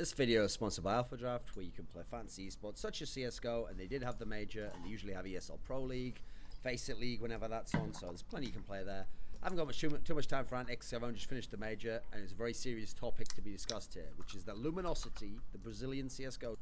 This video is sponsored by Alpha Draft, where you can play fantasy esports such as CSGO, and they did have the major, and they usually have ESL Pro League, FACEIT League whenever that's on, so there's plenty you can play there. I haven't got much too, too much time for antics, I've only just finished the major, and it's a very serious topic to be discussed here, which is that Luminosity, the Brazilian CSGO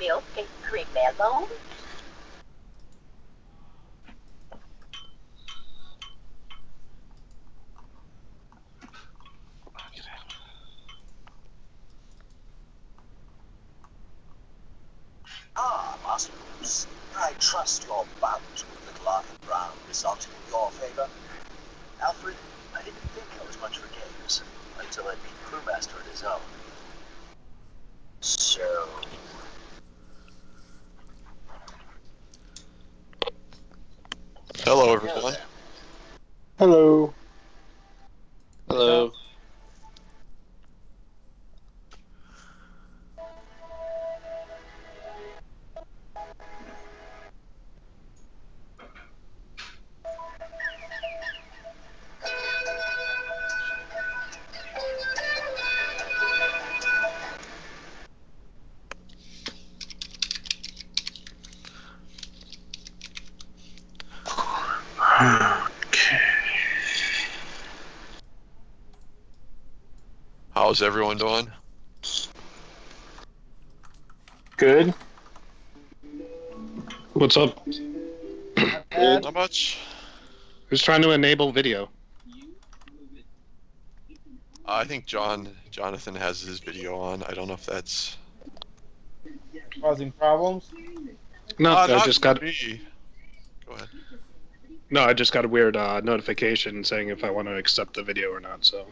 milk and cream melon? Ah, Master Bruce, I trust your bout with little Arthur Brown resulted How's everyone doing? Good. What's up? Good. Not much. Who's trying to enable video? I think John Jonathan has his video on. I don't know if that's. causing problems. No, Uh, I just got me. Go ahead. no, I just got a weird uh, notification saying if I want to accept the video or not. So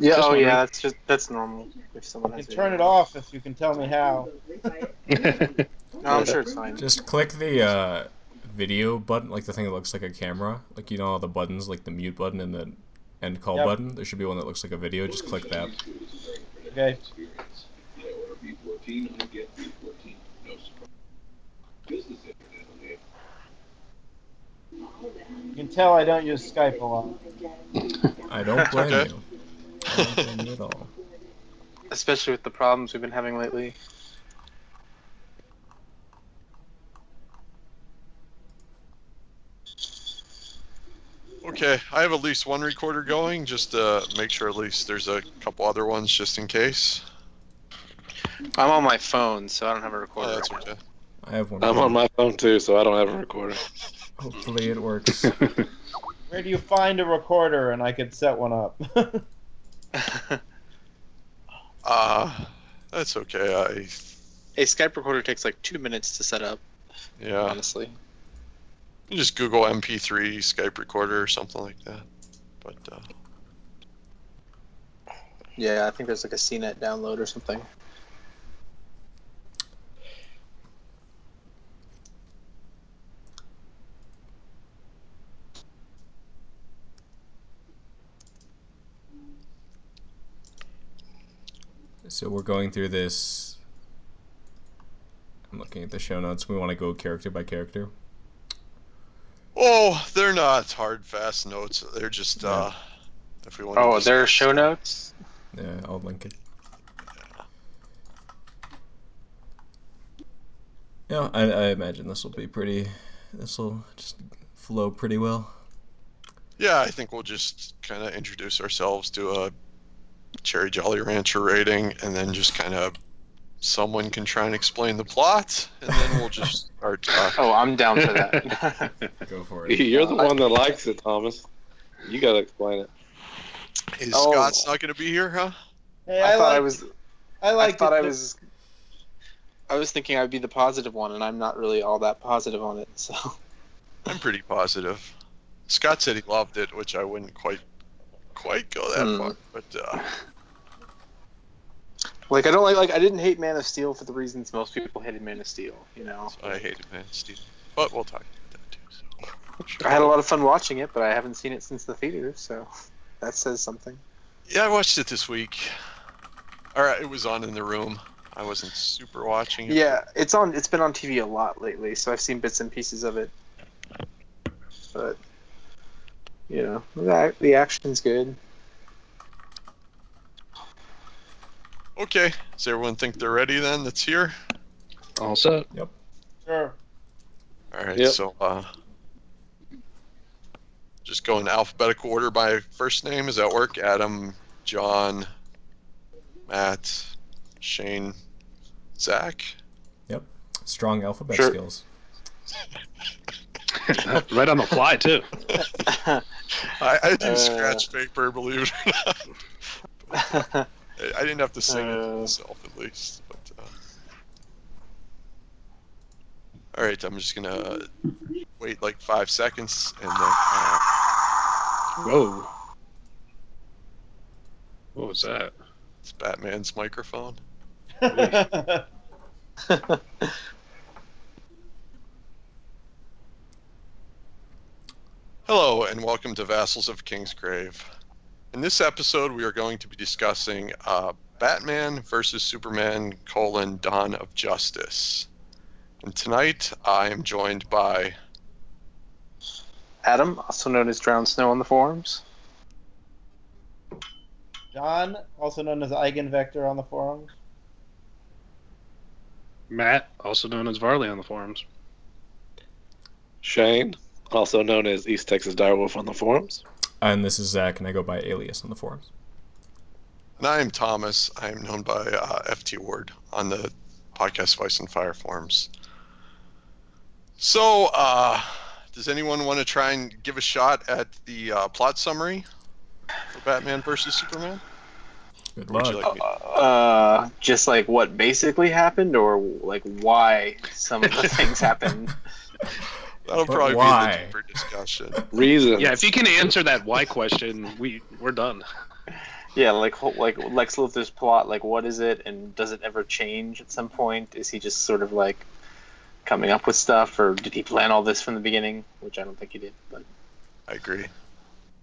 Yeah, Just oh wondering. yeah, that's just that's normal. If someone You has can turn it off if you can tell me how. No, I'm sure it's fine. Just click the uh, video button, like the thing that looks like a camera. Like you know all the buttons, like the mute button and the end call Yep. button. There should be one that looks like a video. Just click that. Okay. You can tell I don't use Skype a lot. I don't blame Okay. you. I don't blame you at all. Especially with the problems we've been having lately. Okay, I have at least one recorder going, just to make sure at least there's a couple other ones just in case. I'm on my phone, so I don't have a oh, recorder Oh, that's right okay. I have one. I'm too. on my phone too, so I don't have a recorder. Hopefully it works. Where do you find a recorder and I could set one up? Uh, that's okay. I a Skype recorder takes like two minutes to set up. yeah. Honestly. You just Google MP3 Skype recorder or something like that. But uh, Yeah, I think there's like a CNET download or something. So we're going through this. I'm looking at the show notes. We want to go character by character. oh, they're not hard fast notes. They're just uh, if we want. to Oh, there are show notes. Yeah, I'll link it. Yeah, I, I imagine this will be pretty. This will just flow pretty well. Yeah, I think we'll just kind of introduce ourselves, do a Cherry Jolly Rancher rating, and then just kind of someone can try and explain the plot, and then we'll just start talking. Oh, I'm down for that. Go for it. You're the one that likes it, Thomas. You gotta explain it. Is Oh. Scott's not going to be here, huh? hey, I, I, thought like I was. I like I thought it I was. I was thinking I'd be the positive one, and I'm not really all that positive on it. So I'm pretty positive. Scott said he loved it, which I wouldn't quite quite go that Hmm. far, but uh, Like I don't like like I didn't hate Man of Steel for the reasons most people hated Man of Steel. You know, I hated Man of Steel. But we'll talk about that too. So. I had a lot of fun watching it, but I haven't seen it since the theater, so that says something. Yeah, I watched it this week. All right, it was on in the room. I wasn't super watching it. Yeah, it's on. It's been on TV a lot lately, so I've seen bits and pieces of it. But you know, the, the action's good. Okay, does everyone think they're ready then? That's here. All set. Yep. Sure. All right, Yep. so uh, just go in alphabetical order by first name. Does that work? Adam, John, Matt, Shane, Zach. Yep. Strong alphabet Sure. skills. right on the fly too. I, I do Uh, scratch paper, believe it or not. I, didn't have to sing it to Uh. myself at least. But, uh... All right, I'm just gonna wait like five seconds and then. Uh, Whoa. What was that? it's Batman's microphone. Hello, and welcome to Vassals of Kingsgrave. In this episode, we are going to be discussing uh, Batman versus Superman: colon Dawn of Justice. And tonight, I am joined by Adam, also known as Drowned Snow on the forums. John, also known as Eigenvector on the forums. Matt, also known as Varley on the forums. Shane, also known as East Texas Direwolf on the forums. And this is Zach, and I go by Alias on the forums. And I am Thomas. I am known by uh, FT Ward on the Podcast of Ice and Fire forums. So, uh, does anyone want to try and give a shot at the uh, plot summary for Batman versus Superman? Good luck. like me? Uh, just like what basically happened, or like why some of the things happened. That'll But probably why? be the deeper discussion. Reasons. Yeah, if you can answer that why question, we we're done. Yeah, like whole- like Lex Luthor's plot. Like, what is it, and does it ever change at some point? Is he just sort of like coming up with stuff, or did he plan all this from the beginning? Which I don't think he did. But I agree.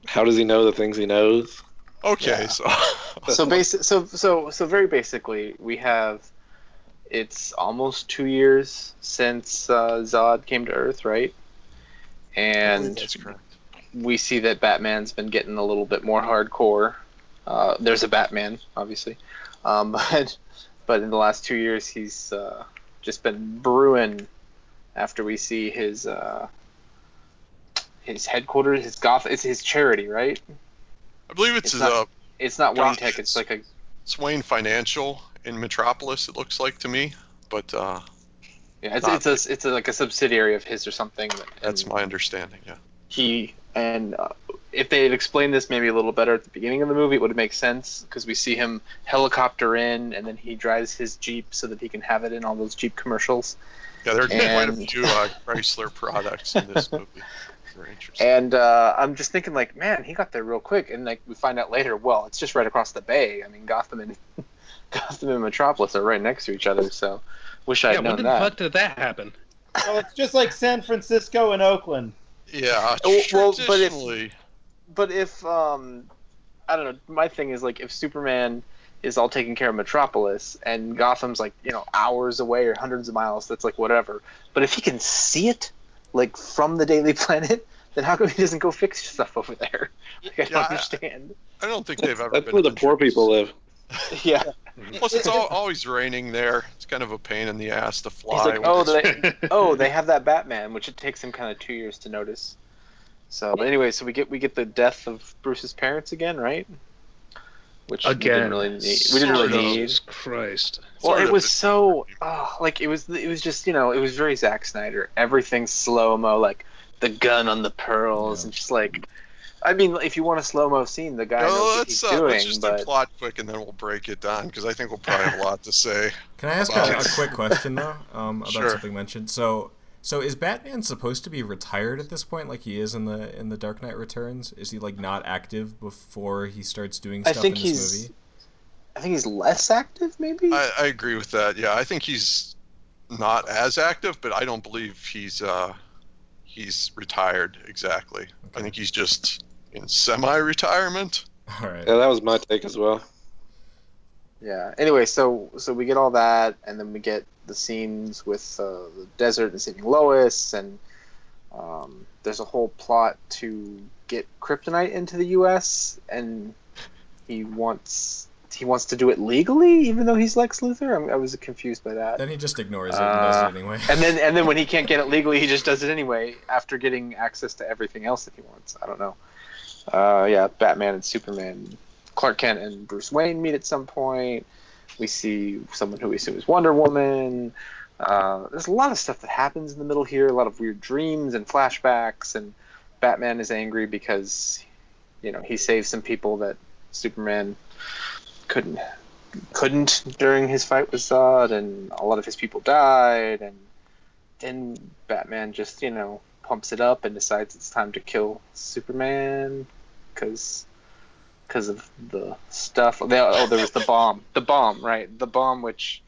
How does he know the things he knows? Okay, Yeah. so so basic so so so very basically we have it's almost two years since uh, Zod came to Earth, right? And we see that Batman's been getting a little bit more hardcore. Uh, there's a Batman, obviously, um, but but in the last two years he's uh, just been brewing. After we see his uh, his headquarters, his goth, it's his charity, right? I believe it's, it's his, not- uh, It's not Wayne Tech. It's it's- like a it's Wayne Financial in Metropolis. It looks like to me, but uh, yeah, it's, Not it's a it's a, like a subsidiary of his or something. that's my understanding. Yeah. he and uh, if they had explained this maybe a little better at the beginning of the movie, it would make sense because we see him helicopter in, and then he drives his jeep so that he can have it in all those jeep commercials. Yeah, there are quite a And- few uh, Chrysler products in this movie. And uh, I'm just thinking, like, man, he got there real quick, and like we find out later, well, it's just right across the bay. I mean, Gotham and Gotham and Metropolis are right next to each other, so wish I'd yeah, when the that. fuck did that happen? Well, it's just like San Francisco and Oakland. yeah, Oh, well, but if- traditionally, but if um I don't know, my thing is like if Superman is all taking care of Metropolis and Gotham's like, you know, hours away or hundreds of miles, that's like whatever. But if he can see it like from the Daily Planet, then how come he doesn't go fix stuff over there? Like, I don't Yeah, I- understand. I don't think they've ever That's been. where the to poor people live. yeah. Plus, it's all, always raining there. It's kind of a pain in the ass to fly. He's like, oh, oh, they, oh, they have that Batman, which it takes him kind of two years to notice. So, but anyway, so we get we get the death of Bruce's parents again, right? Which we Again. didn't really need. We didn't really need. Jesus Christ. Well, Sort it was so oh, like it was it was just you know it was very Zack Snyder. Everything slow mo, like the gun on the pearls, Yeah. and just like I mean, if you want a slow mo scene, the guy No, knows let's, he's uh, doing. let's just do plot quick and then we'll break it down because I think we'll probably have a lot to say. Can I ask a, a quick question though um, about Sure. something mentioned? So, so is Batman supposed to be retired at this point, like he is in the in the Dark Knight Returns? Is he like not active before he starts doing I stuff think in this he's- movie? I think he's less active, maybe. I, I agree with that. Yeah, I think he's not as active, but I don't believe he's uh, he's retired exactly. I think he's just in semi-retirement. All right. Yeah, that was my take as well. Yeah. Anyway, so so we get all that, and then we get the scenes with uh, the desert and saving Lois, and um, there's a whole plot to get kryptonite into the U.S. and he wants he wants to do it legally, even though he's Lex Luthor. I'm, I was confused by that. Then he just ignores it and does Uh, it anyway. And then and then when he can't get it legally, he just does it anyway after getting access to everything else that he wants. I don't know. Uh, yeah, Batman and Superman, Clark Kent and Bruce Wayne meet at some point. We see someone who we assume is Wonder Woman. Uh, there's a lot of stuff that happens in the middle here. A lot of weird dreams and flashbacks, and Batman is angry because you know he saved some people that Superman couldn't couldn't during his fight with Zod, and a lot of his people died, and then Batman just you know pumps it up and decides it's time to kill Superman because because of the stuff. Oh, there was the bomb, the bomb, right? The bomb, which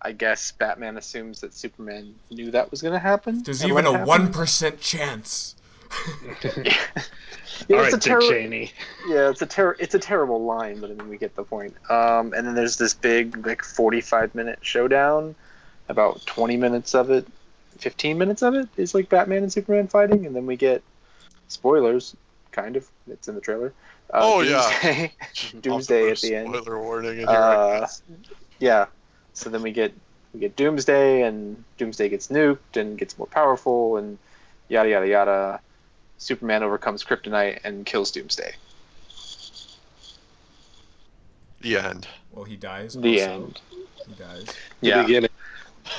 I guess Batman assumes that Superman knew that was going to happen. There's even a one chance. Yeah, All it's right, a Dick terri- Cheney. Yeah, it's a ter- it's a terrible line, but I mean we get the point. Um, and then there's this big like 45 minute showdown. About 20 minutes of it, 15 minutes of it is like Batman and Superman fighting, and then we get spoilers, kind of. It's in the trailer. Uh, Oh, yeah. Doomsday, I'll Doomsday at the end. Spoiler warning in here. Uh, yeah. So then we get we get Doomsday, and Doomsday gets nuked and gets more powerful, and yada yada yada. Superman overcomes Kryptonite and kills Doomsday. The end. Well, he dies. The also. end. He dies. Yeah. The Yeah, beginning.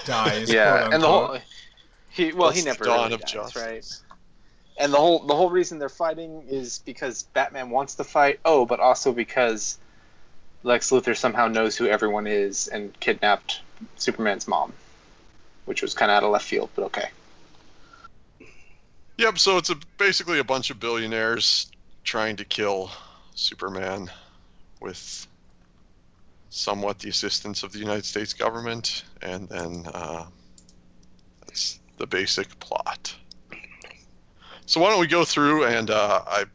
Dies. yeah, and the whole he well That's he the never dawn really of dies, justice. right? And the whole the whole reason they're fighting is because Batman wants to fight. Oh, but also because Lex Luthor somehow knows who everyone is and kidnapped Superman's mom, which was kind of out of left field, but okay. Yep. So it's a, basically a bunch of billionaires trying to kill Superman with somewhat the assistance of the United States government, and then uh, that's the basic plot. So why don't we go through and uh, I,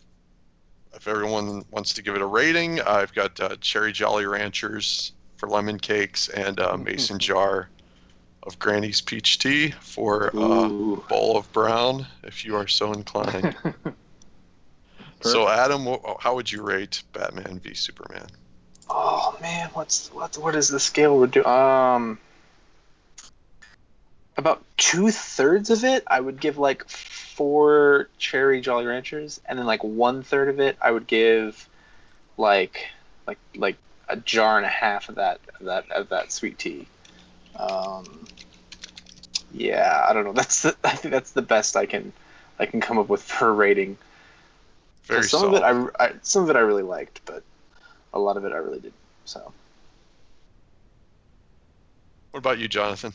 if everyone wants to give it a rating, I've got uh, Cherry Jolly Ranchers for lemon cakes and a mason jar of Granny's peach tea for a bowl of brown, if you are so inclined. so Adam, how would you rate Batman v Superman? Oh man, what's what what is the scale we're doing? Um, about two thirds of it, I would give like four cherry Jolly Ranchers, and then like one third of it, I would give like like like a jar and a half of that of that of that sweet tea. Um, yeah, I don't know. That's the, I think that's the best I can I can come up with for rating. Very some solid. of it I, I some of it I really liked, but a lot of it I really didn't. So. What about you, Jonathan?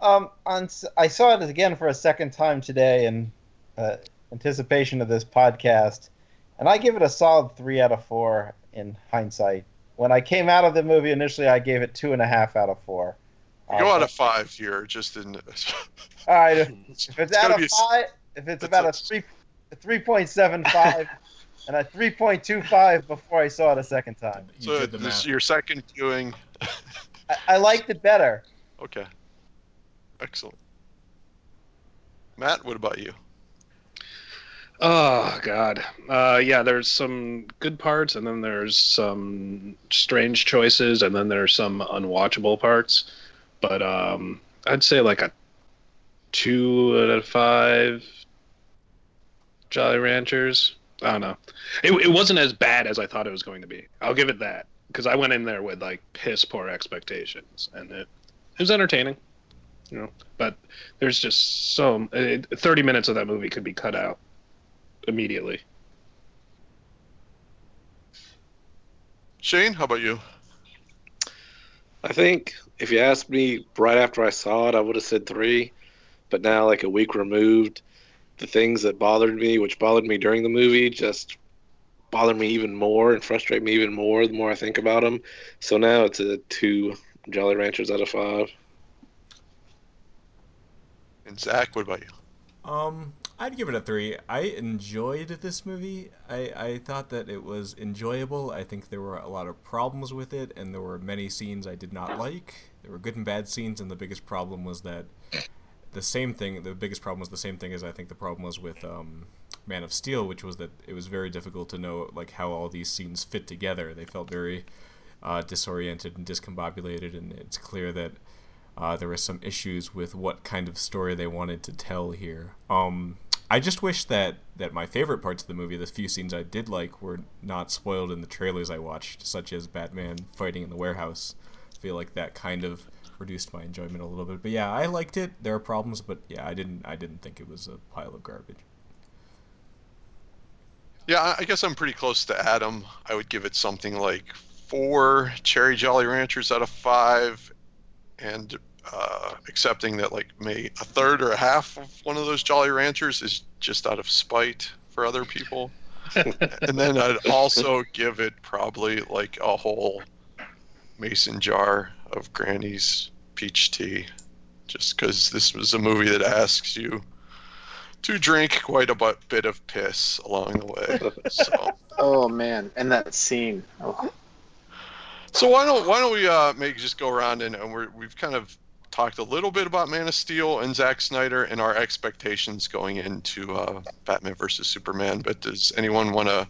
Um, on s- I saw it again for a second time today in uh, anticipation of this podcast, and I give it a solid three out of four in hindsight. When I came out of the movie initially, I gave it two and a half out of four. You go Uh, out of five here, just in. All right, if if it's out of be a s- five, if it's it's about a a- three, three point seven five, and a three point two five before I saw it a second time. You so this math. your second viewing. I, I liked it better. Okay. Excellent. Matt, what about you? Oh God, uh, yeah. There's some good parts, and then there's some strange choices, and then there's some unwatchable parts. But um, I'd say like a two out of five. Jolly Ranchers. I don't know. It, it wasn't as bad as I thought it was going to be. I'll give it that because I went in there with like piss poor expectations, and it, it was entertaining. You know, but there's just so it, 30 minutes of that movie could be cut out immediately. Shane, how about you? I think if you asked me right after I saw it, I would have said three. But now, like a week removed, the things that bothered me, which bothered me during the movie, just bother me even more and frustrate me even more the more I think about them. So now it's a two Jolly Ranchers out of five. And Zach, what about you? Um, I'd give it a three. I enjoyed this movie. I, I thought that it was enjoyable. I think there were a lot of problems with it, and there were many scenes I did not like. There were good and bad scenes, and the biggest problem was that the same thing. The biggest problem was the same thing as I think the problem was with um, Man of Steel, which was that it was very difficult to know like how all these scenes fit together. They felt very uh, disoriented and discombobulated, and it's clear that uh, there were some issues with what kind of story they wanted to tell here. Um, I just wish that that my favorite parts of the movie, the few scenes I did like, were not spoiled in the trailers I watched, such as Batman fighting in the warehouse. I feel like that kind of reduced my enjoyment a little bit. But yeah, I liked it. There are problems, but yeah, I didn't I didn't think it was a pile of garbage. Yeah, I- guess I'm pretty close to Adam. I would give it something like four cherry Jolly Ranchers out of five, and uh, accepting that like maybe a third or a half of one of those Jolly Ranchers is just out of spite for other people. and then I'd also give it probably like a whole mason jar of Granny's peach tea, just because this was a movie that asks you to drink quite a bit of piss along the way. So, Oh man, and that scene. Oh, so why don't why don't we uh maybe just go around and, and we're, we've kind of talked a little bit about Man of Steel and Zack Snyder and our expectations going into uh, Batman versus Superman. But does anyone want to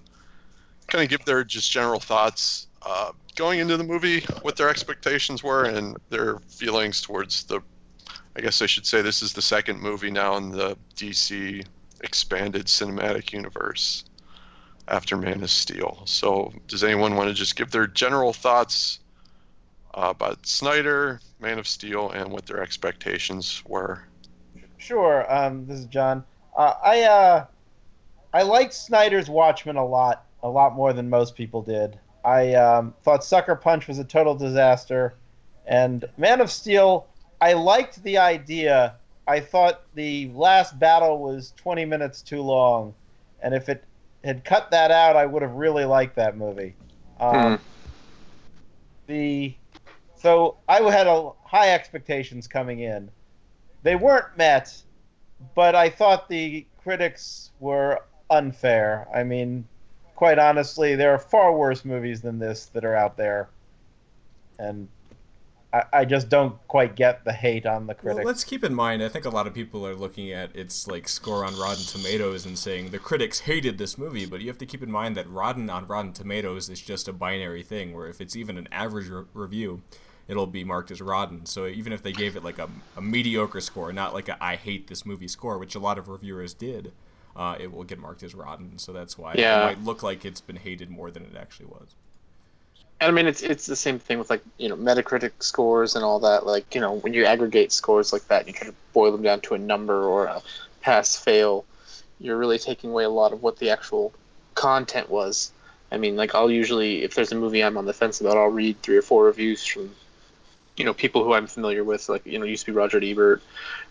kind of give their just general thoughts uh, going into the movie, what their expectations were, and their feelings towards the? I guess I should say this is the second movie now in the DC expanded cinematic universe after Man of Steel. So, does anyone want to just give their general thoughts uh, about Snyder, Man of Steel, and what their expectations were? Sure. Um, this is John. Uh, I uh, I liked Snyder's Watchmen a lot, a lot more than most people did. I um, thought Sucker Punch was a total disaster, and Man of Steel. I liked the idea. I thought the last battle was 20 minutes too long, and if it had cut that out, I would have really liked that movie. Um, The so I had a high expectations coming in. They weren't met, but I thought the critics were unfair. I mean, quite honestly, there are far worse movies than this that are out there, and I, I just don't quite get the hate on the critics. Well, let's keep in mind. I think a lot of people are looking at its like score on Rotten Tomatoes and saying the critics hated this movie, but you have to keep in mind that Rotten on Rotten Tomatoes is just a binary thing. Where if it's even an average re- review, it'll be marked as rotten. So even if they gave it like a, a mediocre score, not like a I hate this movie score, which a lot of reviewers did, uh, it will get marked as rotten. So that's why Yeah. it might look like it's been hated more than it actually was. And I mean, it's it's the same thing with like you know Metacritic scores and all that. Like you know when you aggregate scores like that, you kind of boil them down to a number or a pass fail. You're really taking away a lot of what the actual content was. I mean, like I'll usually if there's a movie I'm on the fence about, I'll read three or four reviews from you know people who I'm familiar with, like you know used to be Roger Ebert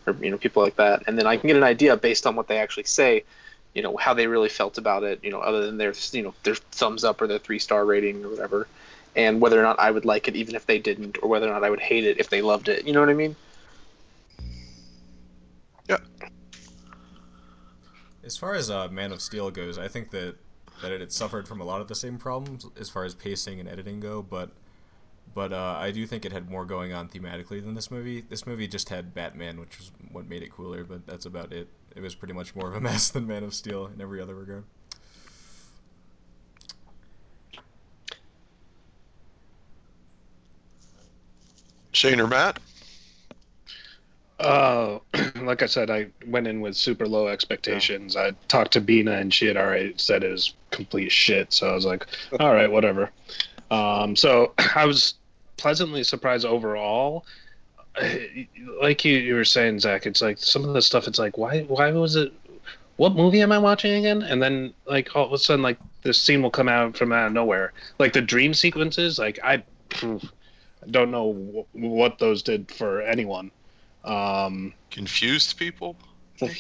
or you know people like that, and then I can get an idea based on what they actually say. You know how they really felt about it. You know, other than their you know their thumbs up or their three star rating or whatever and whether or not I would like it even if they didn't, or whether or not I would hate it if they loved it. You know what I mean? Yeah. As far as uh, Man of Steel goes, I think that that it suffered from a lot of the same problems as far as pacing and editing go, but but uh, I do think it had more going on thematically than this movie. This movie just had Batman, which was what made it cooler, but that's about it. It was pretty much more of a mess than Man of Steel in every other regard. Shane or Matt? Uh, like I said, I went in with super low expectations. I talked to Bina, and she had already said it was complete shit. So I was like, all right, whatever. Um, so I was pleasantly surprised overall. Like you, you were saying, Zach, it's like some of the stuff. It's like, why, why was it? What movie am I watching again? And then, like all of a sudden, like this scene will come out from out of nowhere. Like the dream sequences, like I don't know wh- what those did for anyone. Um, Confused people?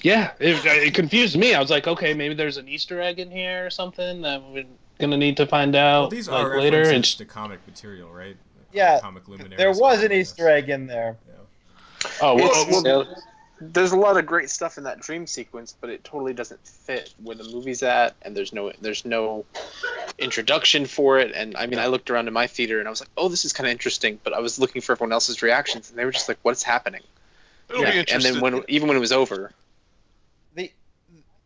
yeah, it, it confused me. I was like, okay, maybe there's an Easter egg in here or something that we're gonna need to find out Well, these like are later. references And sh- to comic material, right? Yeah, comic luminaries. there was an Easter egg in there. oh, It's- well, well, there's a lot of great stuff in that dream sequence, but it totally doesn't fit where the movie's at, and there's no there's no introduction for it. And I mean, I looked around in my theater and I was like, oh, this is kind of interesting, but I was looking for everyone else's reactions, and they were just like, what's happening? It'll Yeah, be and then when even when it was over, the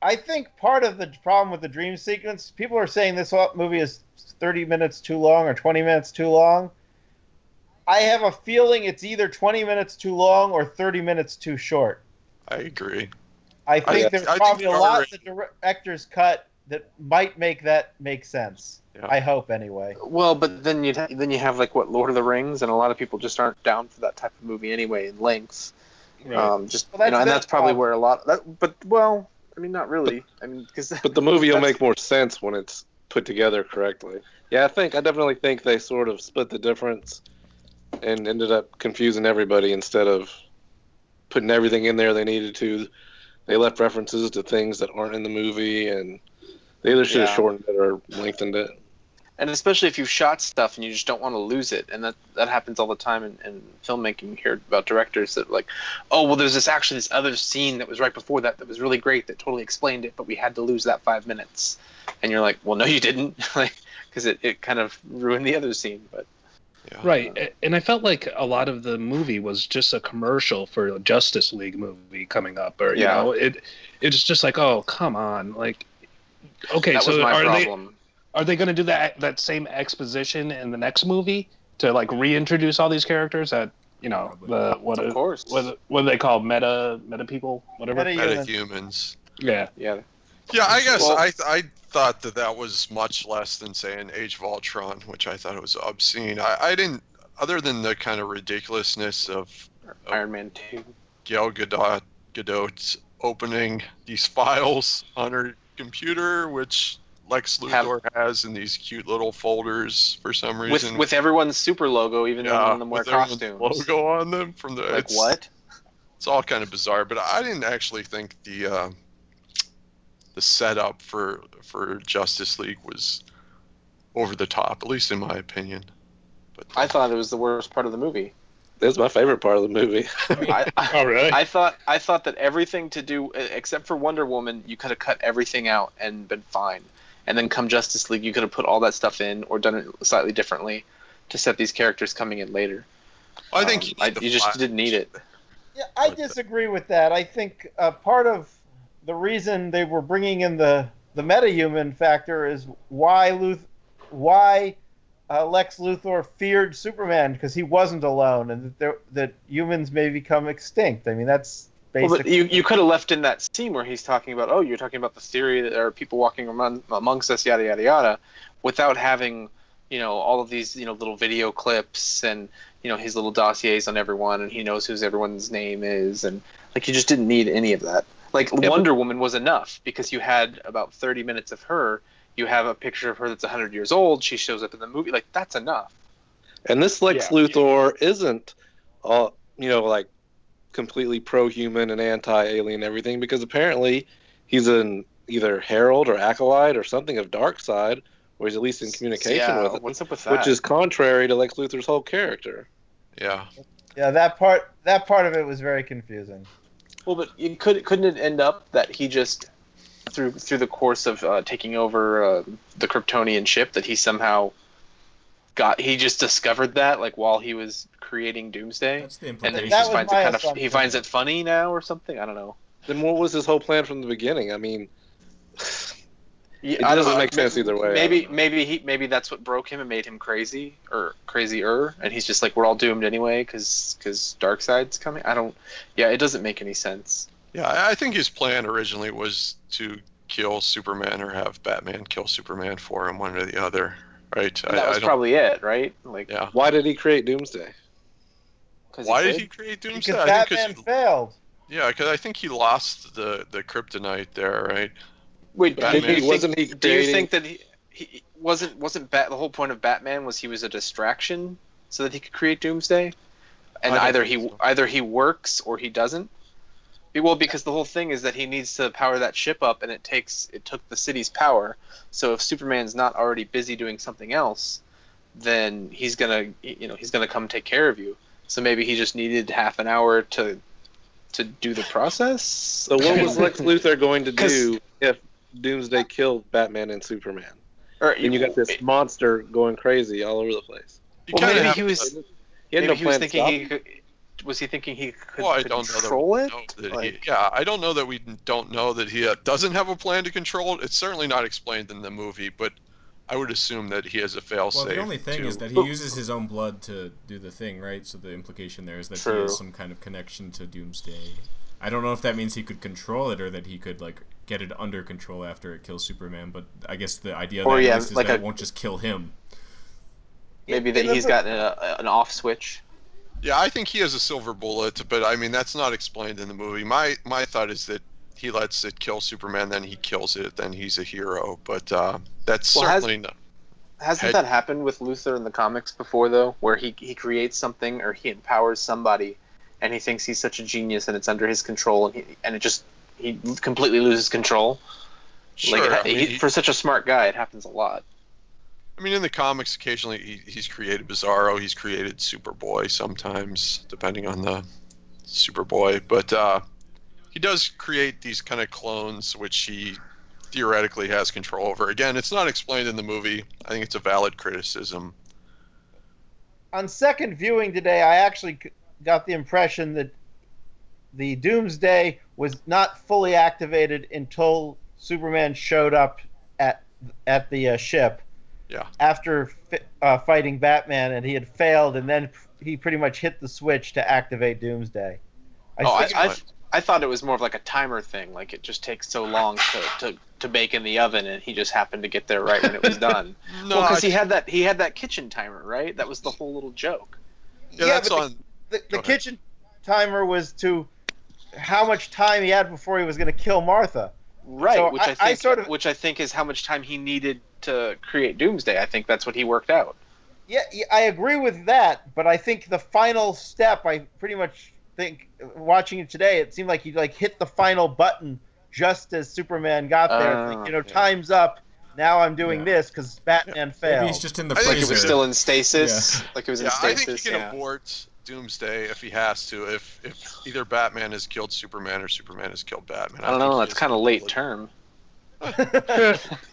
I think part of the problem with the dream sequence, people are saying this movie is 30 minutes too long or 20 minutes too long. I have a feeling it's either 20 minutes too long or 30 minutes too short. I agree. I think I- there's I think probably the a lot R- the director's cut that might make that make sense. Yeah. I hope anyway. Well, but then you then you have like what Lord of the Rings, and a lot of people just aren't down for that type of movie anyway in length. Right. Um, just Well, you know, and that's probably problem. where a lot. That, but well, I mean, not really. I mean, because But the movie will make more sense when it's put together correctly. Yeah, I think I definitely think they sort of split the difference and ended up confusing everybody instead of putting everything in there they needed to. They left references to things that aren't in the movie, and they either should have Yeah. shortened it or lengthened it. And especially if you've shot stuff and you just don't want to lose it. And that that happens all the time in, in filmmaking. You hear about directors that like oh well there's this actually this other scene that was right before that that was really great that totally explained it but we had to lose that five minutes. And you're like well no you didn't. Like because it, it kind of ruined the other scene but Yeah. Right, and I felt like a lot of the movie was just a commercial for a Justice League movie coming up, or you Yeah. know, it it's just like, oh, come on, like, okay, that so was my are they problem are they going to do that that same exposition in the next movie to like reintroduce all these characters that you know Probably. the what of course what what do they call meta meta people whatever Meta- Metahumans. yeah yeah Yeah, I guess Well- I I thought that that was much less than say an Age of Ultron, which I thought was obscene. I, I didn't, other than the kind of ridiculousness of iron man 2 Gal Gadot Gadot opening these files on her computer, which Lex Have- Luthor has in these cute little folders for some reason. with everyone's super logo even though none yeah, of them wear with everyone's costumes logo on them from the like it's- what It's all kind of bizarre, but I didn't actually think the uh, the setup for for Justice League was over the top, at least in my opinion. But i thought it was the worst part of the movie That's my favorite part of the movie. I, I, oh really I thought I thought that everything to do except for Wonder Woman, you could have cut everything out and been fine. And then come Justice League, you could have put all that stuff in or done it slightly differently to set these characters coming in later. I think Um, you, I- you just didn't need it. Yeah, I disagree with that. I think uh, part of the reason they were bringing in the the metahuman factor is why Luth- why uh, Lex Luthor feared Superman because he wasn't alone, and that there, that humans may become extinct. I mean, that's Well, but you, you could have left in that scene where he's talking about, oh, you're talking about the theory that there are people walking among, amongst us, yada yada yada, without having, you know, all of these, you know, little video clips and you know his little dossiers on everyone, and he knows who everyone's name is, and like you just didn't need any of that. Like but- Wonder Woman was enough because you had about 30 minutes of her. You have a picture of her that's 100 years old. She shows up in the movie. Like that's enough. And this Lex Yeah. Luthor isn't, uh, you know, like completely pro-human and anti-alien everything because apparently he's an either herald or acolyte or something of Darkseid, or he's at least in communication yeah, with it, what's up with that? which is contrary to Lex Luthor's whole character. Yeah, yeah, that part that part of it was very confusing. Well, but it could couldn't it end up that he just through through the course of uh, taking over uh, the Kryptonian ship that he somehow got he just discovered that like while he was creating Doomsday, That's the and then implication. he That just was finds it my kind of he assumption. finds it funny now or something. I don't know. Then what was his whole plan from the beginning? I mean, Yeah, It I don't doesn't know. make sense either way, Maybe maybe he maybe that's what broke him and made him crazy or crazier, and he's just like we're all doomed anyway because because Darkseid's coming. I don't. Yeah, it doesn't make any sense. yeah. I I think his plan originally was to kill Superman or have Batman kill Superman for him, one or the other. Right? And that I, was I probably it, right? Like yeah. why did he create Doomsday? Why did could. he create Doomsday? Because I think 'cause Batman he- failed. yeah, because I think he lost the the kryptonite there, right? Wait, Batman- do you think, wasn't he do you think that he, he wasn't wasn't Bat the whole point of Batman was he was a distraction so that he could create Doomsday, and either he so. either he works or he doesn't. Be- Well, because the whole thing is that he needs to power that ship up, and it takes it took the city's power. So if Superman's not already busy doing something else, then he's gonna you know he's gonna come take care of you. So maybe he just needed half an hour to to do the process. So what was Lex Luthor going to do if Doomsday killed Batman and Superman? Or And you got this monster going crazy all over the place. You Well, maybe he was He had maybe no he was plan to thinking stop he could. Was he thinking he could, Well, I don't know that control we it? know that he, yeah, I don't know that we don't know that he uh, doesn't have a plan to control it. It's certainly not explained in the movie, but I would assume that he has a failsafe. Well, the only thing to, is that he uses his own blood to do the thing, right? So the implication there is that he has some kind of connection to Doomsday. I don't know if that means he could control it or that he could like get it under control after it kills Superman. But I guess the idea Or, that at yeah, is like that a- it won't just kill him. Maybe that the he's bo- got a, an off switch. Yeah, I think he has a silver bullet, but I mean that's not explained in the movie. My my thought is that he lets it kill Superman, then he kills it, then he's a hero. But uh, that's Well, has- certainly not. Hasn't that happened with Luthor in the comics before though, where he he creates something or he empowers somebody, and he thinks he's such a genius and it's under his control, and he, and it just he completely loses control. Sure, like it, I mean, he- for such a smart guy, it happens a lot. I mean, in the comics, occasionally he, he's created Bizarro, he's created Superboy sometimes, depending on the Superboy. But uh, he does create these kind of clones, which he theoretically has control over. Again, it's not explained in the movie. I think it's a valid criticism. on second viewing today, I actually got the impression that the Doomsday was not fully activated until Superman showed up at at the uh, ship. Yeah. After fi- uh, fighting Batman, and he had failed, and then he pretty much hit the switch to activate Doomsday. I oh, I, I, I thought it was more of like a timer thing, like it just takes so long to, to, to bake in the oven, and he just happened to get there right when it was done. No, because I- he had that he had that kitchen timer, right? That was the whole little joke. yeah, yeah, that's but the- on. the, Go the kitchen timer was to how much time he had before he was going to kill Martha. Right, So which I- I, I think sort of- which I think is how much time he needed to create Doomsday. I think that's what he worked out. Yeah, yeah, I agree with that, but I think the final step, I pretty much think watching it today, it seemed like he like hit the final button just as Superman got there. It's like, oh, you know, Oh, yeah. time's up. Now I'm doing Yeah. this because Batman failed. Maybe he's just in the I think Like it was still in stasis. Like it was Yeah, in I stasis. think he can yeah. abort Doomsday if he has to. If if either Batman has killed Superman or Superman has killed Batman. I don't know. he That's kind of the late term.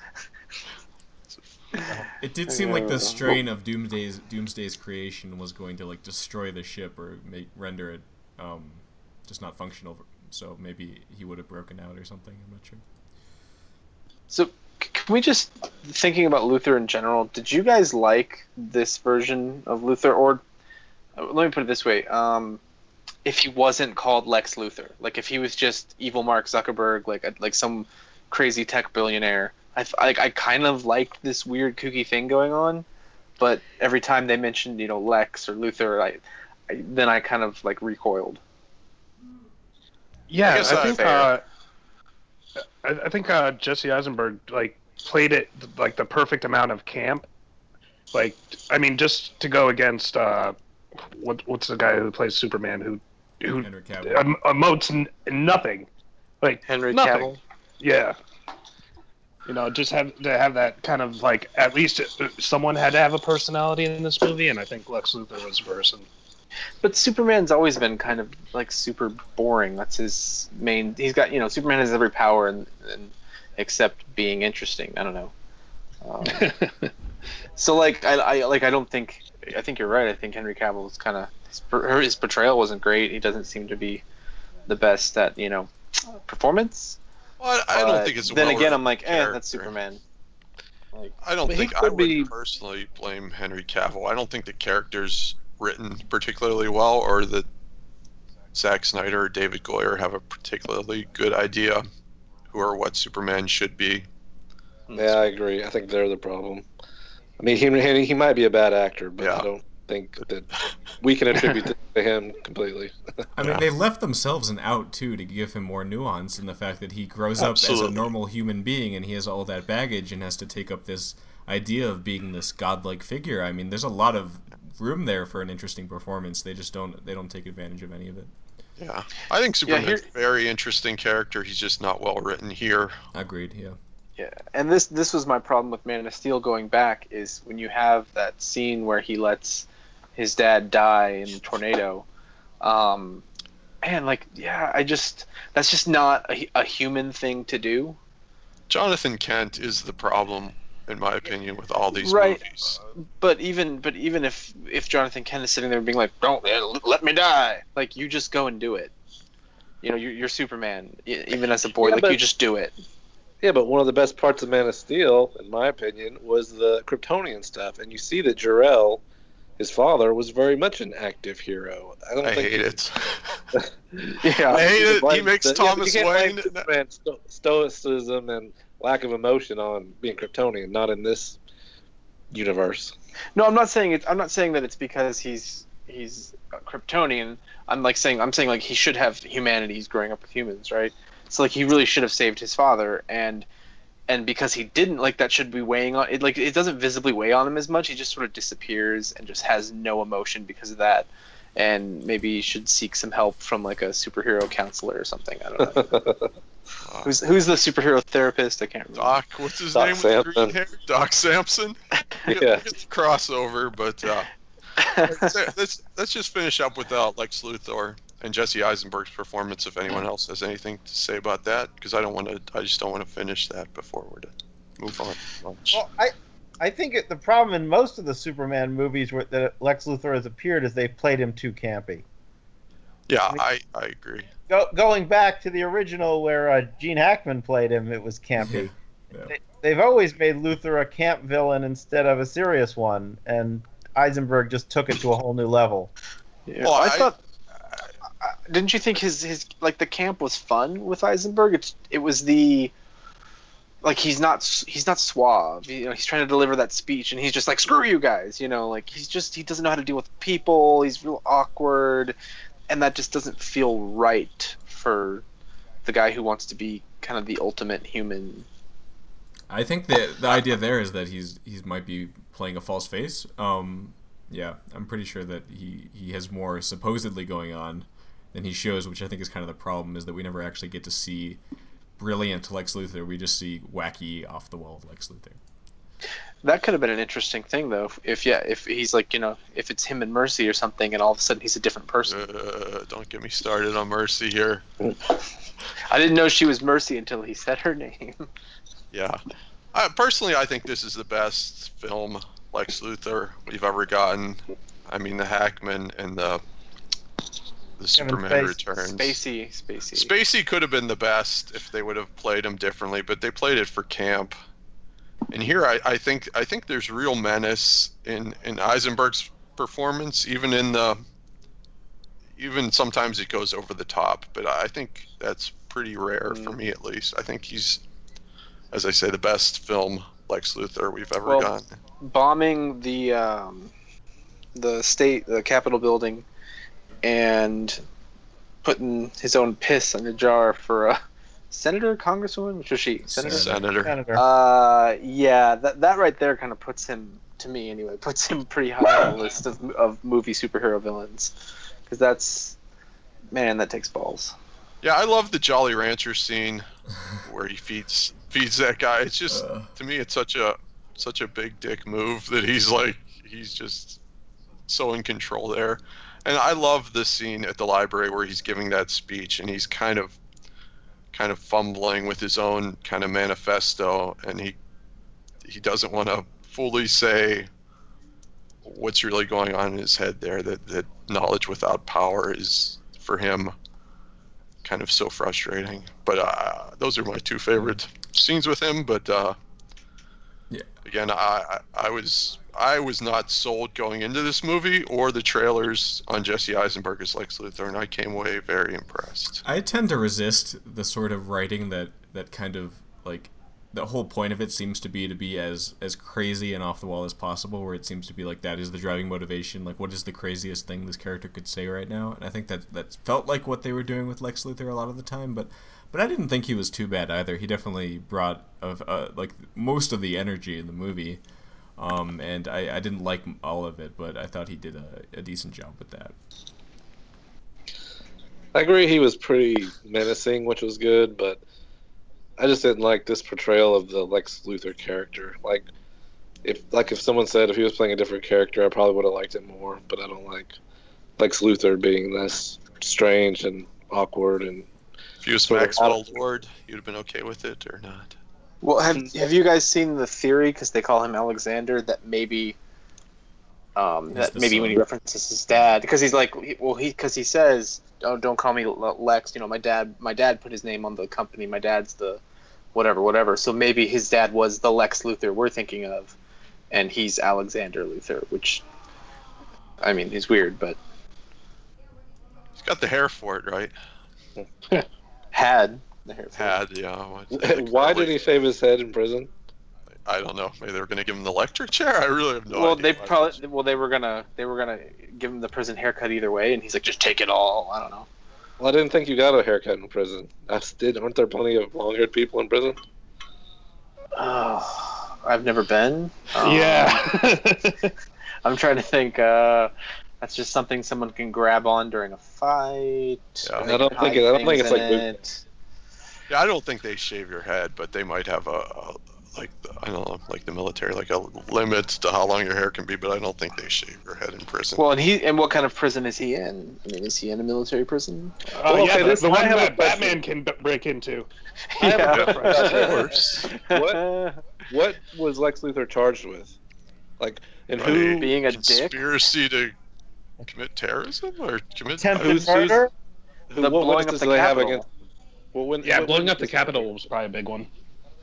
It did seem like the strain of Doomsday's Doomsday's creation was going to like destroy the ship or make render it um, just not functional. So maybe he would have broken out or something. I'm not sure. So can we just thinking about Luthor in general? Did you guys like this version of Luthor, or uh, let me put it this way: um, if he wasn't called Lex Luthor, like if he was just evil Mark Zuckerberg, like like some crazy tech billionaire, I th- I, I kind of liked this weird kooky thing going on. But every time they mentioned you know Lex or Luthor, I, I then I kind of like recoiled. Yeah, I I, guess I- think uh, I, I think uh, Jesse Eisenberg like played it like the perfect amount of camp. Like, I mean, just to go against uh, what what's the guy who plays Superman who who Henry Cavill. em- emotes n- nothing. Like Henry nothing. Cavill. Yeah. You know, just have to have that kind of like at least uh, someone had to have a personality in this movie, and I think Lex Luthor was a person. But Superman's always been kind of like super boring. That's his main. He's got you know Superman has every power and, and except being interesting. I don't know. Um, so like I, I like I don't think I think you're right. I think Henry Cavill is kind of his, his portrayal wasn't great. He doesn't seem to be the best at you know performance. Well, I, I don't But think it's. then again well-written I'm like eh, that's Superman. Like I don't think I would be- personally blame Henry Cavill. I don't think the character's written particularly well, or that Zack Snyder or David Goyer have a particularly good idea who or what Superman should be. Yeah, I agree. I think they're the problem. I mean, he he, he might be a bad actor, but Yeah. I don't think that we can attribute this to him completely. I mean, Yeah. they left themselves an out too to give him more nuance in the fact that he grows up as a normal human being and he has all that baggage and has to take up this idea of being this godlike figure. I mean, there's a lot of room there for an interesting performance. They just don't they don't take advantage of any of it. Yeah, I think Superman's here- a very interesting character. He's just not well written here. Agreed. Yeah. Yeah, and this this was my problem with Man of Steel going back is when you have that scene where he lets his dad die in the tornado. Um, man, like yeah, I just that's just not a, a human thing to do. Jonathan Kent is the problem, in my opinion, with all these Right. movies. But even but even if if Jonathan Kent is sitting there being like, "Don't let me die," like you just go and do it. You know, you're, you're Superman. Even as a boy, Yeah, like but- you just do it. Yeah, but one of the best parts of Man of Steel, in my opinion, was the Kryptonian stuff, and you see that Jor-El his father was very much an active hero. I don't I think hate it. Yeah. I hate you can it. He makes the- Thomas you Wayne. Superman's sto- stoicism and lack of emotion on being Kryptonian, not in this universe. No, I'm not saying it's. I'm not saying that it's because he's he's a Kryptonian. I'm like saying I'm saying like he should have humanity. He's growing up with humans, right? So like he really should have saved his father, and and because he didn't, like that should be weighing on it. Like it doesn't visibly weigh on him as much. He just sort of disappears and just has no emotion because of that. And maybe he should seek some help from like a superhero counselor or something. I don't know. Who's who's the superhero therapist? I can't remember. Doc, what's his Doc name with green Samson. hair? Doc Samson. We'll Yeah. we'll crossover, but uh, let's, let's let's just finish up with uh, Lex Luthor and Jesse Eisenberg's performance. If anyone else has anything to say about that, because I don't want to, I just don't want to finish that before we're to move on. Lunch. Well, I, I think it, the problem in most of the Superman movies where that Lex Luthor has appeared is they've played him too campy. Yeah, I I agree. Go, going back to the original where uh, Gene Hackman played him, it was campy. Yeah. They, they've always made Luthor a camp villain instead of a serious one, and Eisenberg just took it to a whole new level. Yeah, Well, I, I- thought. Didn't you think his his like the camp was fun with Eisenberg? It's it was the like he's not he's not suave. You know, he's trying to deliver that speech, and he's just like screw you guys. You know, like he's just he doesn't know how to deal with people. He's real awkward, and that just doesn't feel right for the guy who wants to be kind of the ultimate human. I think the the idea there is that he's he's might be playing a false face. Um, yeah, I'm pretty sure that he he has more supposedly going on than he shows, which I think is kind of the problem is that we never actually get to see brilliant Lex Luthor. We just see wacky off the wall Lex Luthor. That could have been an interesting thing, though. If, if yeah, if he's like you know, if it's him and Mercy or something, and all of a sudden he's a different person. Uh, don't get me started on Mercy here. I didn't know she was Mercy until he said her name. Yeah. I, personally, I think this is the best film Lex Luthor we've ever gotten. I mean, the Hackman and the the Superman Spacey. Returns. Spacey, Spacey. Spacey could have been the best if they would have played him differently, but they played it for camp. And here, I, I think I think there's real menace in in Eisenberg's performance, even in the even sometimes it goes over the top. But I think that's pretty rare for Mm. me, at least. I think he's, as I say, the best film Lex Luthor we've ever Well, gotten. bombing the um, the state, the Capitol building, and putting his own piss in a jar for a senator, congresswoman, which was she? Senator. Senator. Senator. Uh, yeah, that that right there kind of puts him, to me anyway, puts him pretty high on the list of of movie superhero villains, because that's man, that takes balls. Yeah, I love the Jolly Rancher scene where he feeds feeds that guy. It's just Uh, to me, it's such a such a big dick move that he's like he's just so in control there. And I love the scene at the library where he's giving that speech and he's kind of kind of fumbling with his own kind of manifesto and he he doesn't want to fully say what's really going on in his head there that that knowledge without power is for him kind of so frustrating but uh, those are my two favorite scenes with him but uh. Again I, I was I was not sold going into this movie or the trailers on Jesse Eisenberg as Lex Luthor and I came away very impressed. I tend to resist the sort of writing that that kind of like the whole point of it seems to be to be as as crazy and off the wall as possible where it seems to be like that is the driving motivation like what is the craziest thing this character could say right now? And i think that that felt like what they were doing with lex luthor a lot of the time but but i didn't think he was too bad either. He definitely brought of uh, like most of the energy in the movie. Um, and I, I didn't like all of it but i thought he did a, a decent job with that. I agree he was pretty menacing, which was good, but I just didn't like this portrayal of the Lex Luthor character. Like if like if someone said if he was playing a different character, I probably would have liked it more, but I don't like Lex Luthor being this strange and awkward and if he was Sort of Maxwell Lord you'd have been okay with it or not Well, have have you guys seen the theory? Because they call him Alexander. That maybe, um, that the maybe when he references his dad, because he's like, he- well, he because he says, oh, don't call me Lex. You know, my dad, my dad put his name on the company. My dad's the, whatever, whatever. So maybe his dad was the Lex Luthor we're thinking of, and he's Alexander Luthor, which I mean, he's weird, but He's got the hair for it, right? had the hair. for. Had, yeah. Why did he shave his head in prison? I don't know. Maybe they were going to give him the electric chair. I really have no well, idea. they probably well they were gonna they were gonna give him the prison haircut either way, and he's like, just take it all. I don't know. Well, I didn't think you got a haircut in prison. That's did. Aren't there plenty of long-haired people in prison? Oh, I've never been. Um, yeah. I'm trying to think. Uh, that's just something someone can grab on during a fight. Yeah. I don't think it- I don't think it's like it. Yeah, I don't think they shave your head, but they might have a, a like the, I don't know, like the military, like a limit to how long your hair can be. But I don't think they shave your head in prison. Well, and he and what kind of prison is he in? I mean, is he in a military prison? Oh, Well, yeah, okay, the, this- the one have a that question. Batman can b- break into. I have a Yeah. question about that. What- What was Lex Luthor charged with? Like, and who? Being a dick. conspiracy to commit terrorism or commit Attempted Who's- who's- murder. who The what blowing up the do they have Capitol. against? Well, when, Yeah, what blowing up the witnesses do they have Capitol was probably a big one.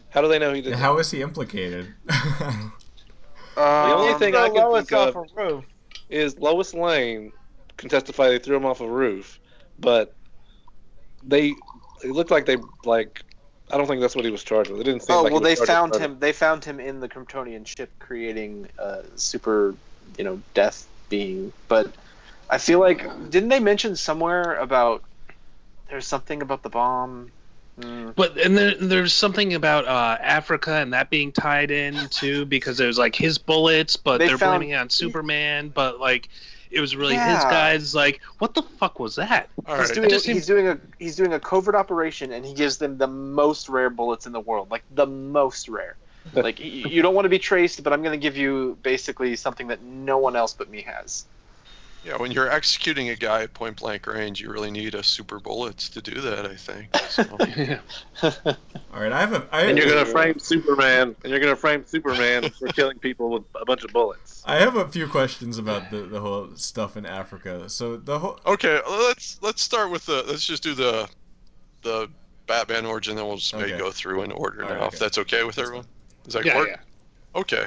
How do they know he did Yeah, that? how is he implicated? The only Um, thing I can Lois think off of a roof. is Lois Lane can testify they threw him off a roof, but they it looked like they like I don't think that's what he was charged with. It didn't seem Oh like he well, was they found murder. him. They found him in the Kryptonian ship, creating a super, you know, death being. But I feel like didn't they mention somewhere about there's something about the bomb? Mm. But and there, there's something about uh, Africa and that being tied in too, because there's like his bullets, but They they are found- blaming it on Superman, but like it was really his guys. Like, what the fuck was that? All He's right. doing. just he's seems- doing a. He's doing a covert operation, and he gives them the most rare bullets in the world, like the most rare. Like you don't want to be traced, but I'm going to give you basically something that no one else but me has. Yeah, when you're executing a guy at point blank range, you really need a super bullets to do that. I think. So. All right, I have a. I, And you're gonna frame Superman, and you're gonna frame Superman for killing people with a bunch of bullets. I have a few questions about the, the whole stuff in Africa. So the whole Okay, let's let's start with the. Let's just do the the Batman origin, then we'll just maybe Okay. go through in order All now. right, If that's okay with That's everyone. Does that yeah, work? yeah. Okay.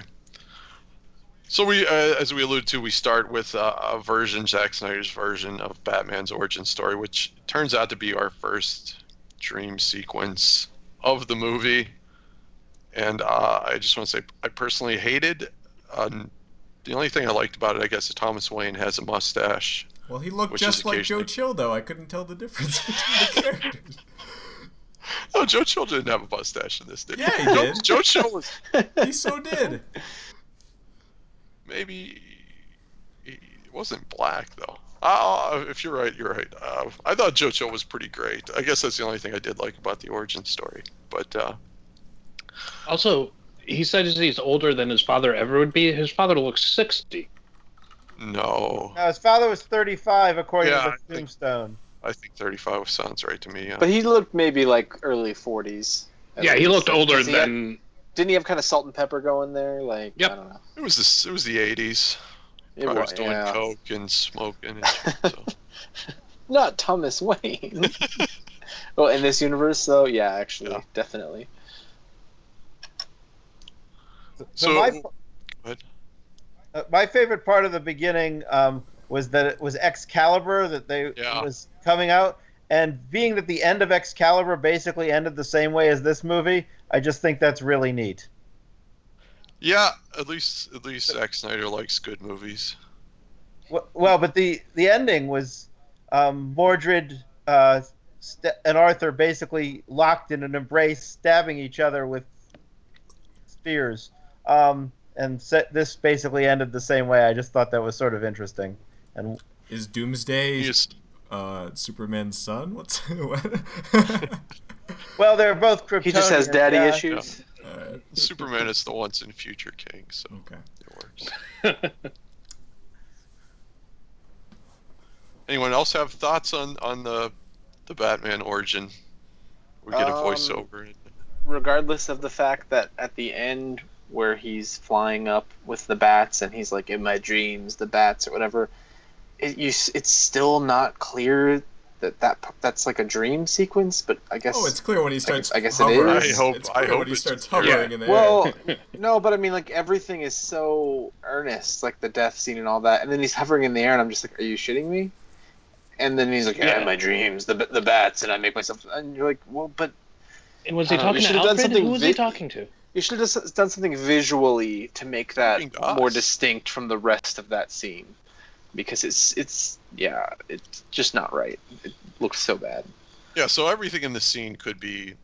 So we, uh, as we alluded to, we start with uh, a version, Zack Snyder's version of Batman's origin story, which turns out to be our first dream sequence of the movie. And uh, I just want to say, I personally hated. Um, the only thing I liked about it, I guess, is Thomas Wayne has a mustache. well, he looked just like Joe Chill, though. I couldn't tell the difference between the characters. Oh, Joe Chill didn't have a mustache in this, did he? Yeah, he Joe, did. Joe Chill was He so did. Maybe he wasn't black though. Uh, if you're right, you're right. Uh, I thought JoJo was pretty great. I guess that's the only thing I did like about the origin story. But uh, Also, he said he's older than his father ever would be. His father looks sixty. no, Now his father was 35 according Yeah, to I the think- tombstone. I think 35 sounds right to me. Yeah. But he looked maybe like early 40s. Yeah, he looked older Because he had- than. Didn't he have kind of salt and pepper going there? Like Yep. I don't know. it was this. It was the 80s. It Probably was was doing yeah. coke and smoking. And shit, so. Not Thomas Wayne. well, in this universe, though, yeah, actually, Yeah. definitely. So, So- my, uh, my favorite part of the beginning um, was that it was Excalibur that they Yeah. was coming out, and being that the end of Excalibur basically ended the same way as this movie, I just think that's really neat. Yeah, at least at least Zack Snyder likes good movies. Well, well but the the ending was um, Mordred uh, st- and Arthur basically locked in an embrace, stabbing each other with spears. Um, and set, this basically ended the same way. I just thought that was sort of interesting. And Is Doomsday He is, uh, Superman's son? What's what? well, they're both Kryptonians. He just has daddy yeah. issues. Alright, Superman is the once in future king, so okay. it works. Anyone else have thoughts on on the the Batman origin? We get a Um, voiceover. Regardless of the fact that at the end, where he's flying up with the bats and he's like, in my dreams, the bats or whatever, it, you, it's still not clear that that that's like a dream sequence, but I guess Oh, it's clear when he starts. I guess it hovering. is. I hope- It's I hope when he starts clear. hovering in the air. Well, no, but I mean, like everything is so earnest, like the death scene and all that, and then he's hovering in the air, and I'm just like, "Are you shitting me?" And then he's like, "Yeah, Yeah. my dreams, the the bats, and I make myself." And you're like, "Well, but And was he I don't know, talking you to should've done something Who was he talking to? you should have done something visually to make that more distinct from the rest of that scene, because it's it's yeah, it's just not right. It looks so bad. Yeah, so everything in the scene could be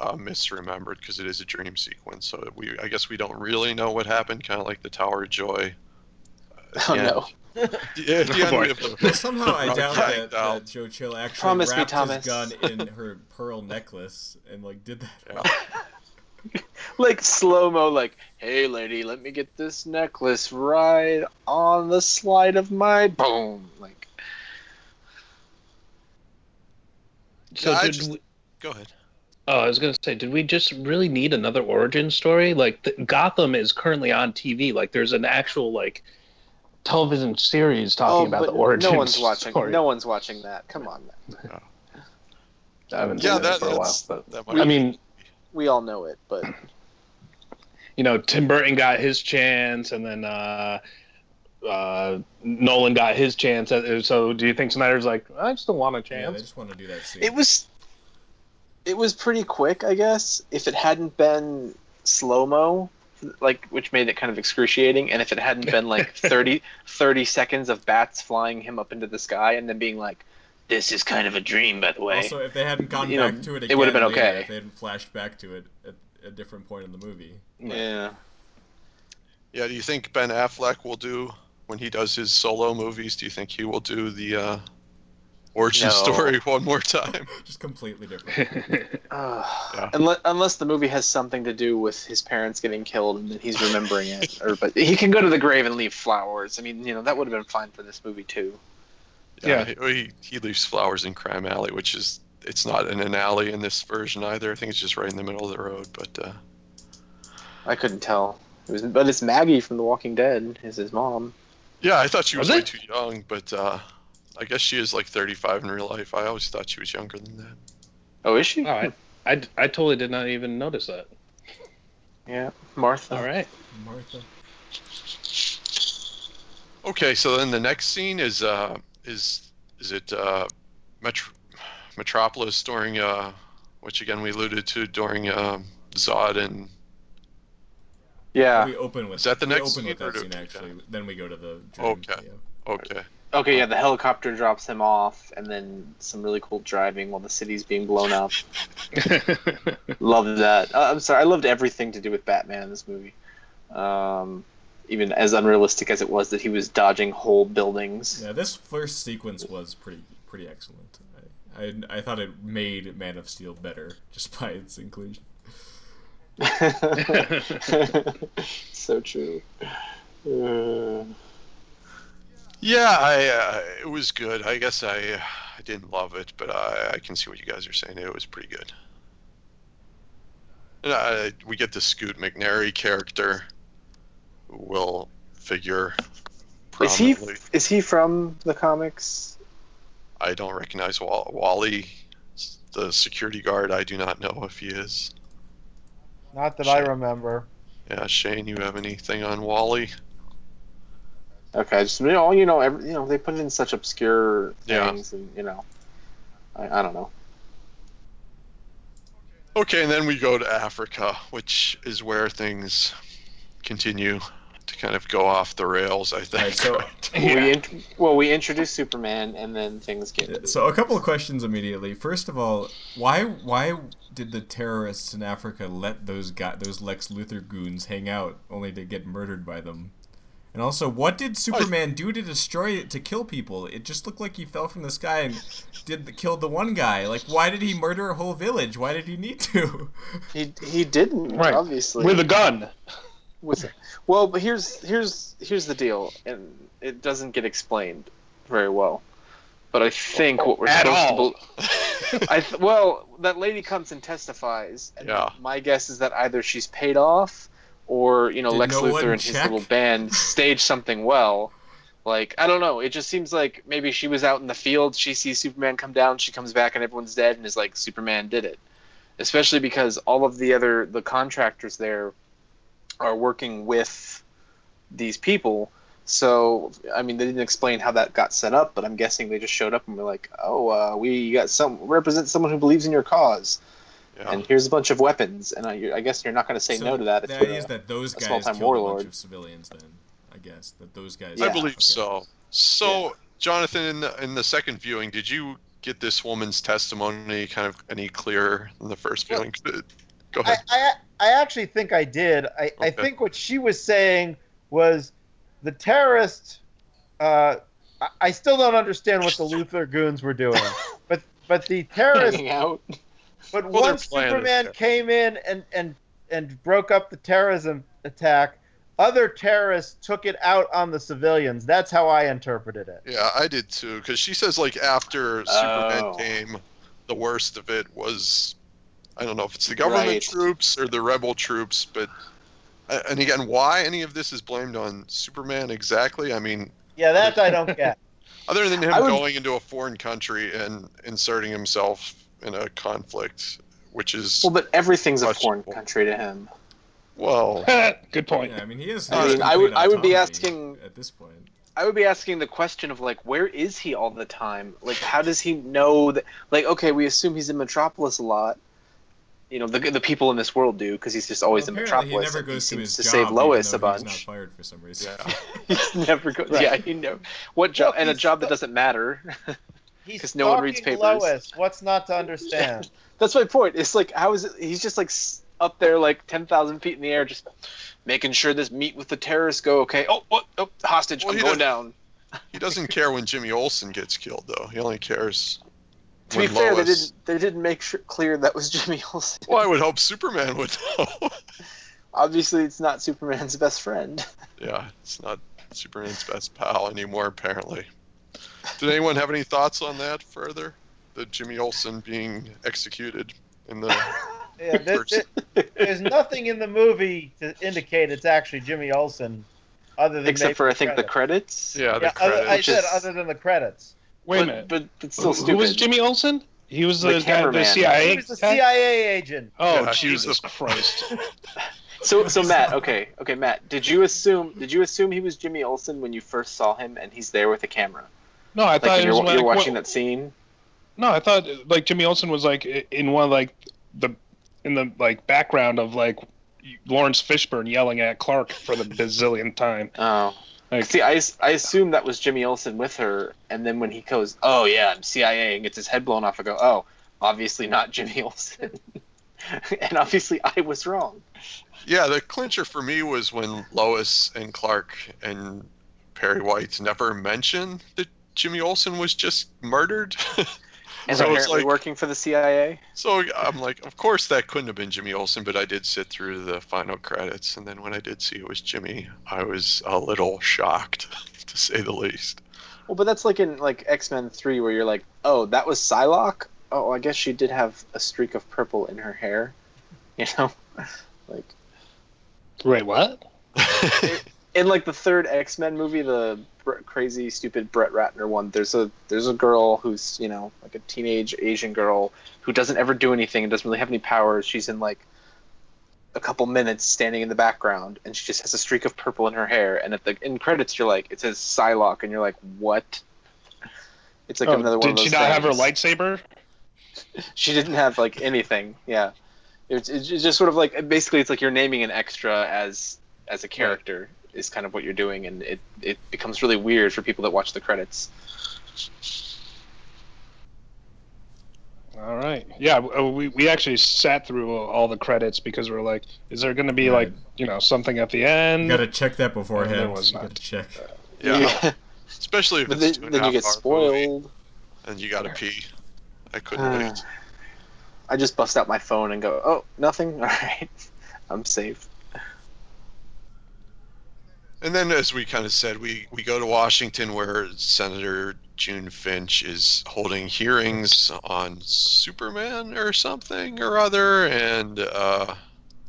uh, misremembered because it is a dream sequence. So we, I guess, we don't really know what happened. Kind of like the Tower of Joy. At the Oh end- no! Yeah, the Oh, end boy. we have the. Well, somehow I doubt that, that Joe Chill actually Promise me, wrapped his gun in her pearl necklace and like did that. Yeah. like slow mo, like, "Hey, lady, let me get this necklace right on the slide of my boom." Like, So Yeah, did just- we, Go ahead. oh, I was gonna say, did we just really need another origin story? Like the, Gotham is currently on TV. Like there's an actual like television series talking about Oh, but the origin no one's watching. No one's watching that. Come on, man. I haven't Yeah, seen that- it for a while. But that I might- mean, We all know it, but you know, Tim Burton got his chance, and then uh, uh, Nolan got his chance. So, do you think Snyder's like, I just don't want a chance? Yeah, they chance? just want to do that scene. it was. It was pretty quick, I guess. If it hadn't been slow mo, like which made it kind of excruciating, and if it hadn't been like 30, 30 seconds of bats flying him up into the sky, and then being like, "This is kind of a dream, by the way." Also, if they hadn't gone You know, back to it it would've been later, okay. If they hadn't flashed back to it at a different point in the movie. yeah. Yeah, do you think Ben Affleck will do when he does his solo movies? Do you think he will do the uh, origin No. story one more time? Just completely different. Uh, Yeah. unless, unless the movie has something to do with his parents getting killed and then he's remembering it, or but he can go to the grave and leave flowers. I mean, you know, that would have been fine for this movie too. Yeah, He, he he leaves flowers in Crime Alley, which is it's not in an alley in this version either. I think it's just right in the middle of the road. But uh, I couldn't tell. It was, but it's Maggie from The Walking Dead. Is his mom? Yeah, I thought she was, Was way it? too young, but uh, I guess she is like 35 in real life. I always thought she was younger than that. Oh, is she? All right. I, I totally did not even notice that. Yeah, Martha. All right. Martha. Okay, so then the next scene is uh is is it uh Metro- Metropolis during uh which again we alluded to during um Zod and Yeah. We open with Is that the we next open with scene, or that scene actually. Then we go to the. Okay. Yeah. okay Okay. Yeah. The helicopter drops him off, and then some really cool driving while the city's being blown up. Love that. Uh, I'm sorry. I loved everything to do with Batman in this movie. Um, even as unrealistic as it was that he was dodging whole buildings. Yeah, this first sequence was pretty pretty excellent. I, I, I thought it made Man of Steel better just by its inclusion. so true. Uh, yeah I uh, it was good I guess I I didn't love it but I I can see what you guys are saying it was pretty good. And, we get the Scoot McNairy character will figure is he is he from the comics? I don't recognize Wall- Wally, the security guard. I do not know if he is. Not that I remember. Yeah, Shane, you have anything on Wally? Okay, just you know, you know, every, you know, they put it in such obscure Yeah. things, and you know, I, I don't know. Okay, and then we go to Africa, which is where things continue to kind of go off the rails. I think. Right, so- right? We int- well, we introduce Superman, and then things get. Yeah, So a couple of questions immediately. First of all, why why did the terrorists in Africa let those guy those Lex Luthor goons hang out only to get murdered by them? And also, what did oh. Superman do to destroy it to kill people? It just looked like he fell from the sky and did the, killed the one guy. Like, why did he murder a whole village? Why did he need to? He he didn't Right. obviously With a gun. With well, but here's here's here's the deal, and it doesn't get explained very well. But I think what we're At supposed all. to. Be- I th- well, that lady comes and testifies, and Yeah. my guess is that either she's paid off, or you know Did Lex no Luthor and his little band staged something well, Like I don't know. It just seems like maybe she was out in the field. She sees Superman come down. She comes back and everyone's dead, and is like Superman did it. Especially because all of the other the contractors there are working with these people. So I mean, they didn't explain how that got set up, but I'm guessing they just showed up and were like, "Oh, uh, we got some represent someone who believes in your cause, Yeah. and here's a bunch of weapons." And I, I guess you're not going to say So no to that. If The you're idea a- is that those guys small-time killed a bunch warlord. of civilians. Then I guess that those guys. Yeah. I believe Okay. so. So, Jonathan, in the, in the second viewing, did you get this woman's testimony kind of any clearer than the first viewing? Uh, Go ahead. I I actually think I did. I, I think what she was saying was the terrorist. Uh, I, I still don't understand what the Luthor goons were doing, but but the terrorist. hanging out. But Well, once Superman came in and and and broke up the terrorism attack, other terrorists took it out on the civilians. That's how I interpreted it. Yeah, I did too. Because she says like after Superman Oh. came, the worst of it was, I don't know if it's the government Right. troops or the rebel troops, but. uh, And again, why any of this is blamed on Superman exactly? I mean, Yeah, that I don't get. other than him would- going into a foreign country and inserting himself in a conflict, which is Well, but everything's a foreign Questionable. country to him. well, Good point. Yeah, I mean, he is. I mean, I would- I would be asking- at this point. I would be asking the question of like, where is he all the time? Like, how does he know that? Like, okay, we assume he's in Metropolis a lot. You know, the the people in this world do because he's just always Well, in apparently Metropolis. He never and he goes to seems his to job, save Lois though a bunch. He's not fired for some reason. yeah. He never goes. Right. Yeah, you know what job Well, and a he's job that doesn't matter. because no one reads stalking papers. Lois. What's not to understand? That's my point. It's like how is it? He's just like up there, like ten thousand feet in the air, just making sure this meet with the terrorists go okay. Oh, what? Oh, hostage! Well, I'm going down. He doesn't care when Jimmy Olsen gets killed, though. He only cares. To be when fair, they didn't. They didn't make sure, clear that was Jimmy Olsen. Well, I would hope Superman would know. Obviously, it's not Superman's best friend. yeah, it's not Superman's best pal anymore, apparently. Did anyone have any thoughts on that further? The Jimmy Olsen being executed in the. Yeah, there- First. there- there's nothing in the movie to indicate it's actually Jimmy Olsen, other than Except for I think the credits. credits. Yeah, the Yeah, other, I said is- other than the credits. Wait but, a minute. But it's still Who- stupid. Who was Jimmy Olsen? He was The the, guy, the. CIA. He was the? CIA agent. Oh Yeah, he Jesus Christ! So, so Matt, okay, okay, Matt, did you assume did you assume he was Jimmy Olsen when you first saw him and he's there with a camera? No, I Like thought you're, like you're watching what- that scene. No, I thought like Jimmy Olsen was like in one of, like the in the like background of like Lawrence Fishburne yelling at Clark for the bazillionth time. Oh, Like, see, I, I assumed that was Jimmy Olsen with her, and then when he goes, "Oh yeah, I'm CIA," and gets his head blown off, I go, "Oh, obviously not Jimmy Olsen." and obviously, I was wrong. Yeah, the clincher for me was when Lois and Clark and Perry White never mentioned that Jimmy Olsen was just murdered. And So it's apparently like- working for the CIA. so I'm like, of course that couldn't have been Jimmy Olsen, but I did sit through the final credits, and then when I did see it was Jimmy, I was a little shocked, to say the least. Well, but that's like in like X Men Three, where you're like, "Oh, that was Psylocke." Oh, I guess she did have a streak of purple in her hair. You know, like wait, what? in like the third X Men movie, the br- crazy stupid Brett Ratner one. There's a there's a girl who's you know like a teenage Asian girl who doesn't ever do anything and doesn't really have any powers. She's in like a couple minutes standing in the background, and she just has a streak of purple in her hair. And at the in credits, you're like, it says Psylocke, and you're like, what? It's like Oh, another one did she not have her lightsaber? She didn't have like anything. Yeah, it's, it's just sort of like basically it's like you're naming an extra as as a character is kind of what you're doing, and it it becomes really weird for people that watch the credits. All right. Yeah, uh, we, we actually sat through all the credits because we are like, is there going to be like you know something at the end? You gotta check that beforehand. was you not. gotta check. Yeah, especially if it's then, two and then you get hour movie spoiled. and you gotta pee. I couldn't Ah. wait. I just bust out my phone and go, oh, nothing. All right, I'm safe. And then, as we kind of said, we, we go to Washington where Senator June Finch is holding hearings on Superman or something or other, and uh,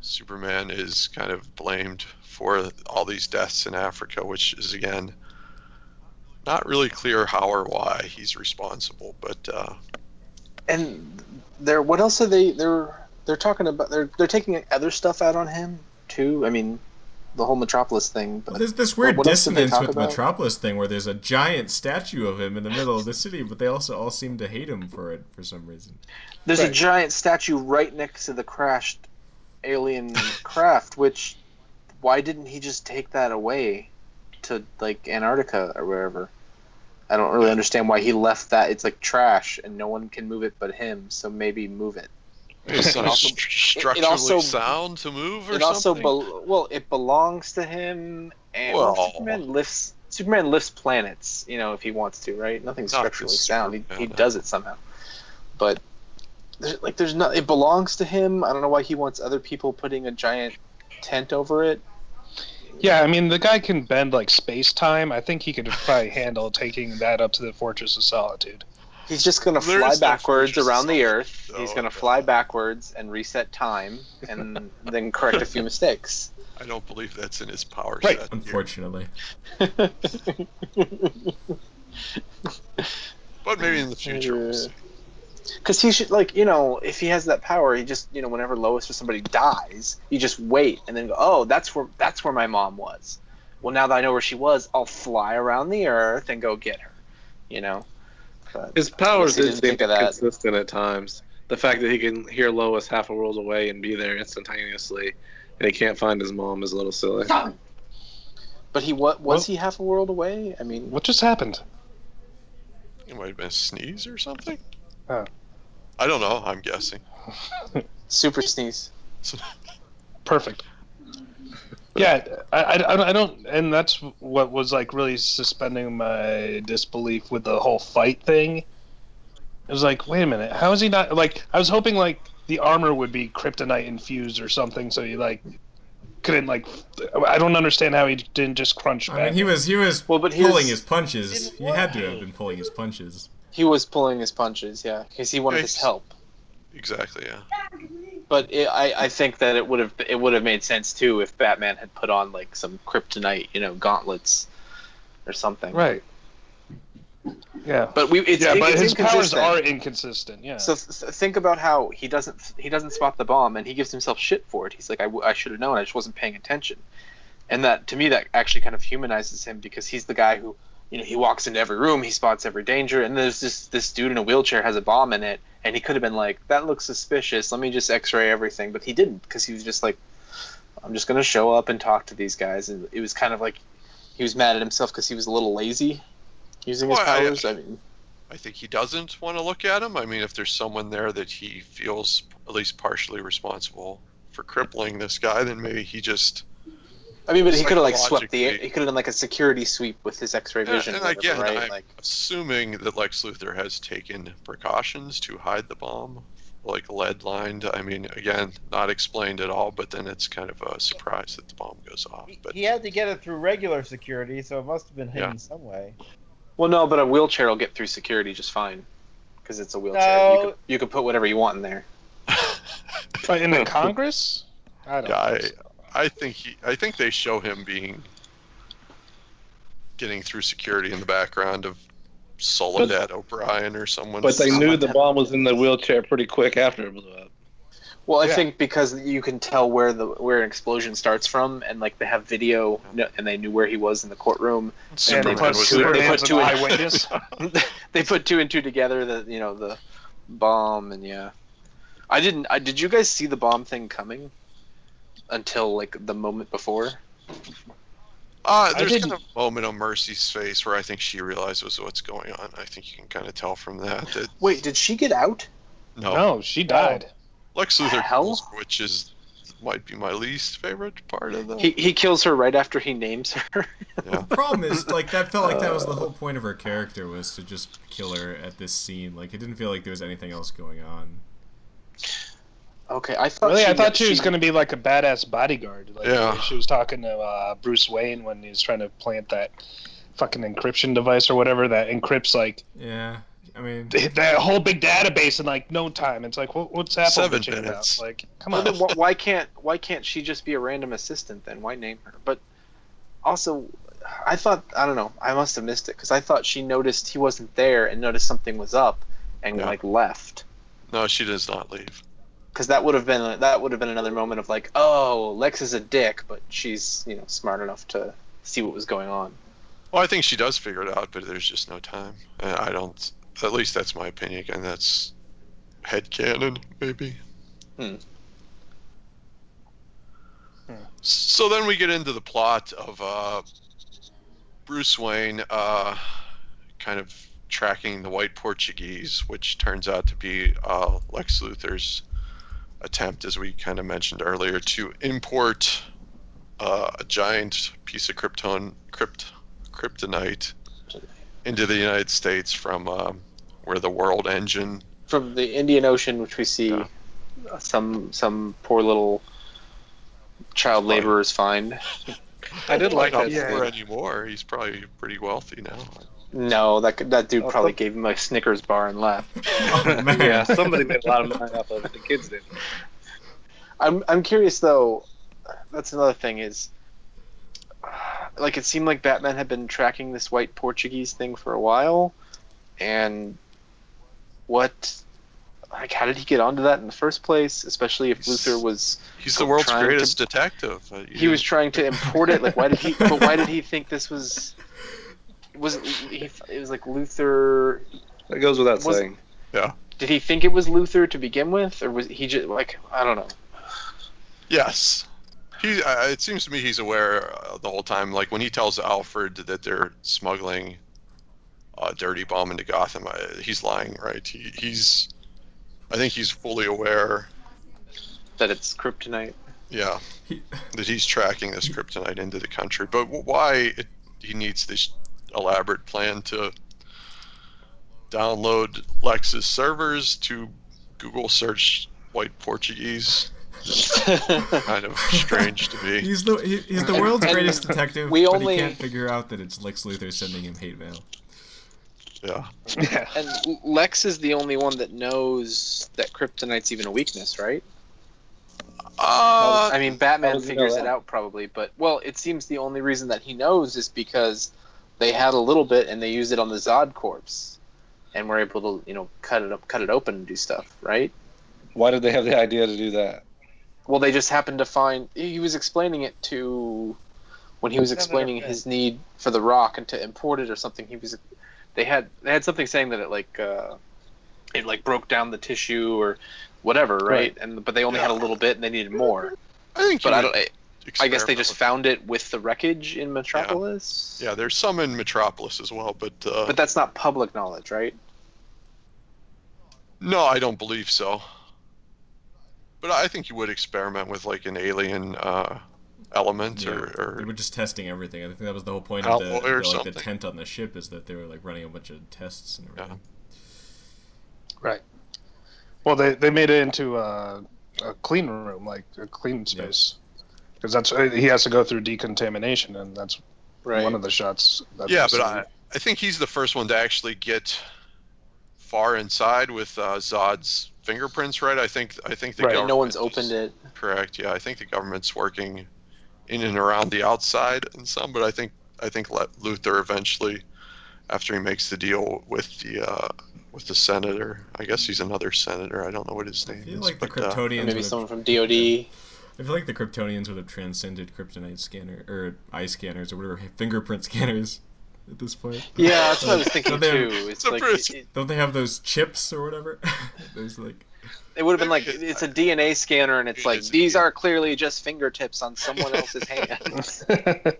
Superman is kind of blamed for all these deaths in Africa, which is again Not really clear how or why he's responsible, but uh, And they're what else are they? They're they're talking about. They're they're taking other stuff out on him too. I mean, the whole Metropolis thing. But Well, there's this weird what else dissonance with the about? Metropolis thing where there's a giant statue of him in the middle of the city, but they also all seem to hate him for it for some reason. There's a giant statue right next to the crashed alien craft. Which why didn't he just take that away to like Antarctica or wherever? I don't really understand why he left that. It's like trash, and no one can move it but him. So maybe move it. It's It not also- st- it structurally also- sound to move or it also something. bel well it belongs to him and well, Well- superman lifts superman lifts planets you know if he wants to right? Nothing's Not structurally just sound. He, he does it somehow. But there's, like there's not it belongs to him. I don't know why he wants other people putting a giant tent over it. Yeah, I mean the guy can bend like space time. I think he could probably handle taking that up to the Fortress of Solitude. He's just gonna fly is backwards Fortress around the Solitude, earth he's oh, gonna and, fly backwards and reset time and then correct a few mistakes I don't believe that's in his power Right. set. Unfortunately. But maybe in the future we'll see. Because he should, like, you know, if he has that power, he just, you know, whenever Lois or somebody dies, you just wait and then go, oh, that's where that's where my mom was. Well, now that I know where she was, I'll fly around the earth and go get her. You know. But His powers he did didn't seem think consistent at times. The fact that he can hear Lois half a world away and be there instantaneously, and he can't find his mom is a little silly. But he what was Well- he half a world away? I mean, What just happened? It might have been a sneeze or something. Oh. I don't know. I'm guessing. super sneeze. Perfect. Yeah, I, I, I don't, and that's what was like really suspending my disbelief with the whole fight thing. It was like, wait a minute, how is he not like? I was hoping like the armor would be kryptonite infused or something, so he like couldn't like. I don't understand how he didn't just crunch. I mean, he was he was Well, but pulling his- his punches. He had to have been pulling his punches. He was pulling his punches, yeah, because he wanted his help. Exactly. Yeah. But it, I, I think that it would have it would have made sense too if Batman had put on like some kryptonite, you know, gauntlets or something. right. Yeah. But we it's, yeah, but it's his powers are inconsistent. Yeah. So th- think about how he doesn't he doesn't spot the bomb and he gives himself shit for it. He's like, I, w- I should have known. I just wasn't paying attention. And that to me that actually kind of humanizes him because he's the guy who you know he walks into every room, he spots every danger, and there's this this dude in a wheelchair has a bomb in it, and he could have been like, that looks suspicious. Let me just X-ray everything, but he didn't because he was just like, I'm just gonna show up and talk to these guys, and it was kind of like he was mad at himself because he was a little lazy using his Well, I- powers. I mean. I think he doesn't want to look at him. I mean, if there's someone there that he feels at least partially responsible for crippling this guy, then maybe he just. I mean, but he could have like swept the. Psychologically- He could have done like a security sweep with his X-ray Yeah, vision, and whatever, again, right? I'm Like, assuming that Lex Luthor has taken precautions to hide the bomb, like lead lined. I mean, again, not explained at all, but then it's kind of a surprise that the bomb goes off. But he had to get it through regular security, so it must have been hidden Yeah. some way. well, no, but a wheelchair will get through security just fine because it's a wheelchair. You No. could you could put whatever you want in there. But in the Congress, I don't. Yeah, I- think. I think he, I think they show him being getting through security in the background of Soledad O'Brien or someone. But they knew the bomb was in the wheelchair pretty quick after it blew up. Well, I Yeah. think because you can tell where the where an explosion starts from, and like they have video, and they knew where he was in the courtroom. And Superman plus was Superman- there. they put two an in- eyewitness. they put two and two together. That you know the bomb, and yeah, I didn't. I did. You guys see the bomb thing coming until like the moment before? Uh, there's kind of a moment on Mercy's face where I think she realizes what's going on. I think you can kind of tell from that that Wait, did she get out? no, No, she died. Lex Luthor Hell? kills, which is might be my least favorite part of the. He he kills her right after he names her. yeah. Problem is, like that felt like that was the whole point of her character was to just kill her at this scene. Like it didn't feel like there was anything else going on. Okay, I thought. Really, she I thought she, she was going to be like a badass bodyguard. Like Yeah. she was talking to uh, Bruce Wayne when he was trying to plant that fucking encryption device or whatever that encrypts like Yeah, I mean, th- that whole big database in like no time. It's like what, what's Apple Seven minutes. about? Like, come on. then wh- why can't why can't she just be a random assistant then? Why name her? But also, I thought I don't know. I must have missed it because I thought she noticed he wasn't there and noticed something was up and Yeah. like left. No, she does not leave. Because that would have been that would have been another moment of like, oh, Lex is a dick, but she's you know smart enough to see what was going on. Well, I think she does figure it out, but there's just no time. And I don't. At least that's my opinion. and that's headcanon, maybe. Hmm. Hmm. So then we get into the plot of uh, Bruce Wayne uh, kind of tracking the white Portuguese, which turns out to be uh, Lex Luthor's attempt, as we kind of mentioned earlier, to import uh, a giant piece of krypton, crypt, kryptonite into the United States from um, where the World Engine. From the Indian Ocean, which we see Yeah. some some poor little child Right. laborers find. I did like not that Yeah. poor anymore. He's probably pretty wealthy now. No, that that dude Oh, probably some- gave him a Snickers bar and left. Oh, man. yeah, somebody made a lot of money off of it. The kids did. I'm I'm curious though. That's another thing is, like it seemed like Batman had been tracking this white Portuguese thing for a while, and what, like, how did he get onto that in the first place? Especially if He's- Luthor was He's the world's Trying to- greatest detective. Uh, he was trying to import it. Like, why did he? But why did he think this was? Was it? He, it was like Luthor. That goes without Was- saying. Yeah. Did he think it was Luthor to begin with, or was he just like I don't know? Yes. He. Uh, it seems to me he's aware uh, the whole time. Like when he tells Alfred that they're smuggling a dirty bomb into Gotham, uh, he's lying, right? He, he's. I think he's fully aware. That it's kryptonite. Yeah, that he's tracking this kryptonite into the country. But why it, he needs this elaborate plan to download Lex's servers to Google search white Portuguese? Kind of strange to me. He's the he, he's the world's And greatest detective, we but only- he can't figure out that it's Lex Luthor sending him hate mail. Yeah. Yeah. And Lex is the only one that knows that kryptonite's even a weakness, right? Uh, I mean, Batman does he know figures it out probably, but well, it seems the only reason that he knows is because they had a little bit and they used it on the Zod corpse, and were able to, you know, cut it up, cut it open and do stuff, right? Why did they have the idea to do that? Well, they just happened to find. He was explaining it to when he was explaining his need for the rock and to import it or something. He was. They had they had something saying that it like uh, it like broke down the tissue or whatever, right? Right. And but they only had a little bit and they needed more. I think. But you I don't. I, I guess they just found it with the wreckage in Metropolis. Yeah, there's some in Metropolis as well, but uh, But that's not public knowledge, right? no, I don't believe so. But I think you would experiment with like an alien uh, element Yeah, or, they were just testing everything. I think that was the whole point of the, the, like the tent on the ship is that they were like running a bunch of tests and everything. Right. Well, they, they made it into a, a clean room, like a clean space, because that's he has to go through decontamination, and that's Right. one of the shots. That yeah. But. I, I think he's the first one to actually get far inside with uh, Zod's fingerprints, right? I think I think the Right. government no one's is- opened it. Correct. Yeah, I think the government's working in and around the outside and some, but I think I think let Luthor eventually, after he makes the deal with the uh, with the senator, I guess he's another senator. I don't know what his I name feel is. like the but, uh, Kryptonians Or would maybe someone from DoD. I feel like the Kryptonians would have transcended kryptonite scanner or eye scanners or whatever fingerprint scanners at this point. Yeah, that's what I was thinking don't have- too. It's So like it, it, Don't they have those chips or whatever? those like it would have been like it's a DNA scanner, and it's like these are clearly just fingertips on someone else's hands. Uh,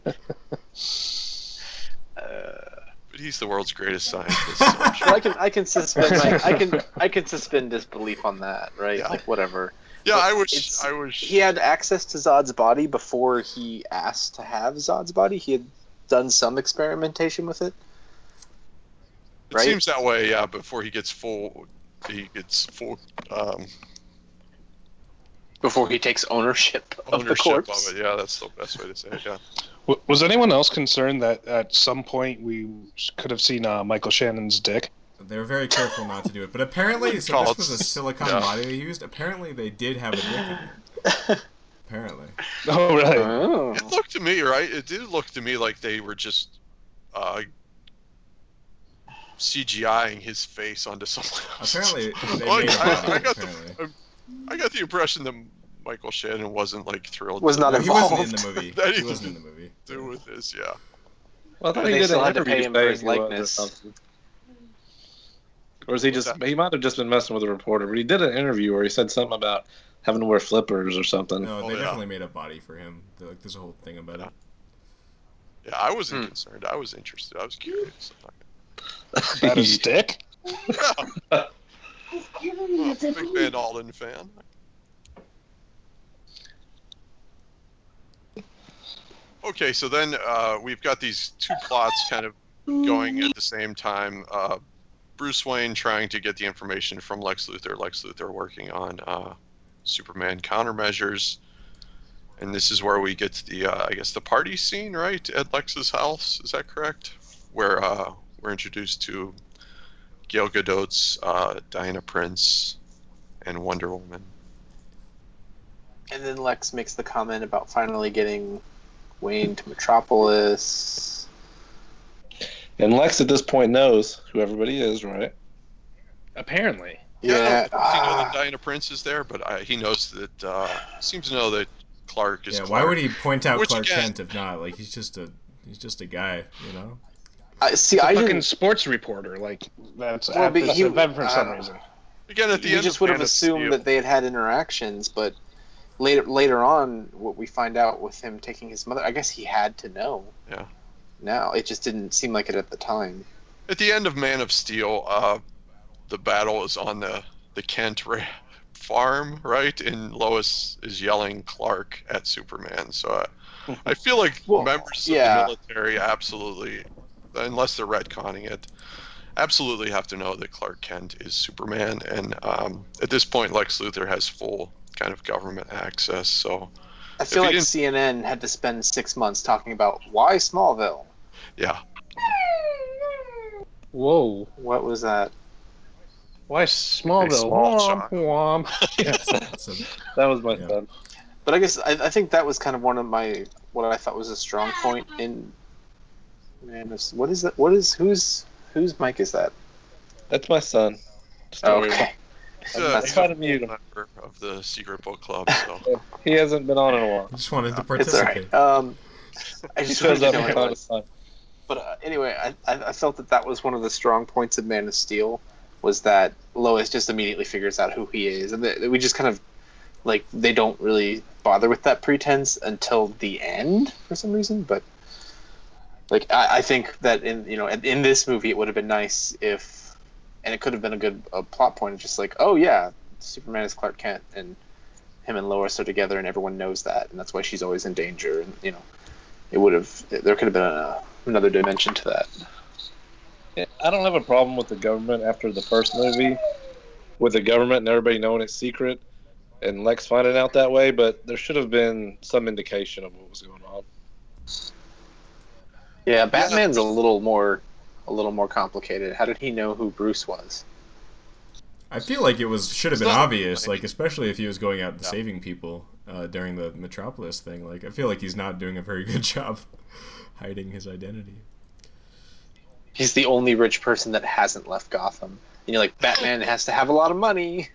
but he's the world's greatest scientist. so I'm sure- but I can I can suspend my, I can I can suspend disbelief on that, right? Yeah. Like whatever. Yeah, but I wish I wish He had access to Zod's body before he asked to have Zod's body. He had done some experimentation with it. It right? seems that way, yeah. Before he gets full, he gets full um, Before he takes ownership, of the ownership corpse. of it. Yeah, that's the best way to say it. Yeah. Was anyone else concerned that at some point we could have seen uh, Michael Shannon's dick? They were very careful not to do it. But apparently, so this was a silicon yeah. body they used. Apparently, they did have a dick in it. Apparently. Oh, really? Oh. It looked to me, right? It did look to me like they were just uh, CGIing his face onto someone else. Apparently, they Like, made a I- body. I got the- apparently. I got the impression that Michael Shannon wasn't like thrilled. Was not involved. he wasn't in the movie. That He he wasn't in the movie. do with this. Yeah. Well, I thought They he did still an had to pay interview him for his he or likeness. Something. Or is he just? He might have just been messing with a reporter, but he did an interview where he said something about having to wear flippers or something. No, Oh, they yeah. definitely made a body for him. There- Like, there's a whole thing about it. Yeah, I wasn't Hmm. concerned. I was interested. I was curious. About his stick. I'm a big Van Alden fan. Okay, so then uh, we've got these two plots kind of going at the same time. Uh, Bruce Wayne trying to get the information from Lex Luthor. Lex Luthor working on uh, Superman countermeasures. And this is where we get to the, uh, I guess, the party scene, right, at Lex's house. Is that correct? Where uh, we're introduced to Gal Gadot's uh, Diana Prince and Wonder Woman. And then Lex makes the comment about finally getting Wayne to Metropolis. And Lex at this point knows who everybody is, right? Apparently. Yeah. I don't know if he know that Diana Prince is there, but I, he knows that. Uh, seems to know that Clark is. Yeah, Clark. why would he point out Which Clark again- Kent if not? Like, he's just a he's just a guy, you know. I see. He's a I fucking didn't. sports reporter. Like that's Well, but that's he- event for some uh, reason. Again, at the You end, just of would have assumed that they had had interactions, but later later on, what we find out with him taking his mother, I guess he had to know. Yeah. Now it just didn't seem like it at the time. At the end of Man of Steel, uh, the battle is on the the Kent ra- farm, right? And Lois is yelling Clark at Superman. So uh, I feel like Well, members yeah. of the military absolutely, unless they're retconning it, absolutely have to know that Clark Kent is Superman. And um, at this point, Lex Luthor has full kind of government access. So I feel like CNN had to spend six months talking about why Smallville. Yeah, Whoa. What was that? Why Smallville? small womp womp. So, That was my Yeah. son. But I guess I, I think that was kind of one of my what I thought was a strong point in. Man, this- what is that? What is whose whose mic is that? That's my son. Just don't worry about Okay. he's I'm a, not he's a mute member of the secret book club. So. He hasn't been on in a while. I just wanted to It's all participate. Um, I just shows wanted up to know from what But uh, anyway, I, I felt that that was one of the strong points of Man of Steel was that Lois just immediately figures out who he is, and we just kind of like they don't really bother with that pretense until the end for some reason. But like I, I think that in you know in, in this movie it would have been nice if, and it could have been a good a plot point just like oh yeah Superman is Clark Kent and him and Lois are together and everyone knows that and that's why she's always in danger and you know it would have there could have been a, another dimension to that. I don't have a problem with the government after the first movie, with the government and everybody knowing it's secret, and Lex finding out that way. But there should have been some indication of what was going on. Yeah, Batman's a little more a little more complicated. How did he know who Bruce was? I feel like it was should have been obvious, like especially if he was going out and Yeah. saving people uh, during the Metropolis thing. Like I feel like he's not doing a very good job hiding his identity. He's the only rich person that hasn't left Gotham. And you're like, Batman has to have a lot of money.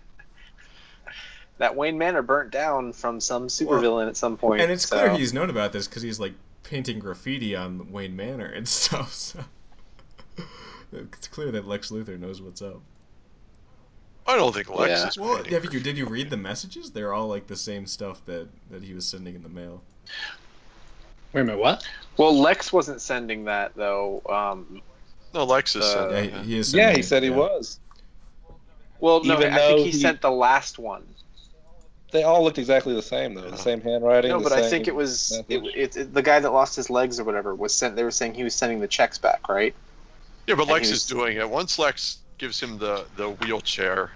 That Wayne Manor burnt down from some supervillain at some point. And it's so- clear he's known about this because he's like painting graffiti on Wayne Manor and stuff. So it's clear that Lex Luthor knows what's up. I don't think Lex Yeah. is. Well, painting have you, did you read the messages? They're all like the same stuff that that he was sending in the mail. Wait a minute, what? Well, Lex wasn't sending that though. Um, No, Lex is. Uh, sending Yeah, he, he is. yeah, he it, said he yeah. was. well, no, Even I think he, he- sent the last one. They all looked exactly the same though. The same handwriting. No, but I think it was it, it, it, the guy that lost his legs or whatever was sent. They were saying he was sending the checks back, right? Yeah, but And Lex he is doing it. Once Lex gives him the the wheelchair,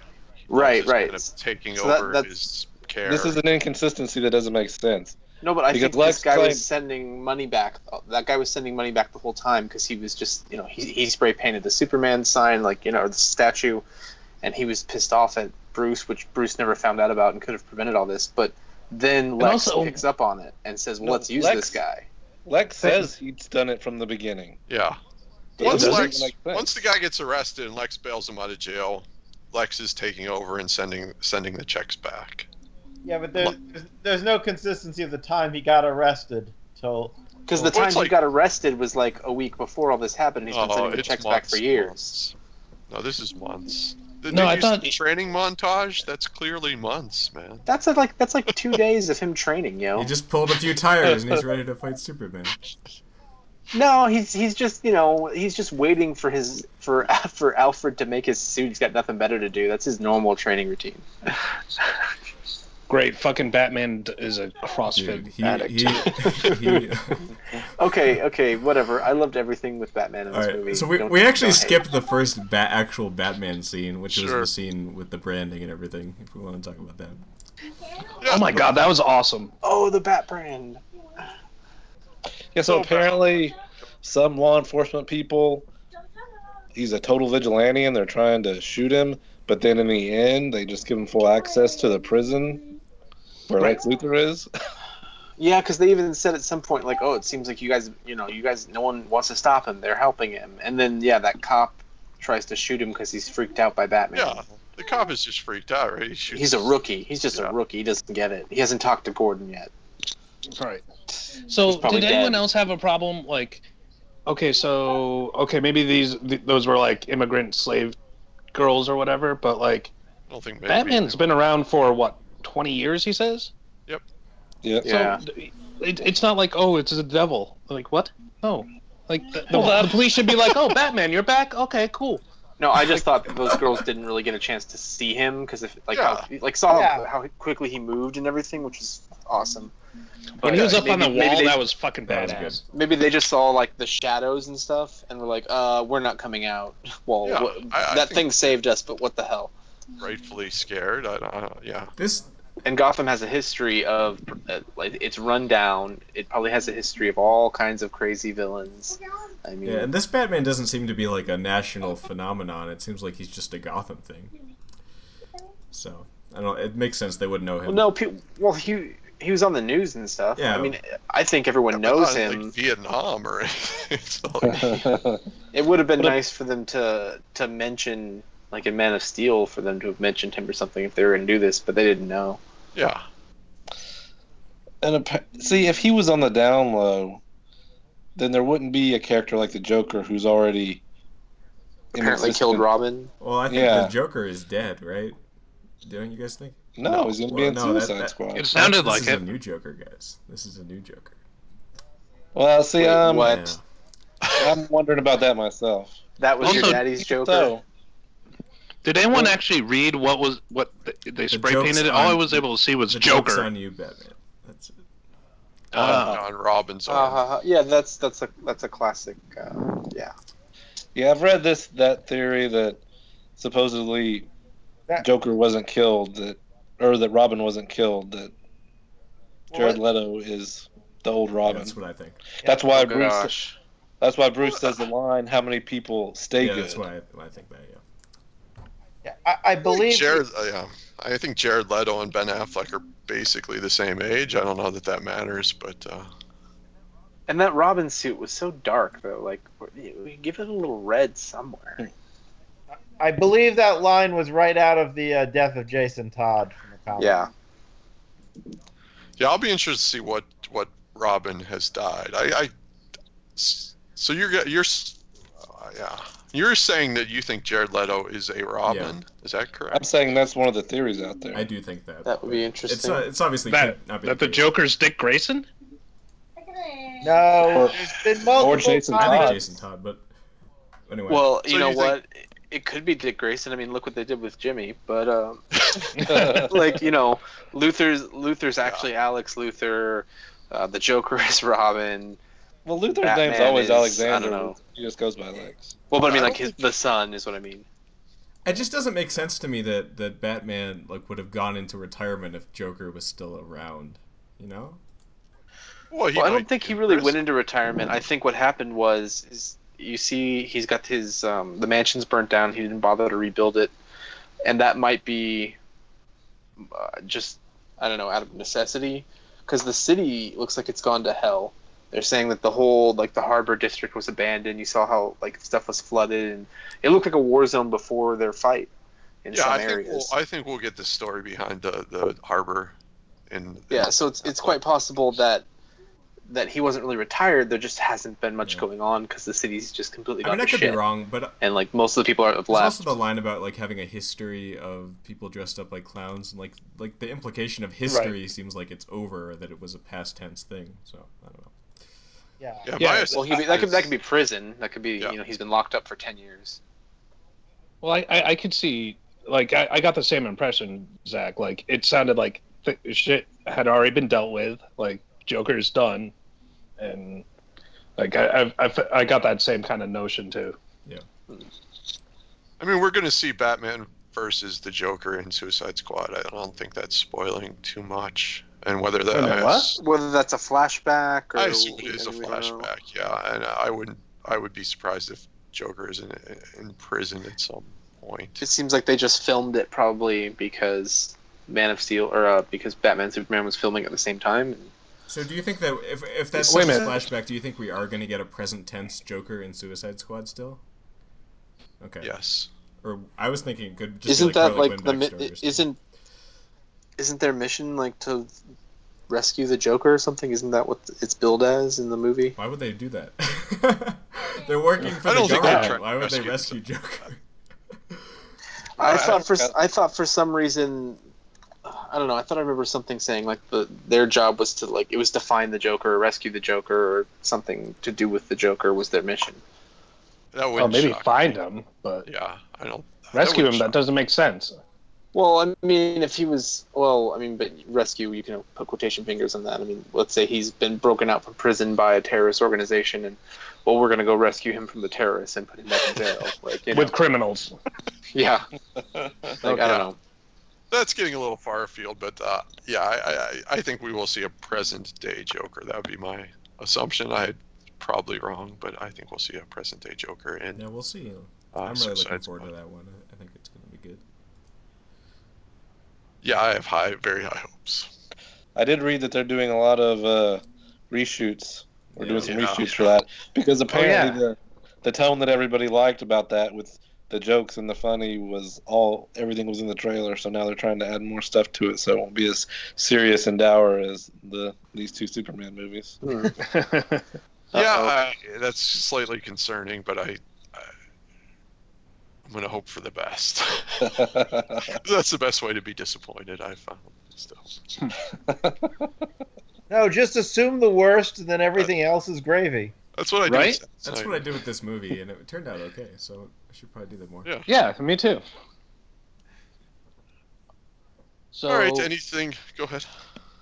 Right, Lex right. Kind of taking So over that's- his care. This is an inconsistency that doesn't make sense. No, but I Because think Lex this guy claimed- was sending money back. That guy was sending money back the whole time because he was just, you know, he, he spray painted the Superman sign, like, you know, the statue, and he was pissed off at Bruce, which Bruce never found out about and could have prevented all this. But then Lex also- picks up on it and says, well, No, "Let's use Lex- this guy." Lex says he's done it from the beginning. Yeah. It Once Lex, make once the guy gets arrested and Lex bails him out of jail, Lex is taking over and sending sending the checks back. Yeah, but there's, there's there's no consistency of the time he got arrested till Because the Well, time he like- got arrested was like a week before all this happened. He's been Oh, sending the it's checks back for years. months. No, this is months. The, No, I thought- the training montage. That's clearly months, man. That's like that's like two days of him training, yo. He just pulled a few tires and he's ready to fight Superman. No, he's he's just you know he's just waiting for his for for Alfred to make his suit. He's got nothing better to do. That's his normal training routine. Great, fucking Batman is a CrossFit Dude, he, addict. he, he Okay, okay, whatever. I loved everything with Batman in All this right, movie. so we, Don't- we actually don't hate. skipped the first ba- actual Batman scene, which was Sure. the scene with the branding and everything. If we want to talk about that, oh my god, that was awesome. Oh, the Bat brand. Yeah, so So apparently some law enforcement people he's a total vigilante and they're trying to shoot him, but then in the end they just give him full access to the prison where Lex Luthor is. Yeah, because they even said at some point like, "Oh, it seems like you guys, you know, you guys, no one wants to stop him. They're helping him." And then yeah, that cop tries to shoot him because he's freaked out by Batman. Yeah, the cop is just freaked out, right? He shoots. He's a rookie. He's just Yeah. a rookie. He doesn't get it. He hasn't talked to Gordon yet. Right. So, He's probably did anyone dead. else have a problem? Like, okay, so okay, maybe these th- those were like immigrant slave girls or whatever, but like I don't think maybe. Batman's been around for what twenty years? He says. Yep. Yeah. So d- it, it's not like oh, it's the devil. Like what? No. Like the, the, Well, the police should be like, oh, Batman, you're back. Okay, cool. No, I just thought those girls didn't really get a chance to see him because if like how, like saw Yeah. how quickly he moved and everything, which was awesome. When he was uh, up on the wall, maybe they, that was fucking That was badass. maybe they just saw like the shadows and stuff and were like, uh, we're not coming out. Well, Yeah, what- I- I that think- thing saved us, but what the hell? rightfully scared. I, I, yeah. this And Gotham has a history of uh, like it's run down. It probably has a history of all kinds of crazy villains. I mean, yeah, and this Batman doesn't seem to be like a national phenomenon. It seems like he's just a Gotham thing. So I don't. It makes sense they wouldn't know him. well, no, pe- well he he was on the news and stuff. Yeah. I mean, I think everyone Yeah, knows not, him. Like Vietnam or anything. It would have been But if- nice for them to to mention, like in Man of Steel, for them to have mentioned him or something if they were going to do this, but they didn't know. yeah. And appa- see, if he was on the down low, then there wouldn't be a character like the Joker who's already Apparently killed. Robin. Well, I think Yeah. the Joker is dead, right? Don't you guys think? No, he's gonna be Well, in no, Suicide that- Squad. It sounded this like is it. a new Joker, guys. This is a new Joker. Well, see, Wait, um, what? Yeah. I'm wondering about that myself. That was your daddy's Joker. So, Did anyone Well- actually read what was what they, they spray joke's painted it? All I was able to see was The joke's Joker. on you, Batman. That's it. Uh, on Robin's arm. Uh, yeah, that's that's a that's a classic. Uh, yeah. yeah, I've read this that theory that supposedly That- Joker wasn't killed, that or that Robin wasn't killed, that Jared Well, Leto is the old Yeah, Robin. that's what I think. That's why Oh, Bruce. gosh. That's why Bruce says the line, "How many people stay yeah, good?" that's why I, I think that. Yeah. yeah, I, I believe Jared, uh, yeah, I think Jared Leto and Ben Affleck are basically the same age. I don't know that that matters, but uh, And that Robin suit was so dark though. Like, we give it a little red somewhere. I believe that line was right out of the uh, death of Jason Todd from comic. Yeah. yeah, I'll be interested to see what what Robin has died. I, I so you're you're uh, yeah you're saying that you think Jared Leto is a Robin? Yeah. Is that correct? I'm saying that's one of the theories out there. I do think that. That would be interesting. It's, uh, it's obviously that not that the case. Joker's Dick Grayson. No, Or- there's been multiple or Jason I think Todd. Jason Todd, but anyway. Well, So you know you what? It could be Dick Grayson. I mean, look what they did with Jimmy. But um, like you know, Luthor's Luthor's actually Alex Luthor. Uh, the Joker is Robin. well, Luthor's Batman name's always is- I Alexander. don't know. He just goes by Lex. Well, but I mean, like his, the son is what I mean. It just doesn't make sense to me that that Batman like would have gone into retirement if Joker was still around. You know? Well, well, I don't think he really prison. went into retirement. I think what happened was, is you see, he's got his um, the mansion's burnt down. He didn't bother to rebuild it, and that might be uh, just I don't know, out of necessity, because the city looks like it's gone to hell. They're saying that the whole like the harbor district was abandoned. You saw how like stuff was flooded, and it looked like a war zone before their fight in Yeah, some I think we'll. I think we'll get the story behind the the harbor. In yeah, so it's it's quite possible that that he wasn't really retired. There just hasn't been much Yeah. going on because the city's just completely I gone mean, I could shit, be wrong, but and like most of the people are have there's left. also the line about like having a history of people dressed up like clowns, and like like the implication of history seems like it's over, that it was a past tense thing. So I don't know. Yeah. yeah, Yeah, well, he, that could that could be prison. That could be Yeah. you know he's been locked up for ten years. Well, I, I, I could see, like, I, I got the same impression, Zach. Like, it sounded like th- shit had already been dealt with. Like, Joker's done, and like I, I, I, I got that same kind of notion too. Yeah. I mean, we're going to see Batman versus the Joker in Suicide Squad. I don't think that's spoiling too much. And whether that Wait a minute. Whether that's a flashback or I assume it is a I mean, know. flashback, yeah. And I wouldn't I would be surprised if Joker is in in prison at some point. It seems like they just filmed it probably because Man of Steel or uh, because Batman Superman was filming at the same time. So do you think that if if that's Wait such a a flashback, do you think we are going to get a present tense Joker in Suicide Squad still? Okay. Yes. Or I was thinking it could just isn't be that like Harley like the mi- isn't isn't their mission like to rescue the Joker or something? Isn't that what it's billed as in the movie? Why would they do that? They're working for I the don't government. trying Why would they rescue rescue Joker? I I- thought for I- I thought for some reason I don't know. I thought I remember something saying like the their job was to like it was to find the Joker, or rescue the Joker, or something to do with the Joker was their mission. That oh, would Well, maybe find me. him, but Yeah, I don't rescue would him. That doesn't make sense. Well, I mean, if he was well, I mean, but rescue you can put quotation fingers on that. I mean, let's say he's been broken out from prison by a terrorist organization, and well, we're gonna go rescue him from the terrorists and put him back in jail. Like, you know, With criminals. yeah, like I don't know. That's getting a little far afield, but uh, yeah, I, I I think we will see a present day Joker. That would be my assumption. I'm probably wrong, but I think we'll see a present day Joker And yeah, we'll see. uh, I'm really Suicide looking forward Squad. to that one. I- I think it's going to be good. Yeah, I have high, very high hopes. I did read that they're doing a lot of uh, reshoots. We're doing some Yeah. reshoots for that because apparently yeah. the the tone that everybody liked about that with the jokes and the funny was all everything was in the trailer. So now they're trying to add more stuff to it, so it won't be as serious and dour as the these two Superman movies. Hmm. Yeah, I, that's slightly concerning, but I, I I'm gonna hope for the best. that's the best way to be disappointed. I found. Still. No, just assume the worst, and then everything else is gravy. That's what I do. Right? with That's Snyder. what I did with this movie, and it turned out okay. So I should probably do that more. Yeah. yeah, me too. So All right. Anything? Go ahead.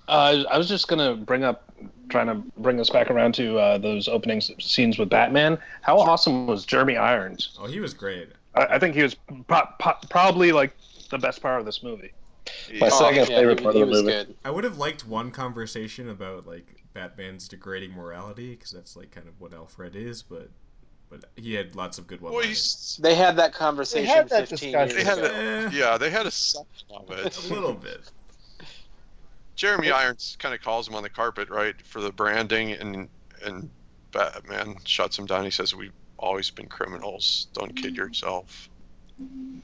Uh, I was just gonna bring up, trying to bring us back around to uh, those opening scenes with Batman. How awesome was Jeremy Irons? Oh, he was great. I, I think he was pro- pro- probably like the best part of this movie. My Oh, second yeah, favorite he, part of the movie. good. I would have liked one conversation about like Batman's degrading morality because that's like kind of what Alfred is, but but he had lots of good Well, They had that conversation They had that 15 discussion. years they had ago. a, yeah, they had a section of a little bit. Jeremy Irons kind of calls him on the carpet, right, for the branding, and and Batman shuts him down. He says, "We've always been criminals. Don't kid yourself."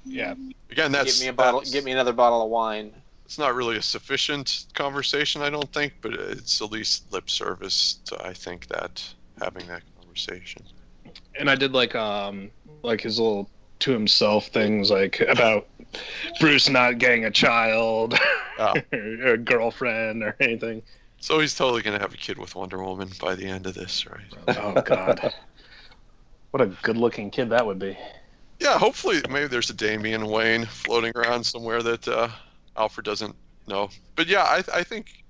Yeah, Again, that's get me a bottle. Get me another bottle of wine. It's not really a sufficient conversation, I don't think, but it's at least lip service to I think that having that conversation. and I did like um like his little to himself things like about Bruce not getting a child Yeah. or a girlfriend or anything. So he's totally gonna have a kid with Wonder Woman by the end of this, right? Oh God, what a good-looking kid that would be. Yeah, hopefully maybe there's a Damian Wayne floating around somewhere that uh, Alfred doesn't know. But yeah, I, I think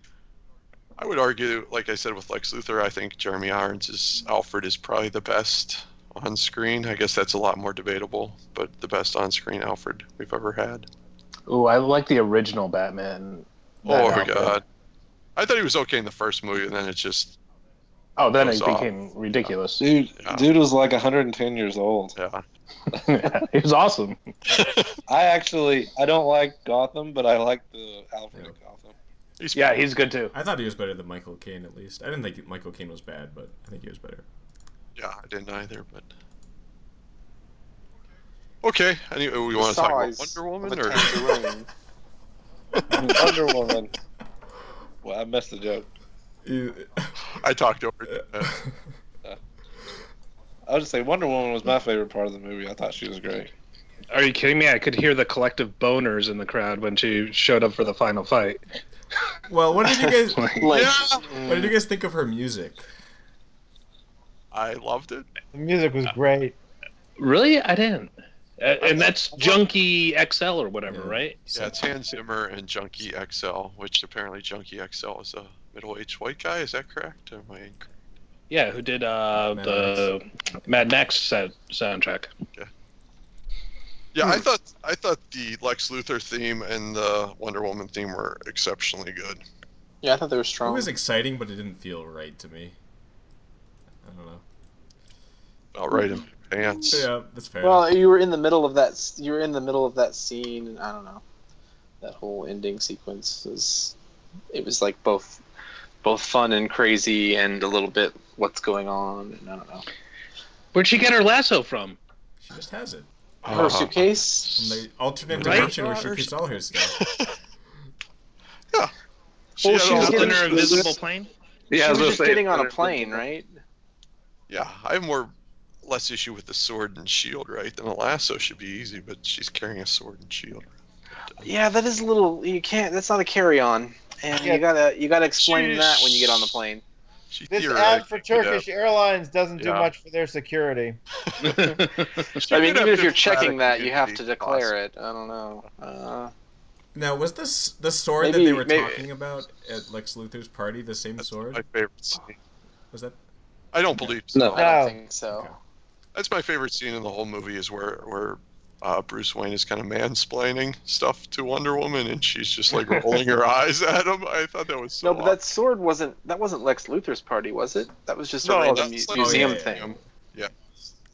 I would argue, like I said with Lex Luthor, I think Jeremy Irons is Alfred is probably the best on screen. I guess that's a lot more debatable, but the best on screen Alfred we've ever had. Oh, I like the original Batman. Oh that my Alfred. god. I thought he was okay in the first movie, and then it just Oh, then Goes it off. became ridiculous. Dude, Yeah. dude was like 110 years old. yeah. he was awesome. I actually I don't like Gotham, but I like the Alfred Yeah. Gotham. He's Yeah, he's good too. I thought he was better than Michael Caine at least. I didn't think Michael Caine was bad, but I think he was better. Yeah, I didn't either, but. Okay, anyway, we The want to talk about Wonder Woman, or. Wonder Woman. Well, I missed the joke. You- I talked over. it. Uh, I would just say Wonder Woman was my favorite part of the movie. I thought she was great. Are you kidding me? I could hear the collective boners in the crowd when she showed up for the final fight. well, what did you guys? Like, Like, Yeah. What did you guys think of her music? I loved it. The music was great. really? I didn't. Uh, and that's Junkie XL or whatever, Yeah. right? Yeah, it's Hans Zimmer and Junkie XL, which apparently Junkie XL is a middle-aged white guy. Is that correct? Am I incorrect? Yeah, who did uh, Mad the Mad Max sa- soundtrack? Yeah, Hmm. I thought I thought the Lex Luthor theme and the Wonder Woman theme were exceptionally good. yeah, I thought they were strong. It was exciting, but it didn't feel right to me. I don't know. All right in my pants. Yeah, that's fair. Well, you were in the middle of that. You were in the middle of that scene. I don't know. That whole ending sequence was. It was like both, both fun and crazy, and a little bit what's going on. And I don't know. Where'd she get her lasso from? she just has it Her Uh, suitcase. from the alternate Right? dimension where she keeps all her stuff. She Well, had she all was the- In getting- her invisible plane? Yeah, I she was was just say, getting on a plane, right? Yeah, I have more less issue with the sword and shield, right? Than a lasso should be easy, but she's carrying a sword and shield. Yeah, that is a little. You can't. That's not a carry-on, and Yeah. you gotta you gotta explain Sheesh. that when you get on the plane. She This ad for could have- Turkish Airlines doesn't do Yeah. much for their security. I mean, even if you're checking that, you have to immunity, declare it. I don't know. Uh, Now, was this the sword that they were maybe- talking about at Lex Luthor's party the same That's sword? my favorite scene. Was that? I don't believe so. No. I don't think so. Okay. That's my favorite scene in the whole movie is where where uh, Bruce Wayne is kind of mansplaining stuff to Wonder Woman, and she's just like rolling her eyes at him. I thought that was so. No, but that sword wasn't that wasn't Lex Luthor's party, was it? That was just a No, random mu- like- museum Oh, yeah, yeah, thing. yeah.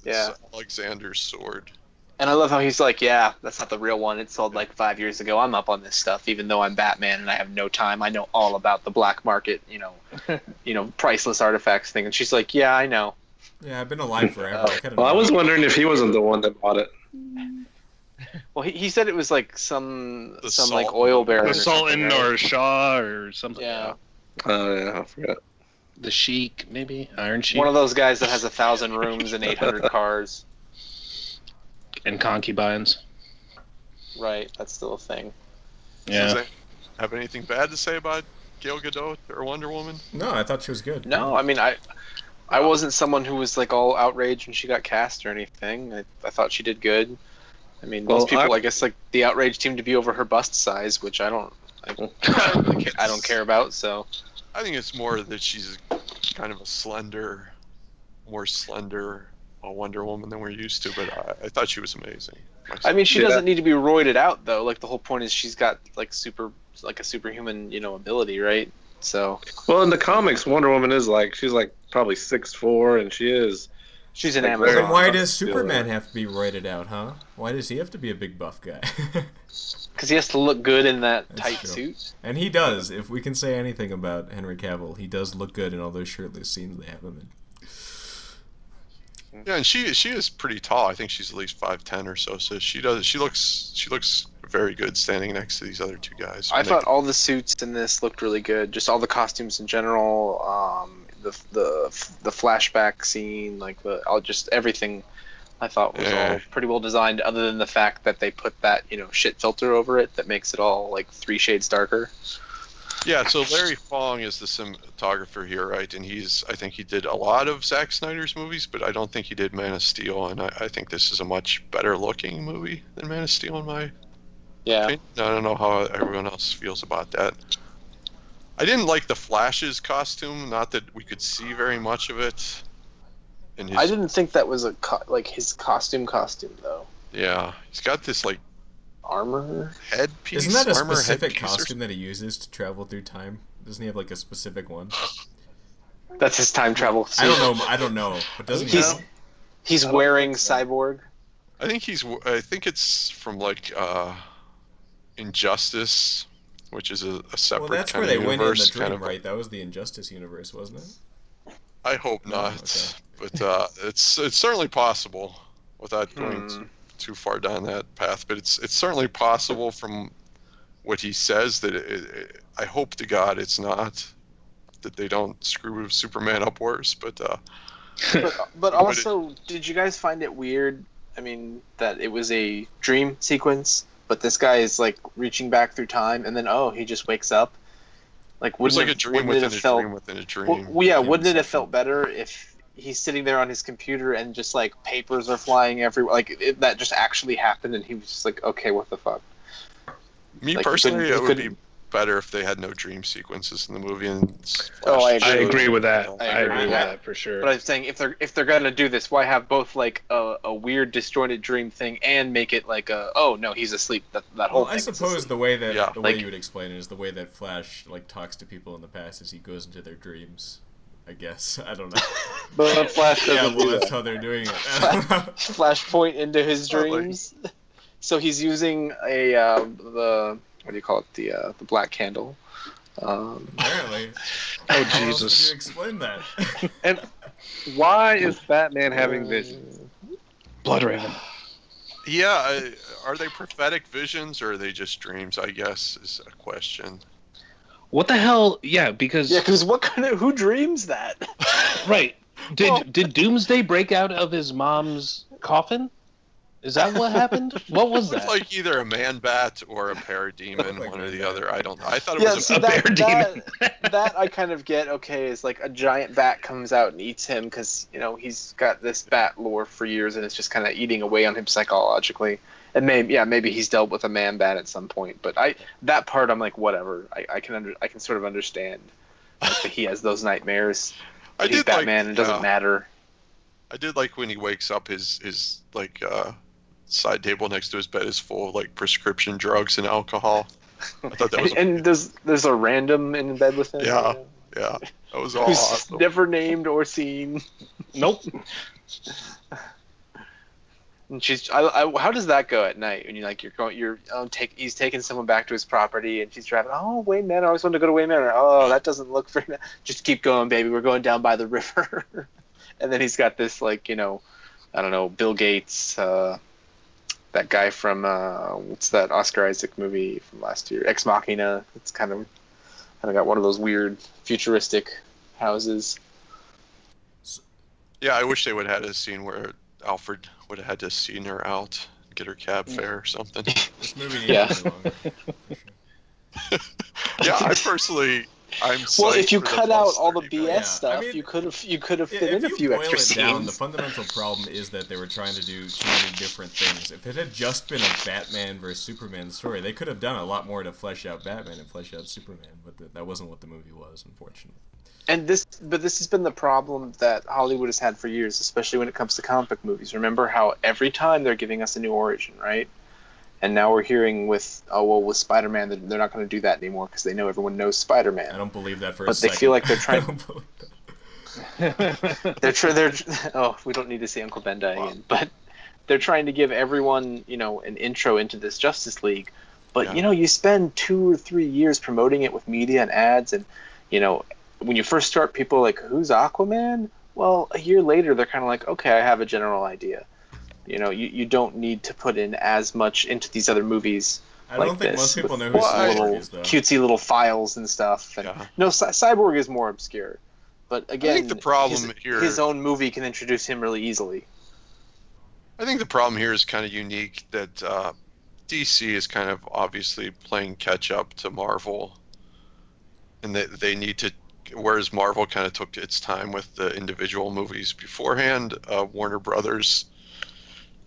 Yeah. It's Alexander's sword. And I love how he's like, "Yeah, that's not the real one. It sold like five years ago. I'm up on this stuff, even though I'm Batman and I have no time. I know all about the black market, you know, you know, priceless artifacts thing." And she's like, "Yeah, I know." Yeah, I've been alive forever. Uh, I Well, I was wondering if he wasn't the one that bought it. Well, he, he said it was like some The some like oil baron the or something, Sultan right? or Shah or something. yeah, Oh yeah, I forgot. The Sheik, maybe? Iron Sheik? one of those guys that has a thousand rooms and eight hundred cars. and concubines. Right, that's still a thing. Yeah. Does that have anything bad to say about Gal Gadot or Wonder Woman? No, I thought she was good. No, I mean I I wasn't someone who was like all outraged when she got cast or anything. I, I thought she did good. I mean, Well, most people, I- I, guess, like the outrage seemed to be over her bust size, which I don't, I, I, don't, really ca- I don't care about. So I think it's more that she's kind of a slender, more slender uh, Wonder Woman than we're used to. But I, I thought she was amazing. I mean, she Yeah. doesn't need to be roided out though. Like the whole point is she's got like super, like a superhuman, you know, ability, right? So Well, in the comics, Wonder Woman is like she's like probably six four, and she is. She's an Like, Well, Amazon. then why does Superman have to be roided out, huh? Why does he have to be a big buff guy? Because he has to look good in that That's tight true. suit. and he does. If we can say anything about Henry Cavill, he does look good in all those shirtless scenes they have him in. Yeah, and she she is pretty tall. I think she's at least five ten or so. So she does. She looks she looks very good standing next to these other two guys. I when they thought all the suits in this looked really good. Just all the costumes in general, um, the the the flashback scene, like the all just everything. I thought was Yeah. all pretty well designed, other than the fact that they put that you know shit filter over it that makes it all like three shades darker. Yeah, so Larry Fong is the cinematographer here, right? And he's, I think he did a lot of Zack Snyder's movies, but I don't think he did Man of Steel. And I, I think this is a much better looking movie than Man of Steel, in my Yeah, opinion. I don't know how everyone else feels about that. I didn't like the Flash's costume, not that we could see very much of it. And his, I didn't think that was a co- like his costume costume though. Yeah, he's got this like Armor. headpiece. Isn't that a armor specific headpiece or costume that he uses to travel through time? Doesn't he have like a specific one? That's his time travel. I don't know. I don't know. But doesn't he? He's have- he's wearing think cyborg. I think he's. I think it's from like uh, Injustice, which is a, a separate Well, that's kind where of they went in the universe. dream, kind of, right? That was the Injustice universe, wasn't it? I hope No? not, Okay. but uh, it's it's certainly possible without going Hmm. too, too far down that path. But it's it's certainly possible from what he says that it, it, I hope to God it's not that they don't screw Superman up worse. But uh, But, but But it- also, did you guys find it weird? I mean, that it was a dream sequence, but this guy is like reaching back through time, and then oh, he just wakes up. Like, wouldn't like a dream wouldn't within a felt? dream within a dream. Well, yeah, wouldn't it have felt better if he's sitting there on his computer and just like papers are flying everywhere? Like it, that just actually happened, and he was just like, okay, what the fuck? Me like, personally, it would be better if they had no dream sequences in the movie. And Oh, I Flash I agree. agree with that. I I agree. agree with I- that for sure. But I'm saying if they're if they're gonna do this, why have both like a, a weird disjointed dream thing and make it like a oh no he's asleep that that whole Well, I thing is suppose the way that Yeah. the way Like- you would explain it is the way that Flash like talks to people in the past as he goes into their dreams. I guess I don't know. But Flash yeah, doesn't well, do that's that. how they're doing it. I don't flashpoint into his Well, like- dreams. So he's using a uh, the what do you call it the uh, the black candle. Um, Apparently. Oh, How else would Jesus. you explain that? And why is Batman having visions? Blood Raven. yeah, are they prophetic visions or are they just dreams? I guess is a question. What the hell? Yeah, because yeah, because what kind of who dreams that? right. Did Well- did Doomsday break out of his mom's coffin? Is that what happened? What was It looked that? like either a man bat or a Looked parademon, like one or the other. I don't know. I thought it yeah, was a see a that, bear that demon. that I kind of get. Okay, is like a giant bat comes out and eats him because you know he's got this bat lore for years and it's just kind of eating away on him psychologically. And maybe yeah, maybe he's dealt with a man bat at some point. But I that part I'm like whatever. I, I can under I can sort of understand like, that he has those nightmares. I He's did like- Batman and it doesn't yeah. matter. I did like when he wakes up, his his like uh, side table next to his bed is full of like prescription drugs and alcohol. I thought that was and, and there's there's a random in bed with him. Yeah. you know, yeah, that was all Who's awesome. never named or seen. Nope. And she's, I, I, how does that go at night when you like you're going, you're um, take, he's taking someone back to his property and she's driving. Oh, Wayne Manor. I always wanted to go to Wayne Manor. Oh, that doesn't look very. Just keep going, baby. We're going down by the river. and then he's got this like you know, I don't know, Bill Gates, uh, that guy from uh, what's that Oscar Isaac movie from last year, Ex Machina. It's kind of kind of got one of those weird futuristic houses. Yeah, I wish they would have had a scene where Alfred would have had to seen her out, get her cab fare or something. This movie needed Yeah. to be longer. Yeah, I personally, I'm. Well, if you cut out all the BS minutes. Yeah, I stuff, mean, you could have you could have fit in a few boil extra it scenes. down, the fundamental problem is that they were trying to do too many different things. If it had just been a Batman versus Superman story, they could have done a lot more to flesh out Batman and flesh out Superman. But th- that wasn't what the movie was, unfortunately. And this, but this has been the problem that Hollywood has had for years, especially when it comes to comic book movies. Remember how every time they're giving us a new origin, right? And now we're hearing with, oh well, with Spider-Man, they're- they're not going to do that anymore because they know everyone knows Spider-Man. I don't believe that for a But they second. feel like they're I trying- don't believe that. They're tr- they're oh, we don't need to see Uncle Ben die again, but they're trying to give everyone, you know, an intro into this Justice League. But Yeah. you know, you spend two or three years promoting it with media and ads, and you know, when you first start, people are like, "Who's Aquaman?" Well, a year later, they're kind of like, "Okay, I have a general idea." You know, you, you don't need to put in as much into these other movies I like don't think this most people know who Well, Cyborg little is, though. cutesy little files and stuff. And Yeah. no, Cy- Cyborg is more obscure. But again, I think the problem his, here- his own movie can introduce him really easily. I think the problem here is kind of unique that uh, DC is kind of obviously playing catch up to Marvel, and that they need to. Whereas Marvel kind of took its time with the individual movies beforehand, uh, Warner Brothers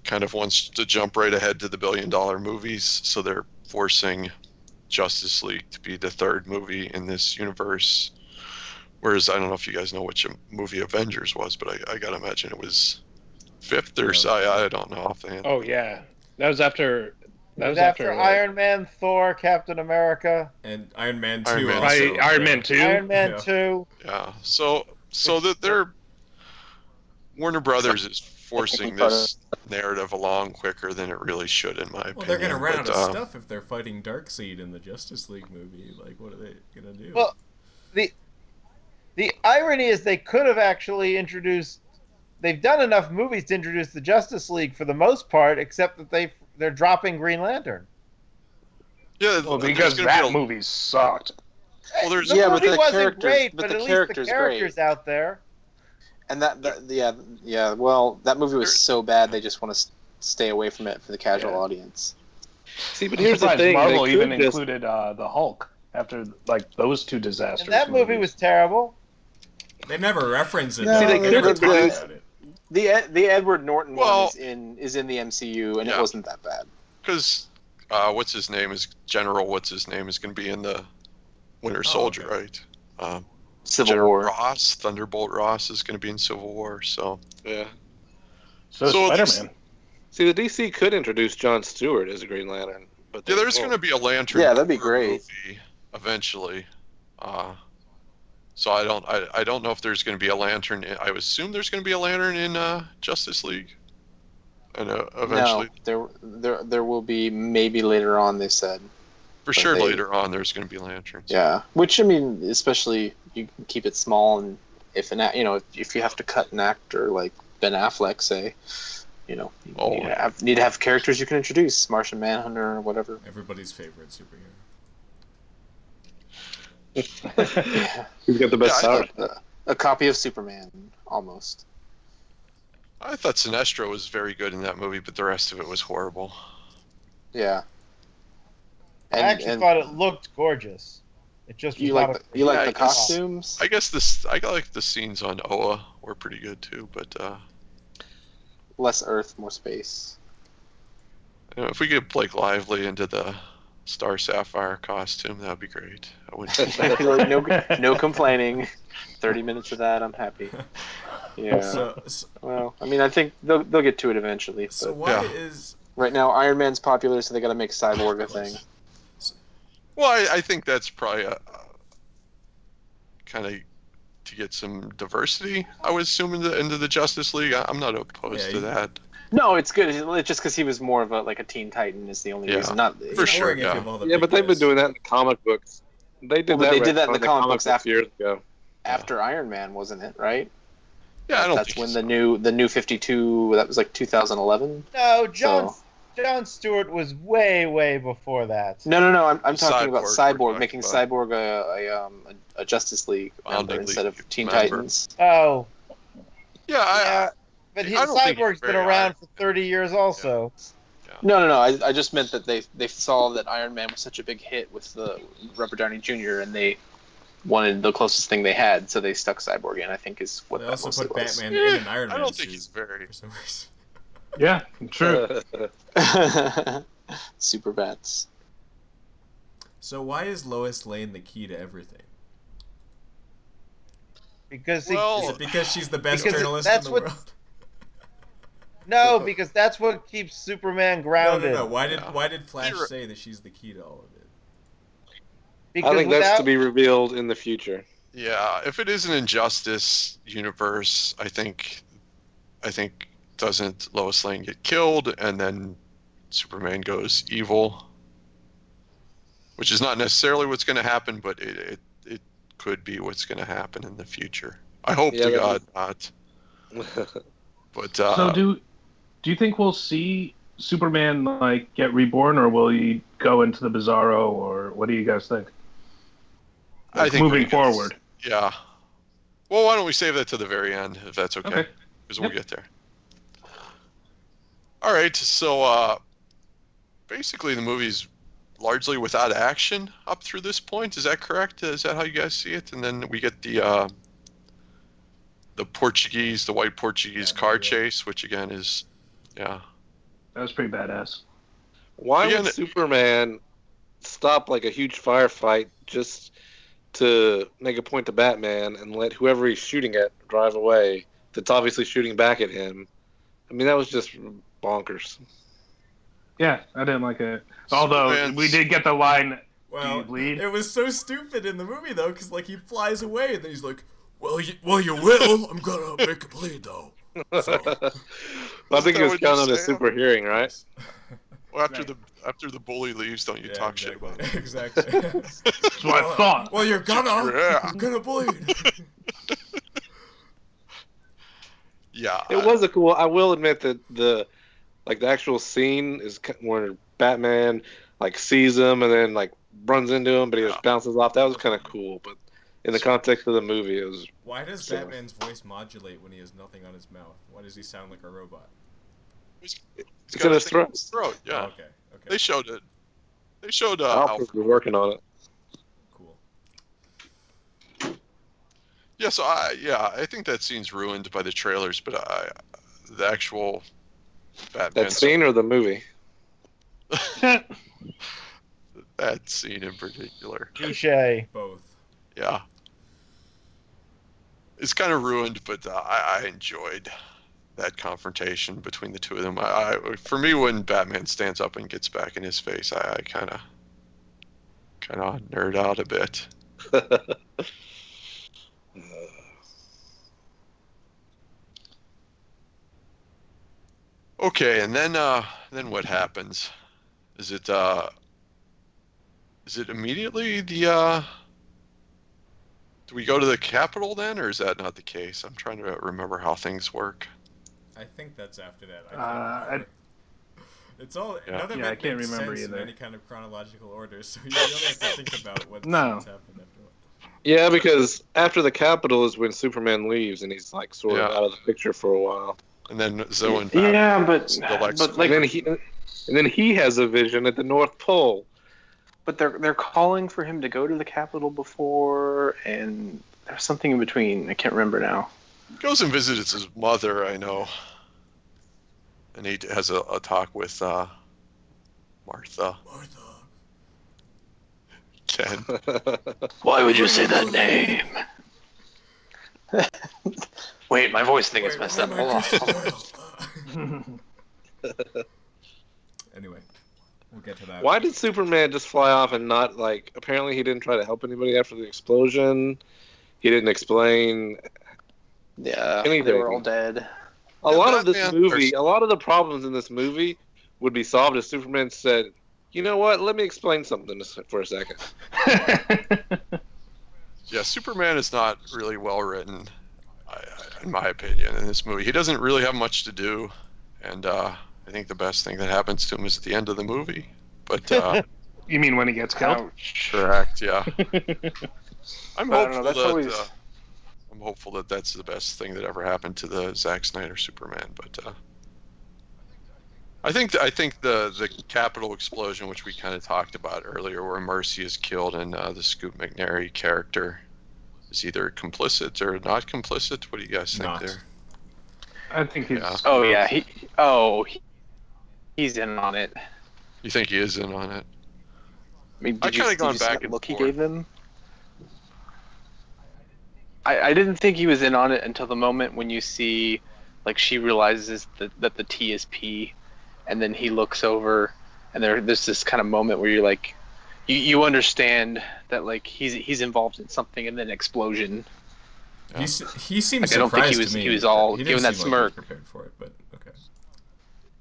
kind of wants to jump right ahead to the billion dollar movies, so they're forcing Justice League to be the third movie in this universe. Whereas I don't know if you guys know which movie Avengers was, but I, I gotta imagine it was fifth or Yeah. so. I, I don't know offhand. Oh yeah, that was after. That was was after, after, Iron Man, Thor, Captain America, And Iron Man 2 Iron Man. also. Right, Iron yeah. Man two. Iron Man Yeah. 2. Yeah. So so that they're Warner Brothers is forcing this narrative along quicker than it really should, in my opinion. Well, they're gonna run out of uh, stuff if they're fighting Darkseid in the Justice League movie. Like, what are they gonna do? Well, the the irony is they could have actually introduced. They've done enough movies to introduce the Justice League for the most part, except that they they're dropping Green Lantern. Yeah, Well, because gonna that be a, movie sucked. Well, there's- the Yeah, but movie the wasn't characters- great, but but, the at least the character's great. characters out there. And that, that yeah, yeah. Well, that movie was so bad they just want to stay away from it for the casual Yeah. audience. See, but I'm here's the thing: Marvel they even just included uh, the Hulk after like those two disasters. And that movie was terrible. they never reference it. No. See, they they never could talk have- about it. The the Edward Norton Well- one is in is in the MCU, and Yeah. it wasn't that bad. because uh, what's his name is General. What's his name is going to be in the Winter Oh, Soldier, okay. right? Um, Civil General War. Ross, Thunderbolt Ross is going to be in Civil War. So yeah. so, so Spider Man. See, the DC could introduce John Stewart as a Green Lantern, but yeah, there's going to be a Lantern. Yeah, that'd be great. eventually. Uh, so I don't I, I don't know if there's going to be a Lantern. In, I assume there's going to be a Lantern in uh, Justice League. And uh, eventually, No, there there there will be maybe later on. They said. for but sure, they- later on there's going to be lanterns. Yeah, which I mean, especially you can keep it small, and if an act- you know if you have to cut an actor like Ben Affleck, say, you know, you Oh, need, to have, need to have characters you can introduce, Martian Manhunter or whatever. Everybody's favorite superhero. Yeah, Who's got the best Yeah, I power? a, a copy of Superman, almost. I thought Sinestro was very good in that movie, but the rest of it was horrible. Yeah. I actually thought it looked gorgeous. It just you like the, you like Yeah, the I guess- costumes. I guess this I like the scenes on Oa were pretty good too, but uh, Less Earth, more space. you know, if we get Blake Lively into the Star Sapphire costume, that would be great. I wouldn't. No, no complaining. Thirty minutes of that, I'm happy. Yeah. So, so, well, I mean, I think they'll they'll get to it eventually. so But why Yeah. is right now, Iron Man's popular, so they got to make Cyborg a thing. Well, I, I think that's probably a, a kind of to get some diversity. I would assume into, into the Justice League. I, I'm not opposed Yeah, to that. No, it's good. It's just because he was more of a like a Teen Titan is the only Yeah, reason. Not for sure. boring if you yeah. the Yeah, but they've been doing that in the comic books. They did Well, that. they did that in retcon the comic books after- years ago. after Iron Man, wasn't it? Right. Yeah, I don't That's think when it's- the new the new Fifty Two. That was like 2011. No, John So- John Stewart was way way before that. No, no, no. I'm, I'm talking about Cyborg we're Cyborg, talking making about. Cyborg a, a, um, a, a Justice League member Founding instead of Teen member. Titans. Oh, Yeah, I, yeah. But his I don't think he's Cyborg's been around Iron for 30 years also. No, no, no. I, I just meant that they they saw that Iron Man was such a big hit with the Robert Downey Jr. and they wanted the closest thing they had, so they stuck Cyborg in. I think is what They that also put was. Batman Yeah, in an Iron Man. I Man don't think he's very. for some reason. Yeah, true. Super bats. So why is Lois Lane the key to everything? Because he, Well- Is it because she's the best journalist that's in the what- world? no, because that's what keeps Superman grounded. no, no. no. Why did why did Flash You're- say that she's the key to all of it? Because I think without, that's to be revealed in the future. Yeah, if it is an injustice universe, I think, I think doesn't Lois Lane get killed and then Superman goes evil, which is not necessarily what's going to happen, but it, it it could be what's going to happen in the future. I hope Yeah, to that God not. But uh, so do do you think we'll see Superman like get reborn, or will he go into the Bizarro, or what do you guys think? I think moving he gets- forward. Yeah. Well, why don't we save that to the very end, if that's okay? Okay. Because we'll get there. All right. So uh, basically, the movie's largely without action up through this point. Is that correct? Is that how you guys see it? And then we get the uh, the Portuguese, the white Portuguese Yeah, car yeah. chase, which again is, yeah. That was pretty badass. Why Again- would Superman stop like a huge firefight just to make a point to Batman and let whoever he's shooting at drive away? That's obviously shooting back at him. I mean, that was just bonkers. Yeah, I didn't like it. Although Superman's- we did get the line, Well, you bleed? it was so stupid in the movie though, because like he flies away and then he's like, "Well, you, well, you will. I'm gonna make a bleed though." So- Well, I think that he was what you counting on his super hearing, right? Well, after Right. the after the bully leaves, don't you yeah, talk exactly. shit? about him? exactly. That's what I thought. Well, you're gonna. Yeah. You're gonna bleed. Yeah, It was a cool. I will admit that the like the actual scene is ki- where Batman like sees him and then like runs into him, but he just bounces off. That was kind of cool. But in the context of the movie, it was Why does So- Batman's voice modulate when he has nothing on his mouth? Why does he sound like a robot? He's It's got in his throat. his throat. Yeah, Oh, okay. Okay. they showed it. They showed uh, Alfred Alfred. was working on it. Cool. Yeah, so I yeah I think that scene's ruined by the trailers, but I the actual Batman That scene or the movie? that scene in particular. Touche. Both. Yeah. It's kind of ruined, but uh, I, I enjoyed that confrontation between the two of them. I, I, for me, when Batman stands up and gets back in his face, I kind of, kind of nerd out a bit. Okay, and then, uh, then what happens? Is it, uh, is it immediately the, uh, do we go to the Capitol then, or is that not the case? I'm trying to remember how things work. I think that's after that. I Uh, can't I- It's all Yeah. none of Yeah, I it can't makes remember sense in either. any kind of chronological order, so you really have to think about what No. happened after what. Yeah, because after the Capitol is when Superman leaves and he's like sort of out of the picture for a while. And then Zoe and Batman yeah, but still like but And like then he and then he has a vision at the North Pole. but they're they're calling for him to go to the Capitol before, and there's something in between. I can't remember now. goes and visits his mother, I know. And he has a, a talk with uh, Martha. Martha. Ken. Why would you say that name? Wait, my voice thing is messed why up. Hold on. Christian Bale? Anyway, we'll get to that. Why did Superman just fly off and not like? Apparently, he didn't try to help anybody after the explosion. He didn't explain. Yeah, Anything. they were all dead. A Yeah, lot of this Batman- movie, a lot of the problems in this movie would be solved if Superman said, "You know what? Let me explain something for a second. Yeah, Superman is not really well written, I, I, in my opinion, in this movie. He doesn't really have much to do, and uh, I think the best thing that happens to him is at the end of the movie. But uh, you mean when he gets killed? Ouch. correct, yeah. I'm But I don't know, hopeful that's that always- uh, I'm hopeful that that's the best thing that ever happened to the Zack Snyder Superman. But uh, I think I think the the Capitol explosion, which we kind of talked about earlier, where Mercy is killed and uh, the Scoot McNairy character is either complicit or not complicit. What do you guys think Not. there? I think he's. Yeah. Oh yeah, he. Oh, he, he's in on it. You think he is in on it? I mean, I did you, kinda did gone back and look he gave them? I, I didn't think he was in on it until the moment when you see, like, she realizes that, that the T is P, and then he looks over, and there there's this kind of moment where you're like, you, you understand that like he's he's involved in something, and then explosion. Yeah. He, se- he seemed I don't think he was- to me. he was all he didn't giving that seem like he was smirk. prepared for it, but okay.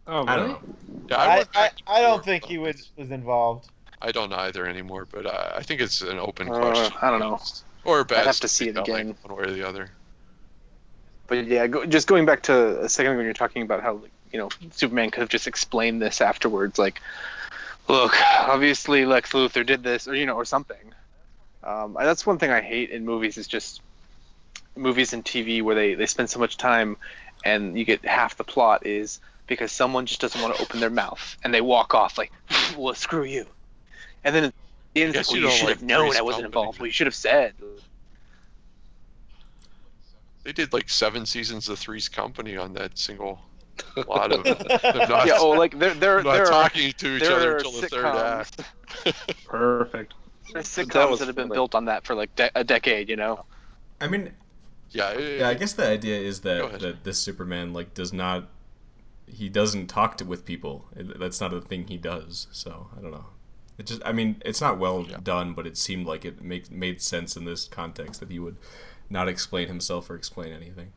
Oh, I really? don't know. Yeah, I, I, back I don't think he was, was involved. I don't either anymore, but I, I think it's an open Uh, question. I don't know. Or bad i have to see it storytelling, again. one way or the other. But yeah, go, just going back to a second when you're talking about how like, you know Superman could have just explained this afterwards, like, look, obviously Lex Luthor did this, or you know, or something. Um, that's one thing I hate in movies is just movies and TV where they they spend so much time and you get half the plot is because someone just doesn't want to open their mouth and they walk off like, well, screw you. And then at the end, it's like, well, you you should like have known I wasn't involved. then. Well, you should have said. They did like seven seasons of Three's Company on that single plot of them not, Yeah, oh, like there, there, not there are talking to each other are until the third act. Perfect. There's That sitcoms was that have been funny. built on that for like de- a decade, you know. I mean, Yeah, it- yeah, I guess the idea is that that this Superman like does not he doesn't talk to with people. That's not a thing he does. So I don't know. It just I mean it's not well Yeah. done, but it seemed like it make, made sense in this context that he would not explain himself or explain anything.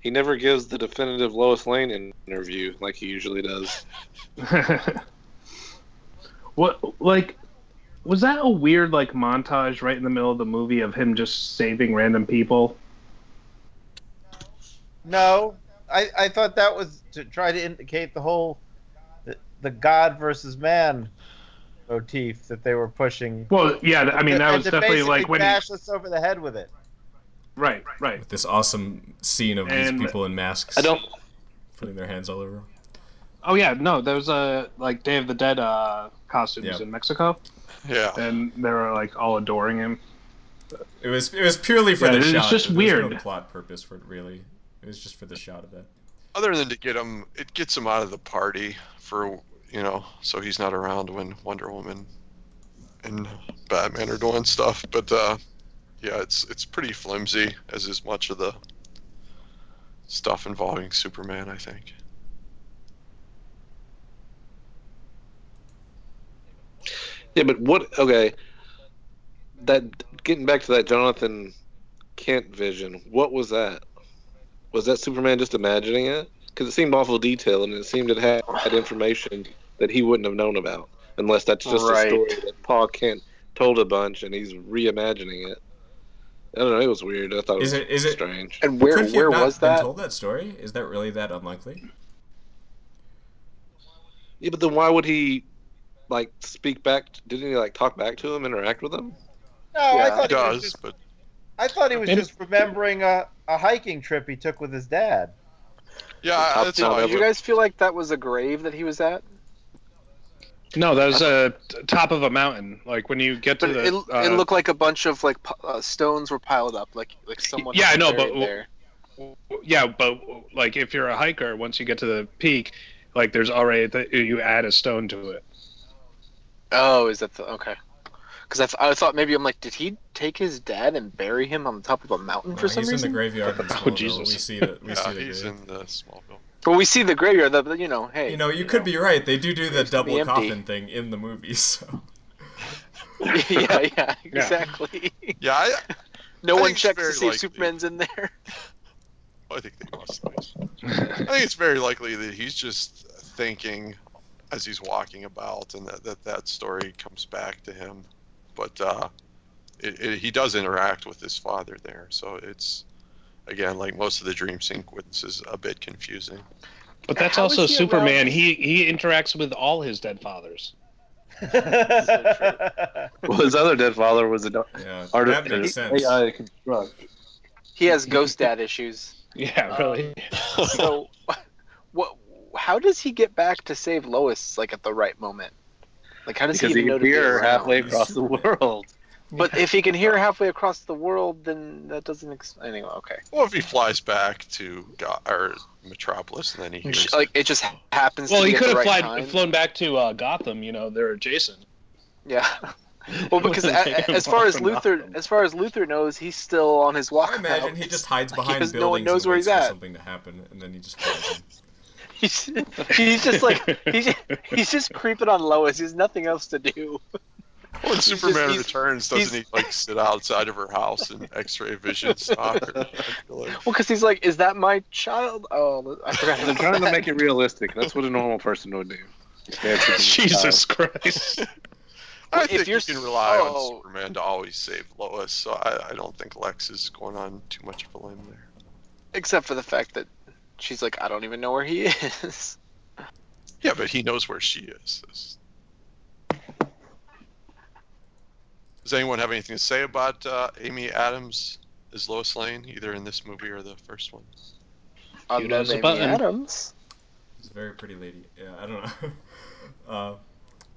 He never gives the definitive Lois Lane interview like he usually does. what like was that a weird like montage right in the middle of the movie of him just saving random people? No, I, I thought that was to try to indicate the whole the, the God versus man motif that they were pushing. Well, yeah, I mean that And was to definitely like when he, bash us over the head with it. Right, right. With this awesome scene of these people in masks I don't. putting their hands all over. Oh yeah, no, there was a like Day of the Dead uh, costumes Yep. in Mexico, Yeah. and they were like all adoring him. It was it was purely for Yeah, the it's shot. just There was no weird. plot purpose for it really. It was just for the shot of it. Other than to get him, it gets him out of the party for you know, so he's not around when Wonder Woman and Batman are doing stuff. But uh, yeah, it's it's pretty flimsy as is much of the stuff involving Superman. I think. Yeah, but what? Okay, that getting back to that Jonathan Kent vision. What was that? Was that Superman just imagining it? Because it seemed awful detailed, and it seemed it had, had information that he wouldn't have known about, unless that's just Right. a story that Pa Kent told a bunch, and he's reimagining it. I don't know. It was weird. I thought it Is was it- is it- strange. And where Could he where have not was been that? told that story? Is that really that unlikely? Yeah, but then why would he like speak back? Didn't he like talk back to him, interact with him? No, I thought He he was does, just but I thought he was Maybe- just remembering a, a hiking trip he took with his dad. yeah, Top that's Did, how did you guys feel like that was a grave that he was at? No, that was a t- top of a mountain. Like when you get to But the. it, uh, it looked like a bunch of like uh, stones were piled up, like like someone. Yeah, I know, but- there. Yeah, but like if you're a hiker, once you get to the peak, like there's already the, you add a stone to it. Oh, is that the okay? Because I, th- I thought maybe I'm like, did he take his dad and bury him on the top of a mountain No, for some he's reason? in the graveyard in Oh, Jesus. We see the we yeah, see the he's grave. in the Smallville. But we see the graveyard. That, but you know, hey, You know, you could be right. They do do the Graves could be double coffin thing in the movie, so yeah, yeah, exactly. Yeah, I, no I one checks to very see if. Superman's in there. I think they must. I think it's very likely that he's just thinking as he's walking about, and that that, that story comes back to him. But uh, it, it, he does interact with his father there, so it's again like most of the dream sequences, is a bit confusing. But that's How also he Superman. around- He he interacts with all his dead fathers. Well, his other dead father was a do- yeah, artist. that makes sense. AI construct. He has ghost dad issues. Yeah, Um, really. So, what? How does he get back to save Lois like at the right moment? Like, how does Because he he even know can to be hear her around? halfway across the world. But if he can hear halfway across the world, then that doesn't. Ex- anyway, okay. Well, if he flies back to Go- or Metropolis and then he hears Like it just happens. Well, to he be at could the have right flied, flown back to uh, Gotham. You know, they're adjacent. Yeah. Well, because a, as far as Luthor, Gotham. as far as Luthor knows, he's still on his walk. I imagine he just hides behind Because buildings no one knows and where he's at. something to happen, and then he just. He's, he's just like he's just, he's just creeping on Lois. He has nothing else to do. When He's just- Superman he's- returns, doesn't he like sit outside of her house and X-ray vision stalk her? I feel like. Well, because he's like, is that my child? Oh, I forgot. They're about trying to make it realistic. That's what a normal person would do. They have Superman's Jesus. Christ. I If think you you're can rely so- on Superman to always save Lois, so I, I don't think Lex is going on too much of a limb there. Except for the fact that she's like, I don't even know where he is. Yeah, but he knows where she is. It's- Does anyone have anything to say about uh, Amy Adams as Lois Lane, either in this movie or the first one? I Cute love Amy button. Adams. She's a very pretty lady. Yeah, I don't know. uh,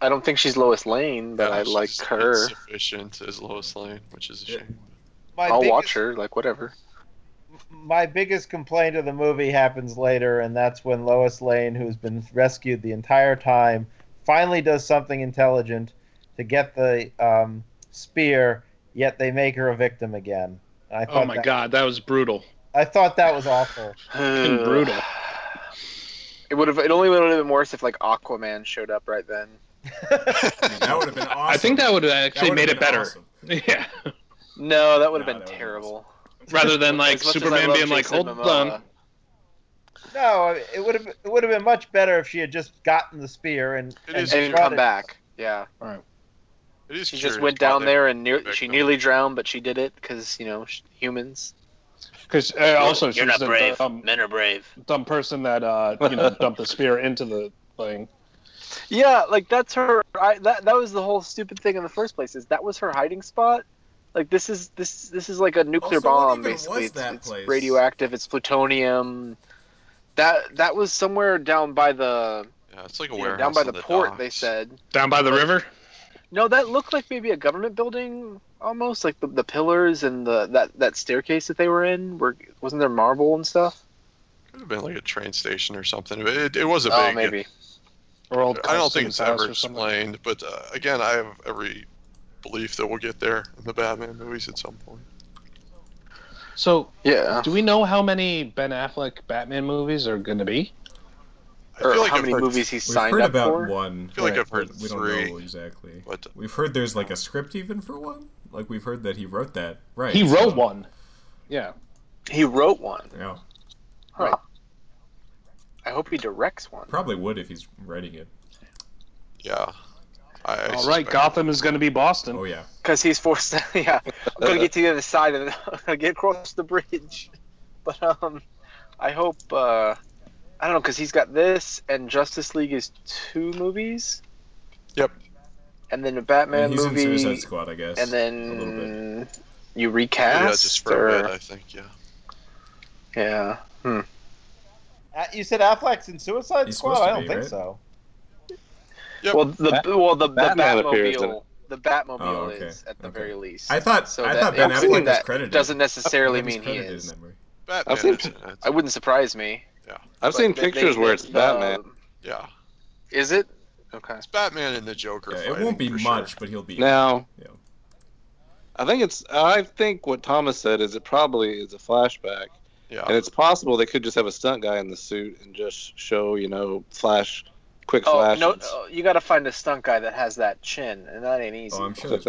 I don't think she's Lois Lane, but Yeah, I like her. insufficient as Lois Lane, which is a Yeah. shame. my I'll biggest, watch her. Like whatever. My biggest complaint of the movie happens later, and that's when Lois Lane, who's been rescued the entire time, finally does something intelligent to get the um, spear. Yet they make her a victim again. I oh thought Oh my that, God, that was brutal. I thought that was awful. Fucking brutal. It would have. It only would have been worse if like Aquaman showed up right then. I that would have been awesome. I think that would have actually made it better. awesome. Yeah. No, that would have No, been that would've terrible. Rather than like much as I Superman love being like, Jason hold Momoa, on. No, it would have it would have been much better if she had just gotten the spear and It and is and come it- back. Yeah, It is she just went down there and near, she nearly drowned, but she did it because you know sh- humans. Because uh, also You're she's not the brave. dumb, Men are brave. dumb person that uh, you know dumped the spear into the thing. Yeah, like that's her. I, that that was the whole stupid thing in the first place. Is that was her hiding spot? Like this is this this is like a nuclear Also, bomb basically. It's, it's radioactive. It's plutonium. That that was somewhere down by the Yeah, it's like a you know, warehouse down by the, the port. They said Down by the river. No. That looked like maybe a government building almost like the, the pillars and the that that staircase that they were in. Were wasn't there marble and stuff? Could have been like a train station or something. But it, it was a oh, big. maybe. Or old I don't think it's ever explained, but uh, again, I have every belief that we'll get there in the Batman movies at some point. So, Yeah. do we know how many Ben Affleck Batman movies are going to be? I Or feel like how I've many heard, movies he's We've signed heard up about for? one. I feel like I've heard but we don't three, know exactly. but We've heard there's like a script even for one. Like we've heard that he wrote that. Right. he wrote so- one. Yeah. He wrote one. Yeah. Huh. Right. I hope he directs one. Probably would if he's writing it. yeah. I, I All right, Gotham is going to be Boston. Oh yeah. Because he's forced to, yeah. I'm gonna get to the other side and then get across the bridge. But um, I hope uh, I don't know because he's got this and Justice League is two movies. Yep. And then a And Batman he's movie, in Suicide Squad, I guess. and a little bit. then you Yeah, just for or, a bit, I think. Yeah. yeah. Hmm. You said Affleck's in Suicide He's Squad? to I don't be, think right? so. Yep. Well, the Bat- well the, the Batman appears Batmobile the Batmobile Oh, okay. is at the Okay. very least. I thought so I that, thought Ben Affleck was that credited. doesn't necessarily thought he's mean he is. in that movie. Batman. seen- is in it. I wouldn't surprise me. I've but seen they- they- pictures where they- it's Batman. uh, Yeah. is it? Okay. It's Batman and the Joker. Yeah, it won't be much, Sure. but he'll be. Now, Yeah. I think it's. I think what Thomas said is it probably is a flashback, Yeah. and it's possible they could just have a stunt guy in the suit and just show, you know, flash, quick Oh flashes. no! oh, you got to find a stunt guy that has that chin, and that ain't easy. Oh, I'm sure.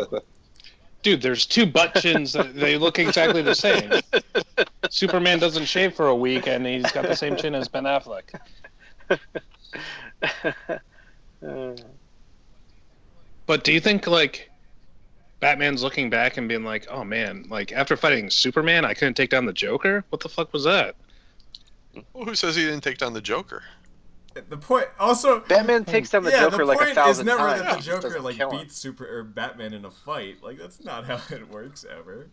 There's one. Dude, there's two butt chins. that- they look exactly the same. Superman doesn't shave for a week, and he's got the same chin as Ben Affleck. Uh, But do you think like Batman's looking back and being like, "Oh man, like after fighting Superman, I couldn't take down the Joker. What the fuck was that?" Well, who says he didn't take down the Joker? The point also. Batman takes down the yeah, Joker the like a thousand times. is never that the Joker like beats Super or Batman in a fight. Like that's not how it works ever.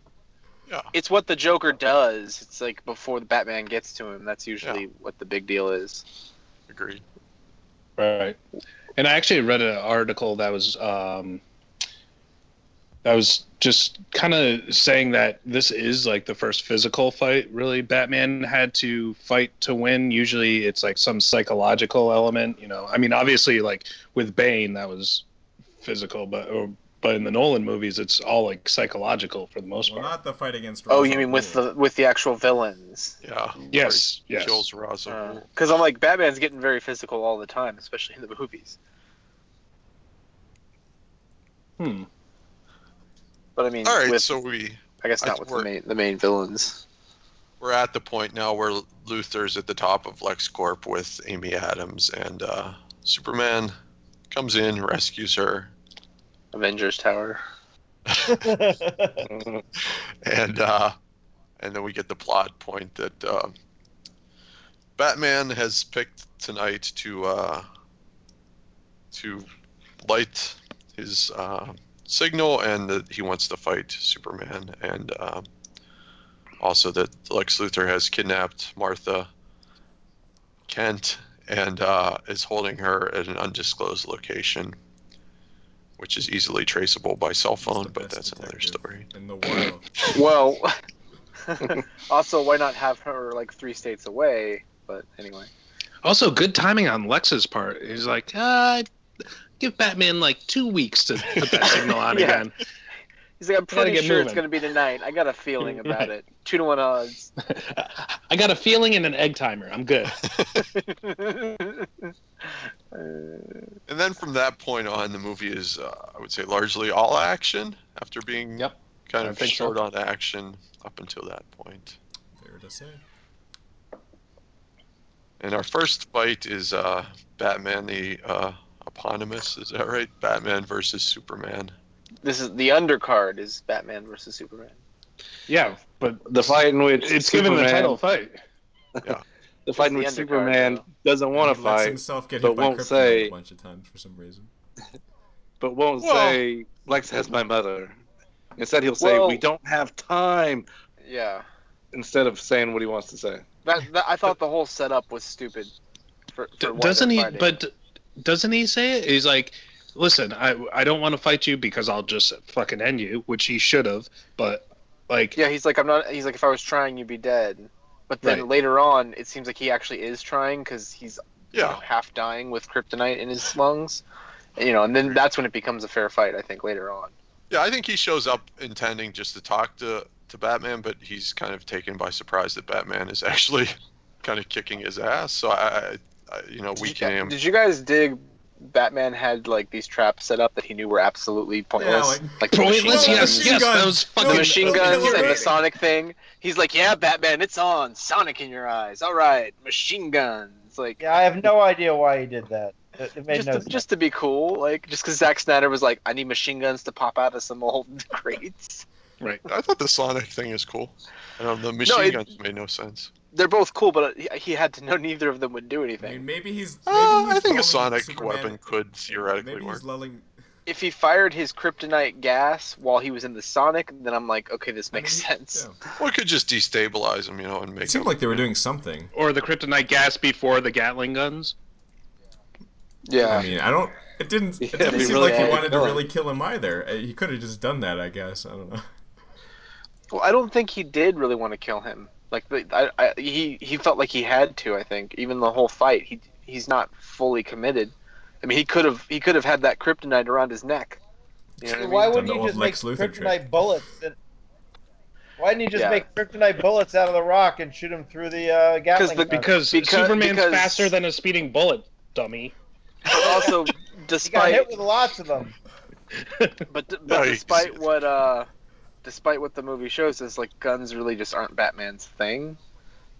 Yeah. It's what the Joker does. It's like before the Batman gets to him. That's usually what the big deal is. Agreed. Right. And I actually read an article that was um, that was just kind of saying that this is like the first physical fight really Batman had to fight to win. Usually it's like some psychological element, you know. I mean, obviously like with Bane that was physical, but or, but in the Nolan movies it's all like psychological for the most Well, part. not the fight against. Oh, you mean with the with the actual villains? Yeah. Yes, yes. Kills Ra's al Ghul. Because I'm like Batman's getting very physical all the time, especially in the movies. Hmm. But I mean, All right, with, so we I guess not think with the main the main villains. we're at the point now where Luthor's at the top of LexCorp with Amy Adams, and uh, Superman comes in, rescues her, Avengers Tower. and uh, and then we get the plot point that uh, Batman has picked tonight to uh, to light his uh, signal, and that he wants to fight Superman, and uh, also that Lex Luthor has kidnapped Martha Kent and uh, is holding her at an undisclosed location. Which is easily traceable by cell phone, but that's another story. In the world. Well, also, why not have her like three states away? But anyway, Also, good timing on Lex's part. He's like, uh, give Batman like two weeks to put that signal on Yeah. again. he's like, I'm pretty get sure it's gonna be tonight. I got a feeling about Right. it. Two to one odds. I got a feeling and an egg timer. I'm good. And then from that point on, the movie is, uh, I would say, largely all action after being Yep, kind I of think so. short on action up until that point. Fair to say. And our first fight is uh, Batman the uh, eponymous. Is that right? Batman versus Superman. This is the undercard is Batman versus Superman. Yeah, but The fight in which it's given the Superman- title fight. The fight in which Superman though. doesn't want to he fight, himself get but hit by won't kryptonite say- a bunch of times for some reason. but won't Well- say Lex has my mother. Instead, he'll say Well- we don't have time. Yeah, Instead of saying what he wants to say. that, that I thought the whole setup was stupid. For, D- for why doesn't he? fighting. But doesn't he say it? He's like, "Listen, I I don't want to fight you because I'll just fucking end you," which he should have. But like, yeah, he's like I'm not. He's like if I was trying, you'd be dead. But then Right. later on, it seems like he actually is trying because he's you know, half dying with kryptonite in his lungs. You know, and then that's when it becomes a fair fight. I think later on. Yeah, I think he shows up intending just to talk to, to Batman, but he's kind of taken by surprise that Batman is actually kind of kicking his ass. So I, I, I you know, Did weakening you, him. did you guys dig? Batman had like these traps set up that he knew were absolutely pointless, like- like the pointless. machine Well, Yes, guns. machine yes, that guns. was fucking the machine guns and the. Sonic thing. He's like, "Yeah, Batman, it's on. Sonic in your eyes. All right, machine guns." Like, Yeah, I have no idea why he did that. It, it made just no to, sense. just to be cool, like just because Zack Snyder was like, "I need machine guns to pop out of some old crates." Right. I thought the Sonic thing is cool. I don't know, the machine it- guns made no sense. They're both cool, but he, he had to know neither of them would do I anything. mean, maybe he's. Uh, he's I think a Sonic Superman- weapon could theoretically Maybe work. lulling. if he fired his kryptonite gas while he was in the Sonic, then I'm like, okay, this I makes mean, sense. yeah. Well, it could just destabilize him, you know, and make It seemed him. like they were doing something. or the kryptonite gas before the Gatling guns. Yeah. I mean, I don't. It didn't. It didn't if he seem really like he wanted to wanted to kill him. really kill him either. Uh, He could have just done that, I guess. I don't know. Well, I don't think he did really want to kill him. Like, the, I, I, he he felt like he had to. I think even the whole fight, he he's not fully committed. I mean, he could have he could have had that kryptonite around his neck. You know what I mean? why wouldn't the he just make Lex Luthor kryptonite trick. bullets? And, why didn't he just Yeah. make kryptonite bullets out of the rock and shoot him through the uh, Gatling the- Because, Because- Superman's because- faster than a speeding bullet, dummy. But also, he got despite hit with lots of them. but but No, despite see- what uh, despite what the movie shows is like guns really just aren't Batman's thing.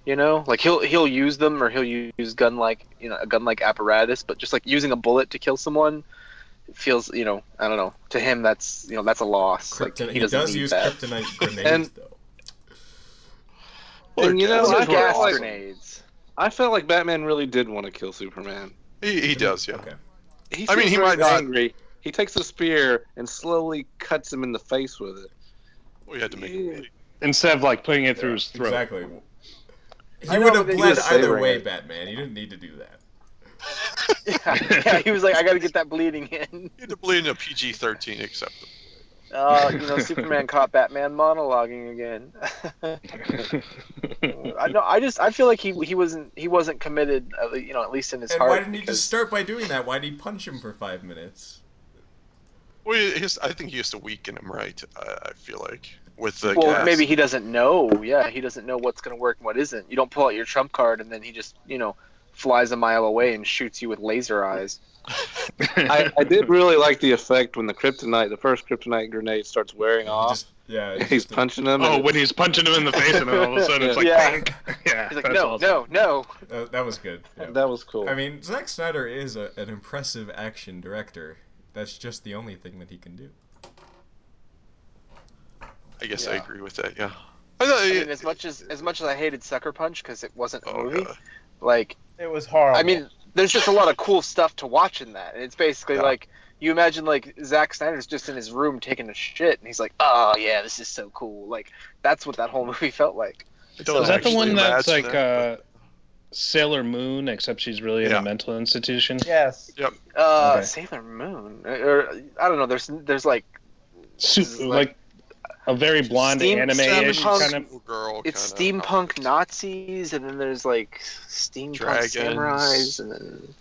You know, like he'll he'll use them or he'll use gun like you know a gun like apparatus, but just like using a bullet to kill someone feels you know I don't know to him that's you know that's a loss. Like, he he doesn't does need use that. kryptonite grenades, And- though. Well, And you know, Those I felt gas like grenades. I felt like Batman really did want to kill Superman. He, he does, yeah. Okay. He I mean, he very might not- angry. He takes a spear and slowly cuts him in the face with it. We had to make him bleed. Instead of like putting it through his throat. Exactly. He would have they- bled either way, it. Batman. You didn't need to do that. yeah, yeah, he was like, I got to get that bleeding in. you had to bleed in a PG-13 acceptable. Uh, you know, Superman caught Batman monologuing again. I know. I just I feel like he he wasn't he wasn't committed. uh, You know, at least in his And heart. why didn't he just start by doing that? Why did he punch him for five minutes? Well, he has, I think he has to weaken him, right? I, I feel like with the well, gas. maybe he doesn't know. Yeah, he doesn't know what's going to work and what isn't. You don't pull out your trump card and then he just you know flies a mile away and shoots you with laser eyes. I, I did really like the effect when the kryptonite, the first kryptonite grenade, starts wearing off. just, yeah, He's just a- punching him. oh, when he's punching him in the face, and then all of a sudden it's like, Yeah. bang. yeah, He's like, no, awesome. no, no. that, that was good. yeah. That was cool. I mean, Zack Snyder is a, an impressive action director. That's just the only thing that he can do. I guess I agree with that. Yeah. I thought I he- mean, as much as as much as I hated Sucker Punch because it wasn't a oh, movie, God. like It was horrible. I mean, there's just a lot of cool stuff to watch in that. And it's basically Yeah. like you imagine like Zack Snyder's just in his room taking a shit, and he's like, "Oh yeah, this is so cool." Like that's what that whole movie felt like. I don't Is that the one that's like that, uh, Sailor Moon, except she's really in a mental institution? yes. Uh, Okay. Sailor Moon, or I don't know. There's there's like Super, like, like- a very blonde Steam- anime-ish kind of. girl. it's kinda- steampunk Nazis, and then there's like steampunk Dragons. samurais, and then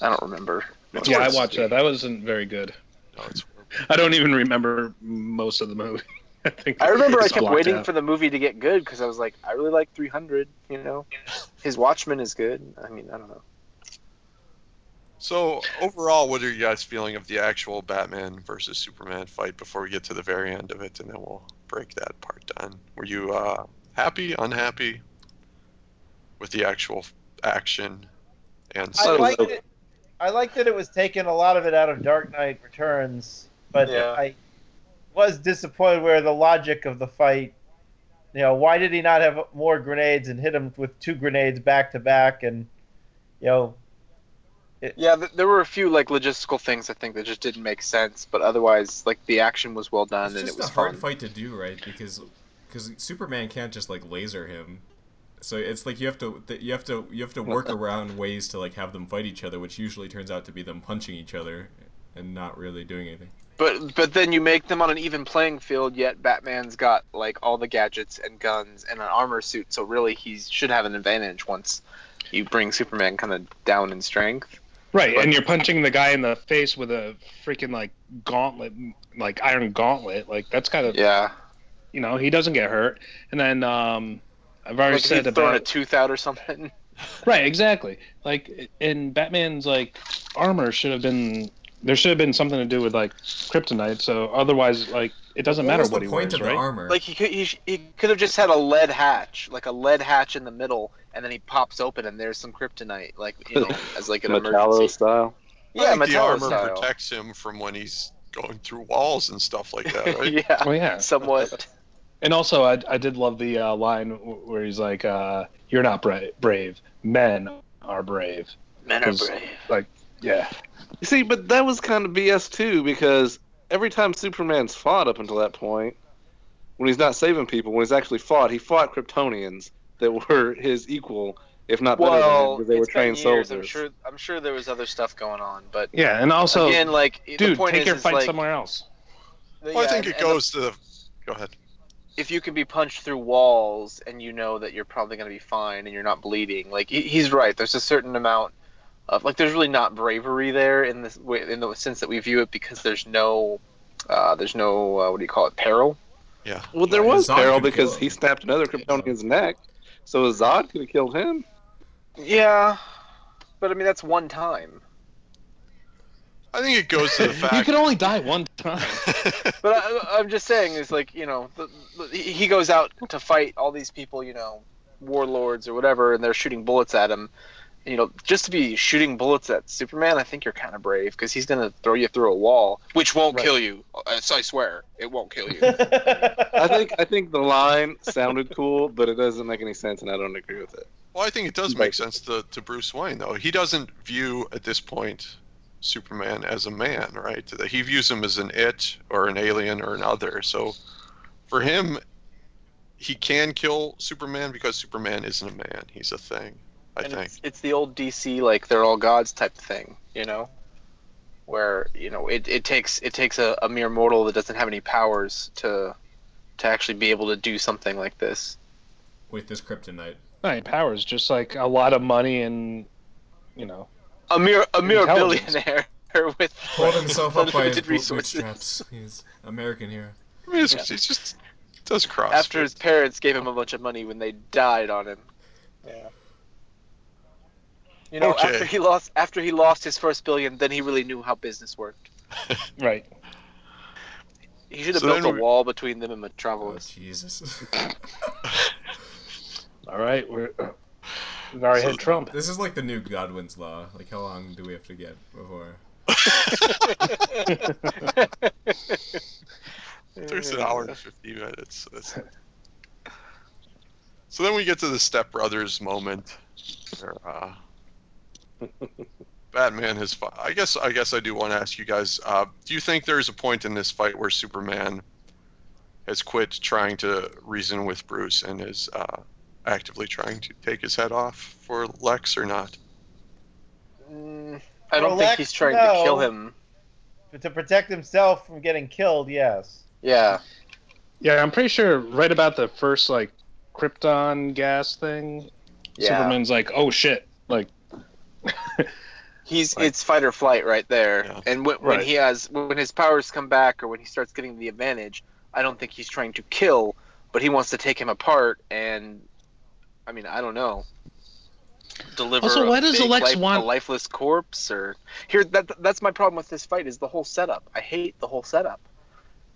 I don't remember. It's Yeah, I worth watched that. That wasn't very good. No, it's. I don't even remember most of the movie. I think I remember I kept waiting out. for the movie to get good because I was like, I really like 300. You know, his Watchmen is good. I mean, I don't know. So overall, what are you guys feeling of the actual Batman versus Superman fight before we get to the very end of it, and then we'll break that part down. Were you uh, happy, unhappy with the actual action and I So- liked it. I liked that it was taking a lot of it out of Dark Knight Returns, but Yeah. I was disappointed where the logic of the fight. You know, why did he not have more grenades and hit him with two grenades back to back? And you know, Yeah, th- there were a few like logistical things I think that just didn't make sense, but otherwise, like the action was well done and it was a hard fun. fight to do, right? Because because Superman can't just like laser him. So it's like you have to th- you have to you have to work around ways to like have them fight each other, which usually turns out to be them punching each other and not really doing anything. But but then you make them on an even playing field. Yet Batman's got like all the gadgets and guns and an armor suit, so really he should have an advantage once you bring Superman kind of down in strength. Right, But- and you're punching the guy in the face with a freaking like gauntlet, like iron gauntlet. Like that's kind of Yeah, you know he doesn't get hurt. And then um, I've already like said he'd thrown a tooth out or something. right, exactly. Like in Batman's like armor should have been there should have been something to do with like kryptonite. So otherwise, like it doesn't what matter was what the he point wears, of the right? armor? Like he could he, sh- he could have just had a lead hatch, like a lead hatch in the middle, and then he pops open and there's some kryptonite, like you know, as like an Metallo emergency. style. Yeah, I think the armor style. protects him from when he's going through walls and stuff like that, right? yeah, Oh yeah. somewhat. And also, I, I did love the uh, line where he's like, uh, "You're not bra- brave. Men are brave." Men are brave. Like, yeah. You see, but that was kind of BS too, because every time Superman's fought up until that point, when he's not saving people, when he's actually fought, he fought Kryptonians that were his equal, if not better than him, Well, they were it's been trained years. soldiers. I'm sure. I'm sure there was other stuff going on, but Yeah, and also, again, like the dude, point take is, your fight like, somewhere else. Well, I think and- it and the- goes to the. Go ahead. if you can be punched through walls and you know that you're probably going to be fine and you're not bleeding, like he, he's right. There's a certain amount of like there's really not bravery there in this way, in the sense that we view it because there's no uh, there's no uh, what do you call it peril. Yeah. Well, there Yeah, was peril because he snapped another Kryptonian's neck, so Zod could have killed him. Yeah, but I mean that's one time. I think it goes to the fact you fact. can only die one time. But I, I'm just saying is like you know the, the, he he goes out to fight all these people you know warlords or whatever and they're shooting bullets at him. You know, just to be shooting bullets at Superman, I think you're kind of brave because he's gonna throw you through a wall, which won't Right. kill you. I I swear, it won't kill you. I think I think the line sounded cool, but it doesn't make any sense, and I don't agree with it. Well, I think it does make sense to, to Bruce Wayne, though. He doesn't view, at this point, Superman as a man, right? He views him as an it or an alien or an other. So for him, he can kill Superman because Superman isn't a man. He's a thing, I and think. it's, it's the old DC like they're all gods type thing, you know, where you know it, it takes it takes a, a mere mortal that doesn't have any powers to to actually be able to do something like this. with this kryptonite. Nine powers, just like a lot of money and you know. A mere a mere billionaire with Pulled himself up by his unlimited resources. bootstraps. He's American hero. I mean, it's, Yeah. it's just does cross. After his parents gave him a bunch of money when they died on him. Yeah. You know, Okay. after he lost after he lost his first billion, then he really knew how business worked. Right. He should have So built a we- wall between them and Oh Metropolis. Jesus! All right, we're we've already So- hit Trump. this is like the new Godwin's law. Like, how long do we have to get before? There's an hour and 50 minutes. That's- So then we get to the Step Brothers moment. Where, uh, Batman has. Fi- I guess. I guess I do want to ask you guys. Uh, do you think there's a point in this fight where Superman has quit trying to reason with Bruce and is uh, actively trying to take his head off for Lex or not? Mm, I don't For think Lex, he's trying to kill him. But to protect himself from getting killed, yes. Yeah. Yeah, I'm pretty sure right about the first like Krypton gas thing, Yeah. Superman's like, "Oh shit!" Like, He's Like- it's fight or flight right there. Yeah. And when, when Right. he has when his powers come back or when he starts getting the advantage, I don't think he's trying to kill, but he wants to take him apart and I mean, I don't know. Deliver Also, why does Alex life- want- a lifeless corpse or here that that's my problem with this fight is the whole setup. I hate the whole setup.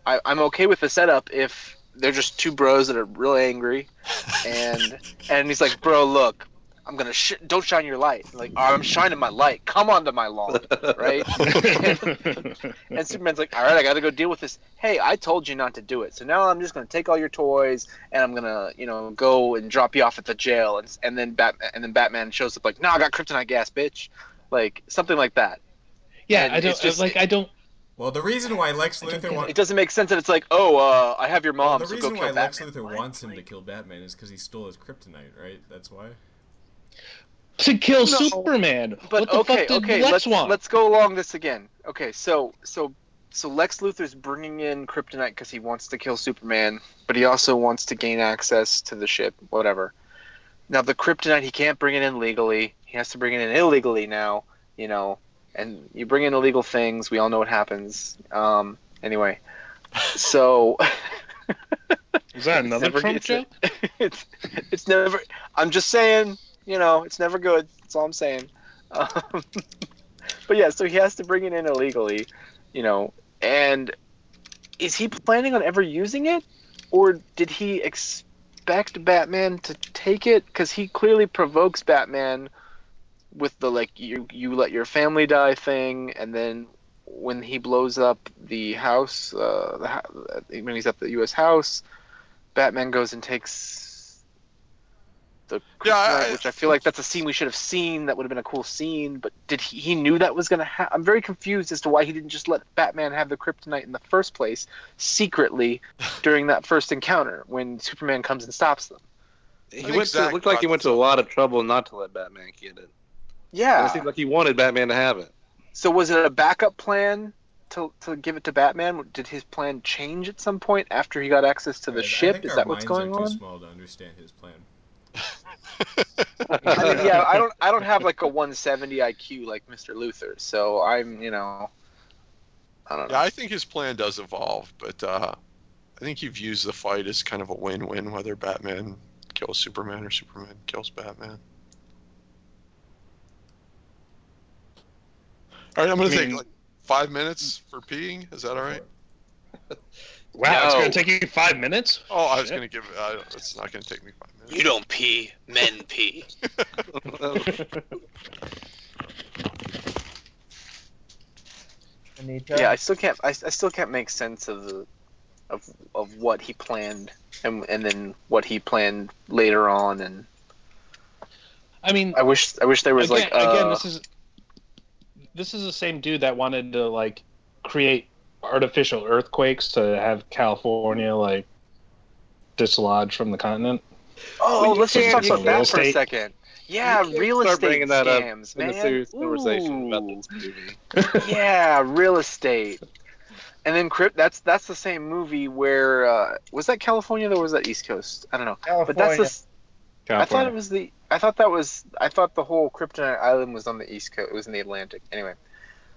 I, I'm okay with the setup if they're just two bros that are really angry and and he's like, Bro, look, I'm gonna sh- don't shine your light. Like I'm shining my light. Come onto my lawn, right? and Superman's like, all right, I got to go deal with this. Hey, I told you not to do it, so now I'm just gonna take all your toys and I'm gonna, you know, go and drop you off at the jail. And and then Bat and then Batman shows up like, no, I got kryptonite gas, bitch. Like something like that. yeah, And I don't it's just- like. I don't. Well, the reason why Lex Luthor wants It doesn't make sense that it's like, oh, uh, I have your well, mom, the so reason go why kill Lex Batman. Luthor wants him to kill Batman is because he stole his kryptonite, right? That's why. To kill No, Superman. But okay, okay, Lex let's want? let's go along this again. Okay, so so so Lex Luthor's bringing in kryptonite because he wants to kill Superman, but he also wants to gain access to the ship, whatever. Now the kryptonite he can't bring it in legally. He has to bring it in illegally now, you know. And you bring in illegal things, we all know what happens. Um, anyway, so Is that another never- Trump it's- joke? it's it's never. I'm just saying, you know, it's never good. That's all I'm saying. Um, but yeah, so he has to bring it in illegally, you know. And is he planning on ever using it, or did he expect Batman to take it? Because he clearly provokes Batman with the like you you let your family die thing, and then when he blows up the house, uh, the, when he's at the U.S. house, Batman goes and takes the Yeah, I- kryptonite, which I feel like that's a scene we should have seen. That would have been a cool scene. But did he? He knew that was gonna happen. I'm very confused as to why he didn't just let Batman have the kryptonite in the first place, secretly, during that first encounter when Superman comes and stops them. He think went to, Zach it looked like he went to a lot of trouble not to let Batman get it. And Yeah. it seemed like he wanted Batman to have it. So was it a backup plan to to give it to Batman? Did his plan change at some point after he got access to the I ship? think Is our that what's minds going are too on? small to understand his plan. I mean, yeah, I don't I don't have like a 170 IQ like Mr. Luthor, so I'm you know I don't know. Yeah, I think his plan does evolve, but uh, I think he views the fight as kind of a win-win, whether Batman kills Superman or Superman kills Batman. All right, I'm gonna I take like five minutes for peeing. Is that all right? Wow, it's gonna take you five minutes. Oh, I was gonna give. Uh, it's not gonna take me five minutes. You don't pee, men pee. Anita? Yeah, I still can't I, I still can't make sense of the of of what he planned and and then what he planned later on and I mean, I wish I wish there was again, like uh, again, this is this is the same dude that wanted to like create artificial earthquakes to have California like dislodge from the continent. Oh, Well, let's just talk about that for a second. Yeah, real estate bringing that up scams, in man. serious conversation about this movie. yeah, real estate. And then Crypt. That's that's the same movie where uh, was that California or was that East Coast? I don't know. But that's the. California. s- I thought it was the. I thought that was. I thought the whole Kryptonite Island was on the East Coast. It was in the Atlantic. Anyway.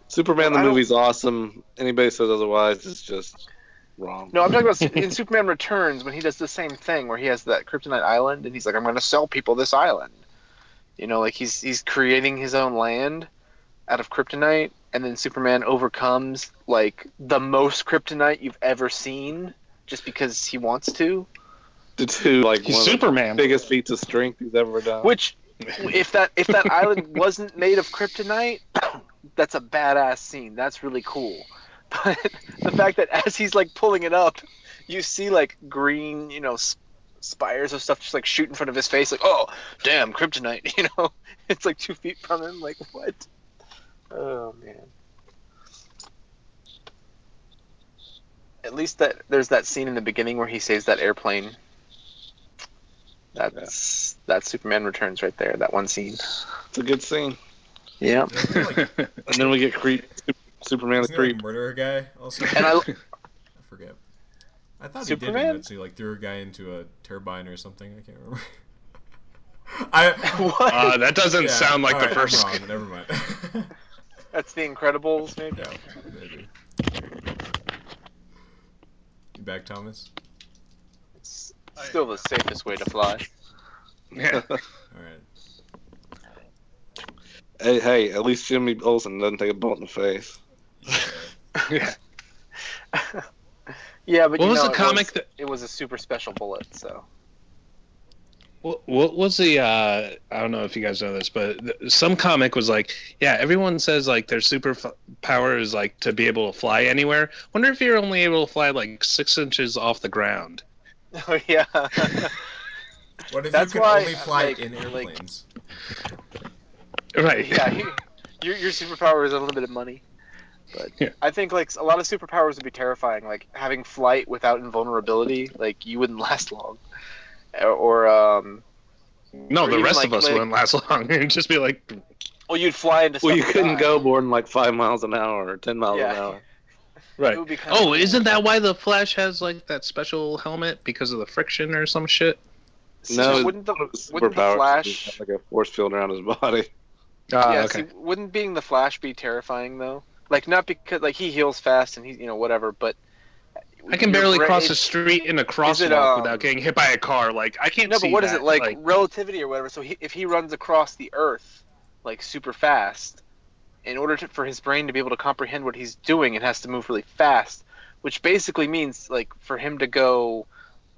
Superman the I don't- movie's awesome. Anybody says otherwise is just wrong. No, I'm talking about in Superman Returns when he does the same thing where he has that Kryptonite Island and he's like, I'm going to sell people this island. You know, like he's he's creating his own land out of kryptonite, and then Superman overcomes like the most kryptonite you've ever seen just because he wants to. To do like He's one of the Superman. biggest feats of strength he's ever done. Which, if that if that island wasn't made of kryptonite, that's a badass scene. That's really cool. But the fact that as he's like pulling it up, you see like green, you know, spires of stuff just like shoot in front of his face. Like, oh, damn, kryptonite. You know, it's like two feet from him. Like, what? Oh man. At least that there's that scene in the beginning where he saves that airplane. That's that Superman Returns right there. That one scene. it's a good scene. Yeah. Isn't there, like, And then we get creep. Superman the isn't there, like, creep. murder a guy also? And I- I forget. I thought he did Superman? in that like threw a guy into a turbine or something. I can't remember. I what? Uh, that doesn't yeah, sound like the alright, I'm first. wrong, Never mind. That's the Incredibles, maybe. yeah, maybe. You back, Thomas? It's still the safest way to fly. Yeah. All right. Hey, hey, at least Jimmy Olsen doesn't take a bullet in the face. yeah. Yeah, but What you was know, the it comic was, that- it was a super special bullet, so What, what was the? Uh, I don't know if you guys know this, but th- some comic was like, yeah, everyone says like their superpower is like to be able to fly anywhere. Wonder if you're only able to fly like six inches off the ground. Oh yeah. What if That's you can why, only fly like- in like- airplanes? Right. yeah. he- your your superpower is unlimited money. But Yeah. I think like a lot of superpowers would be terrifying. Like having flight without invulnerability, like you wouldn't last long. Or, or um, No, Or the rest like- of us like- wouldn't last long. It'd just be like, well, you'd fly into. Well, you couldn't die. go more than like five miles an hour or ten miles an hour. right. It would be kinda Oh, cool. isn't that why the Flash has like that special helmet because of the friction or some shit? No, but wouldn't the One of his wouldn't the Flash? have, like a force field around his body. Ah, yeah, okay. see, wouldn't being the Flash be terrifying though? Like not because like he heals fast and he you know whatever, but I can barely bra- cross the street in a it, crosswalk um, without getting hit by a car. Like I can't No, but what is that, it like, relativity or whatever? So he, if he runs across the Earth like super fast, in order to, for his brain to be able to comprehend what he's doing, it has to move really fast, which basically means like for him to go,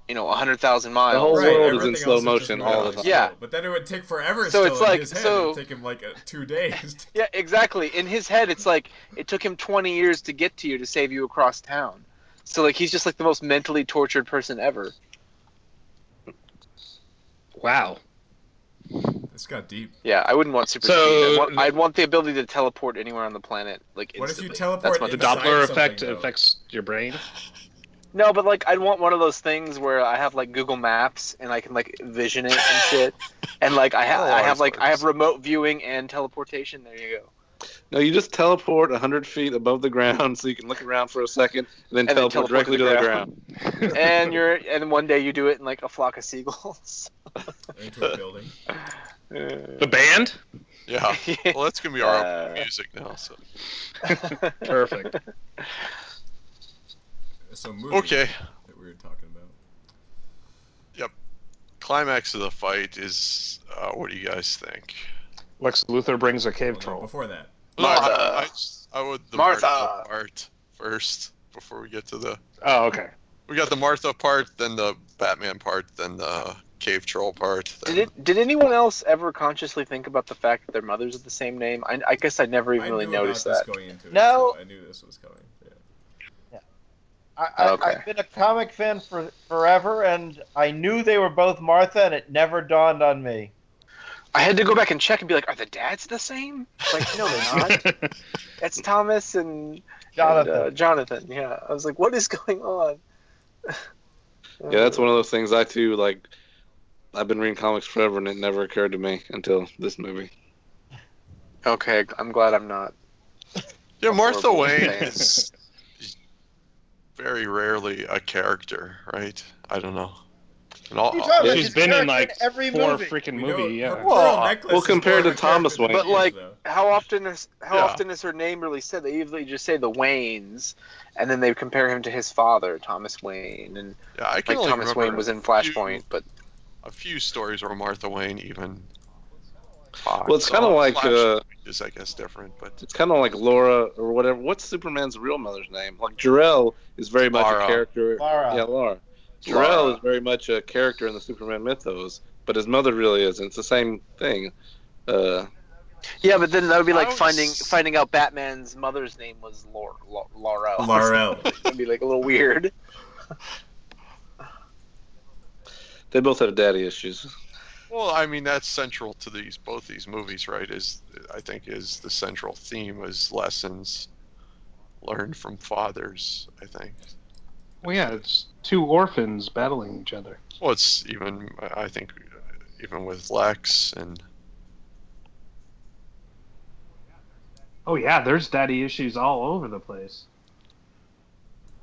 you know, hundred thousand miles. The whole Right, world is in slow motion all the time. Yeah. but then it would take forever. So still it's in like- his head. so- it would take him like uh, two days. Yeah, exactly. In his head, it's like it took him 20 years to get to you to save you across town. So like he's just like the most mentally tortured person ever. Wow. this got deep. Yeah, I wouldn't want super So- speed. I'd want, I'd want the ability to teleport anywhere on the planet. Like What if you teleport That's The my inside Doppler effect though? affects your brain. No, but like I'd want one of those things where I have like Google Maps and I can like vision it and shit. And like I have That I have always like I have remote viewing and teleportation. There you go. No, you just teleport 100 feet above the ground so you can look around for a second and then And then teleport teleport directly to to the the ground. And you're and one day you do it in like a flock of seagulls. into a building. The band? Yeah. Well, that's gonna be our Uh, music now. So Perfect. So movie okay. that we were talking about. Yep. Climax of the fight is. Uh, what do you guys think? Lex Luthor brings a cave Well, troll. before that, No, Martha. I, I, just- I would the Martha. Martha part first before we get to the. Oh, okay. We got the Martha part, then the Batman part, then the cave troll part. Then... Did it? Did anyone else ever consciously think about the fact that their mothers are the same name? I, I guess I never even I really noticed that. going into it. No. so I knew this was coming. Yeah. I, I, Okay. I've been a comic fan for forever, and I knew they were both Martha, and it never dawned on me. I had to go back and check and be like, are the dads the same? Like, no, they're not. it's Thomas and Jonathan. and, uh, Jonathan. Yeah, I was like, what is going on? Yeah, that's one of those things I too like. I've been reading comics forever and it never occurred to me until this movie. Okay, I'm glad I'm not. Yeah, Martha Wayne is is very rarely a character, right? I don't know. And all, What are you talking about? She's She's been in like in every four movie. freaking We movie. her Yeah. Well, well, compared to of a character Thomas Wayne. But like, though. how often is how Yeah. often is her name really said? They usually just say the Waynes, and then they compare him to his father, Thomas Wayne, and yeah, I can like Thomas Wayne was in Flashpoint, few- but a few stories where Martha Wayne even. talked. Well, it's kinda like, Flash uh, is I guess different, but It's kind of like Laura or whatever. What's Superman's real mother's name? Like Jor-El is very much Lara. a character. Lara. Yeah, Laura. Jor-El is very much a character in the Superman mythos, but his mother really isn't. It's the same thing. Uh, yeah, but then that would be like was- finding finding out Batman's mother's name was Laura, Laura. Laurel. That'd be like a little weird. they both have daddy issues. Well, I mean that's central to these both these movies, right? Is I think is the central theme is lessons learned from fathers. I think. Well, yeah, it's two orphans battling each other. Well, it's even I think even with Lex and Oh yeah, there's daddy issues all over the place.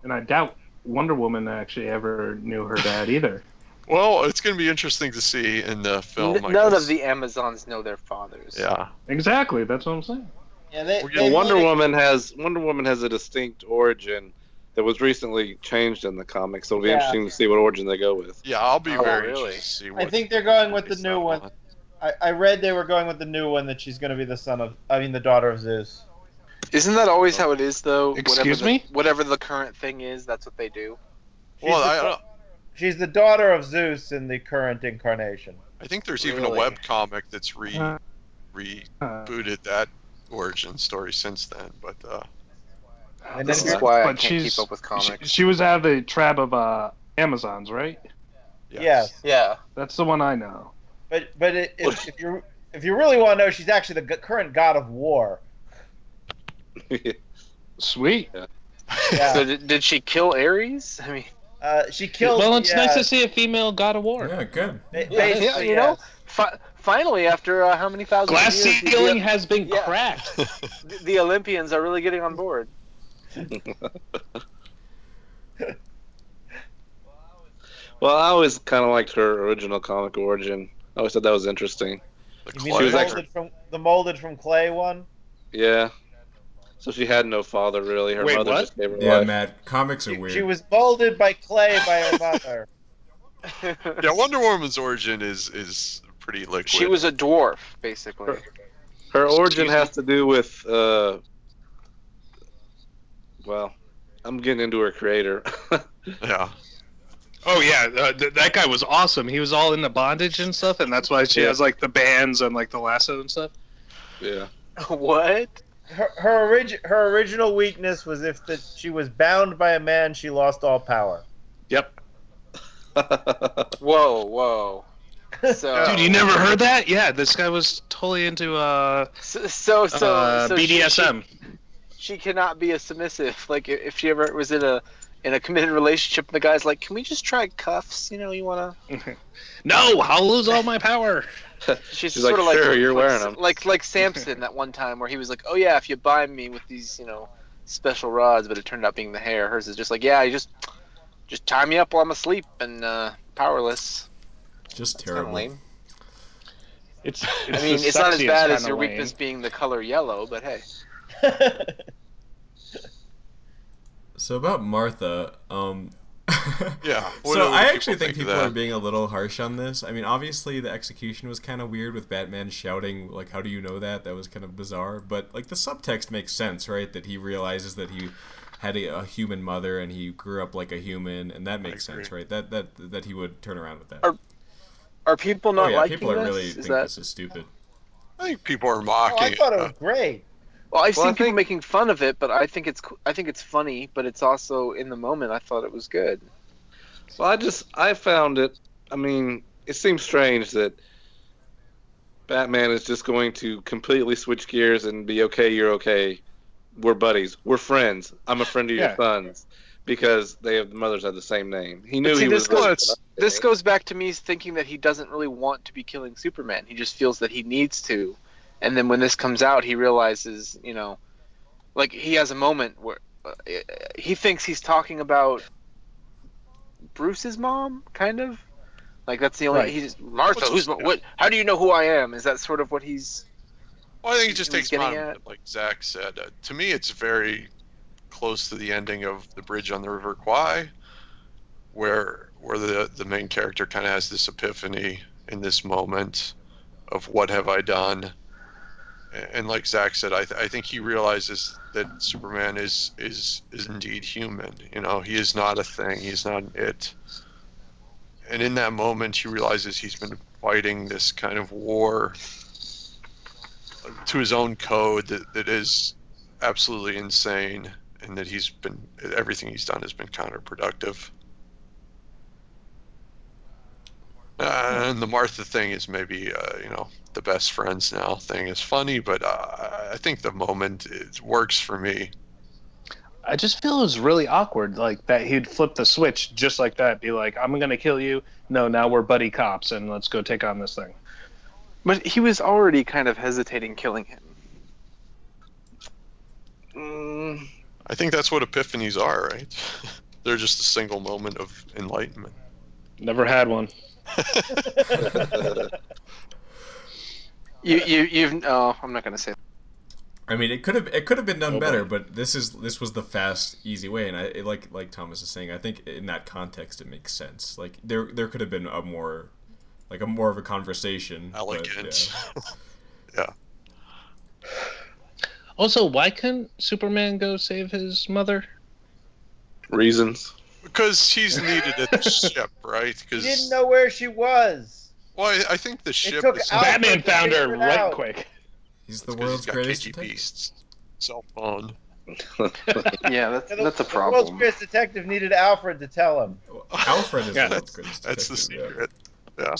And I doubt Wonder Woman actually ever knew her dad either. Well, it's going to be interesting to see in the film. N- I none of the Amazons know their fathers. yeah. Exactly, that's what I'm saying. Yeah, they, Well, they Wonder made Woman has Wonder Woman has a distinct origin that was recently changed in the comics. So it'll be Yeah. interesting to see what origin they go with. Yeah, I'll be Oh, very really? interested to see I think they're going with the new settle one. on. I, I read they were going with the new one that she's going to be the son of. I mean, the daughter of Zeus. Isn't that always how it is, though? Excuse whatever me? The, whatever the current thing is, that's what they do. She's, Well, the, I don't. She's the daughter of Zeus in the current incarnation. I think there's even a web comic that's re Uh, rebooted that origin story since then. But uh, And This is why I can't she's- keep up with She, comics. she was out of the tribe of uh, Amazons, right? Yes. yeah. That's the one I know. But but it, if, if you if you really want to know, she's actually the current god of war. Sweet. Yeah. So did, did she kill Ares? I mean, Uh, she killed. well, it's the, nice uh, to see a female god of war. Yeah, good. ba- Yeah, yeah, you know, fi- finally, after uh, how many thousand Glass years, the- ceiling the, has been yeah. cracked. the, the Olympians are really getting on board. Well, I always kind of liked her original comic origin. I always thought that was interesting. the She was clay- molded from the molded from clay one? Yeah. So she had no father really. Her Wait, mother what? just gave her Yeah, life. Matt. Comics are She, weird. she was molded by clay by her mother. yeah, Wonder Woman's origin is is pretty liquid. she was a dwarf, basically. Her origin has to do with uh well, I'm getting into her creator. yeah. Oh yeah, uh, th- that guy was awesome. He was all into bondage and stuff, and that's why she Yeah. has like the bands and like the lasso and stuff. yeah. what? Her her, orig- her original weakness was if that she was bound by a man, she lost all power. Yep. Whoa, whoa. So, Dude, you never heard that? Yeah, this guy was totally into uh, So, so, so, uh so BDSM. She, she cannot be a submissive. Like if she ever was in a in a committed relationship, the guy's like, "Can we just try cuffs?" You know, you wanna. no, I'll lose all my power. She's, She's sort like, of like "Sure, you're like, them, Like like Samson that one time where he was like, "Oh yeah, if you bind me with these, you know, special rods," but it turned out being the hair. Hers is just like, "Yeah, you just just tie me up while I'm asleep and uh, powerless." Just It's kind of terrible. lame. It's, I mean, it's not as bad as your lame. weakness being the color yellow, but hey. So about Martha, um Yeah. What- so I actually think think people are being a little harsh on this. I mean, obviously the execution was kind of weird with Batman shouting like how do you know that? That was kind of bizarre, but like the subtext makes sense, right? That he realizes that he had a, a human mother and he grew up like a human and that makes sense, right? That that that he would turn around with that. Are- Are people oh not yeah, liking people are this? really Is think that... this is stupid. I think people are oh, mocking I thought it was great. Well, I've Well, seen I people think- making fun of it, but I think it's I think it's funny, but it's also in the moment I thought it was good. Well, I just I found it. I mean, it seems strange that Batman is just going to completely switch gears and be okay. You're okay. We're buddies. We're friends. I'm a friend of your Yeah. sons because they have the mothers have the same name. He knew see, he this was. goes this goes back to me thinking that he doesn't really want to be killing Superman. He just feels that he needs to, and then when this comes out, he realizes, you know, like he has a moment where uh, he thinks he's talking about Bruce's mom, kind of. Like that's the only Right. he's Martha. What's- Who's what? How do you know who I am? Is that sort of what he's? Well, I think it just takes him getting out, at? of- like Zach said. Uh, to me, it's very close to the ending of the Bridge on the River Kwai, where where the the main character kind of has this epiphany in this moment of what have I done, and like Zach said, I th- I think he realizes that Superman is is is indeed human. You know, he is not a thing. He's not it. And in that moment, he realizes he's been fighting this kind of war to his own code that, that is absolutely insane and that he's been everything he's done has been counterproductive uh, and the martha thing is maybe uh, you know the best friends now thing is funny but uh, i think the moment it works for me I just feel it was really awkward, like that he'd flip the switch just like that, be like, "I'm gonna kill you." No, now we're buddy cops, and let's go take on this thing. But he was already kind of hesitating killing him. Mm, i think that's what epiphanies are right they're just a single moment of enlightenment Never had one. You you you've oh I'm not gonna say. I mean, it could have it could have been done Oh, better, boy. but this is this was the fast, easy way, and I it, like like Thomas is saying, I think in that context it makes sense. Like there there could have been a more like a more of a conversation. but, elegant yeah. Also, why couldn't Superman go save his mother? reasons. Because she's needed at the ship right He because didn't know where she was. Well, I, I think the ship took is Batman found her right out. quick. He's the world's he's got greatest KG detective. Beast's cell phone. Yeah, that's And the- that's a problem. The world's problem. greatest detective needed Alfred to tell him. Alfred is Yeah. the world's greatest That's the detective, yeah.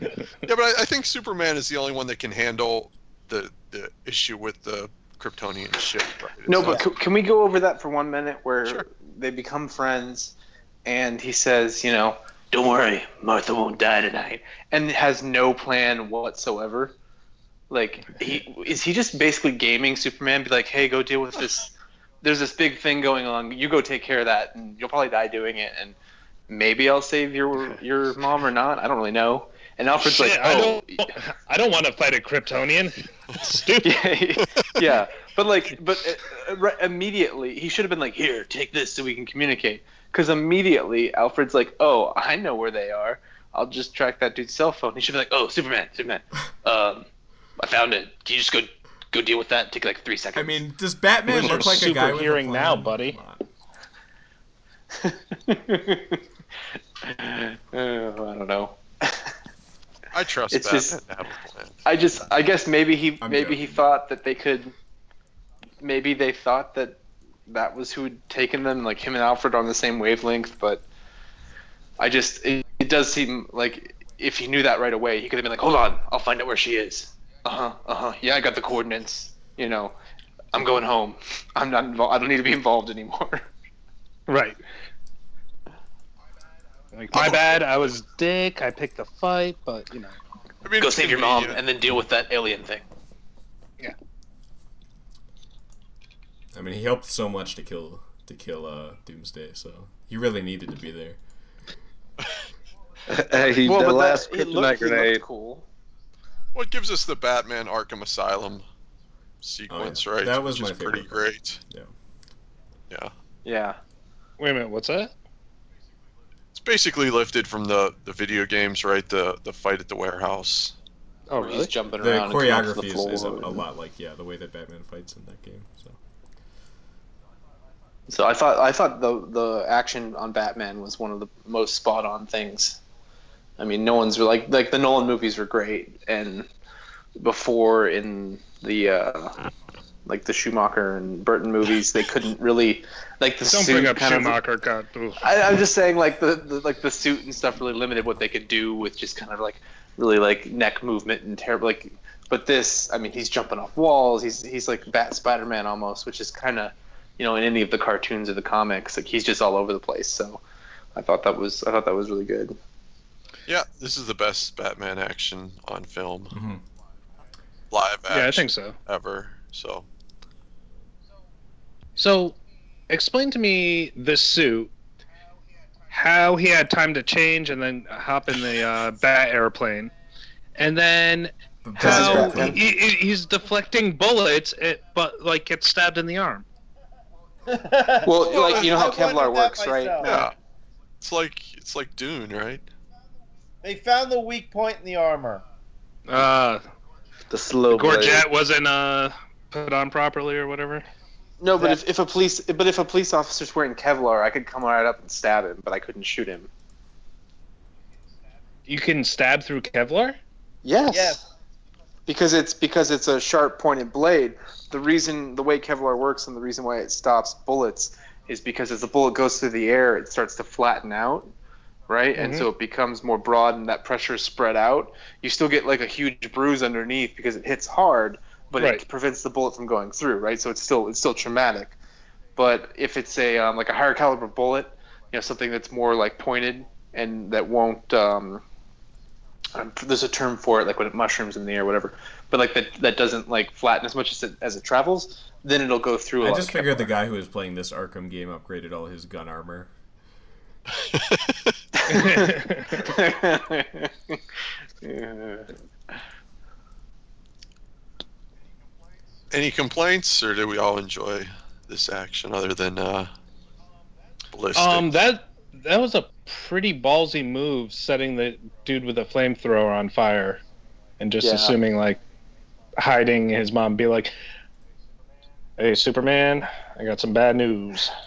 Yeah. yeah, but I, I think Superman is the only one that can handle the the issue with the Kryptonian ship. Right? No, but not- can, can we go over that for one minute where Sure. They become friends and he says, you know, don't worry, Martha won't die tonight, and has no plan whatsoever. Like, he is he just basically gaming Superman? Be like, hey, go deal with this. There's this big thing going on. You go take care of that, and you'll probably die doing it. And maybe I'll save your your mom or not. I don't really know. And Alfred's Shit, like, I oh, don't, I don't want to fight a Kryptonian. Stupid. yeah, yeah, but like, but uh, uh, immediately he should have been like, "Here, take this so we can communicate." Because immediately Alfred's like, "Oh, I know where they are. I'll just track that dude's cell phone." He should be like, "Oh, Superman, Superman, um, I found it. Can you just go go deal with that? Take like three seconds." I mean, does Batman Where's your look like a super guy with a hearing plan? now, buddy? Come oh, I don't know. I trust It's Batman just- to have a plan. I just, I guess maybe he, I'm maybe good. he thought that they could, maybe they thought that that was who had taken them, like him and Alfred are on the same wavelength. But I just, it, it does seem like if he knew that right away, he could have been like, "Hold on, I'll find out where she is." Uh huh, uh huh. Yeah, I got the coordinates. You know, I'm going home. I'm not involved. I don't need to be involved anymore. Right. Like, my bad. I was dick. I picked the fight, but you know. I mean, Go save your mom and then deal with that alien thing. I mean, he helped so much to kill to kill uh, Doomsday, so he really needed to be there. Hey, he the last that, he, kryptonite looked, he grenade. cool. What gives us the Batman Arkham Asylum sequence, right? That was which my is pretty favorite great. Yeah. Yeah, Yeah. Wait a minute. What's that? it's basically lifted from the the video games, right? The the fight at the warehouse. Oh, really? he's jumping The around and coming up to the choreography is, floor. is a, a lot like yeah the way that Batman fights in that game. So So I thought I thought the the action on Batman was one of the most spot on things. I mean, no one's like like the Nolan movies were great, and before in the uh, like the Schumacher and Burton movies, they couldn't really like the Don't suit bring up kind of. Schumacher. God. I, I'm just saying, like the, the like the suit and stuff really limited what they could do with just kind of like really like neck movement and terrible. Like, but this, I mean, he's jumping off walls. He's he's like Bat Spider Man almost, which is kind of, you know, in any of the cartoons or the comics, like he's just all over the place. So, I thought that was I thought that was really good. Yeah, this is the best Batman action on film, Mhm. live action Yeah, I think so. ever. So So, explain to me this suit. How he had time to change and then hop in the uh, bat airplane, and then But Because he's how Batman- Batman. he, he- he's deflecting bullets, it, but like gets stabbed in the arm. Well, like you know how I Kevlar works, right? myself. yeah, it's like it's like Dune, right? They found the weak point in the armor. Uh, The slow the blade. gorget wasn't uh, put on properly or whatever. No, but That- if, if a police but if a police officer's wearing Kevlar, I could come right up and stab him, but I couldn't shoot him. You can stab through Kevlar. Yes. Yes. Because it's because it's a sharp pointed blade. The reason the way Kevlar works and the reason why it stops bullets is because as the bullet goes through the air, it starts to flatten out, right? And Mhm. so it becomes more broad and that pressure is spread out. You still get like a huge bruise underneath because it hits hard, but Right. it prevents the bullet from going through, right? So it's still it's still traumatic. But if it's a um, like a higher caliber bullet, you know, something that's more like pointed and that won't um, um, there's a term for it, like when it mushrooms in the air, whatever. But like that, that doesn't like flatten as much as it as it travels. Then it'll go through. a I lot I just of figured the guy who was playing this Arkham game upgraded all his gun armor. Yeah. Any complaints, or did we all enjoy this action other than uh, ballistic? Um, that that was a pretty ballsy move, setting the dude with a flamethrower on fire, and just Yeah. assuming like hiding his mom, be like, "Hey, Superman, I got some bad news."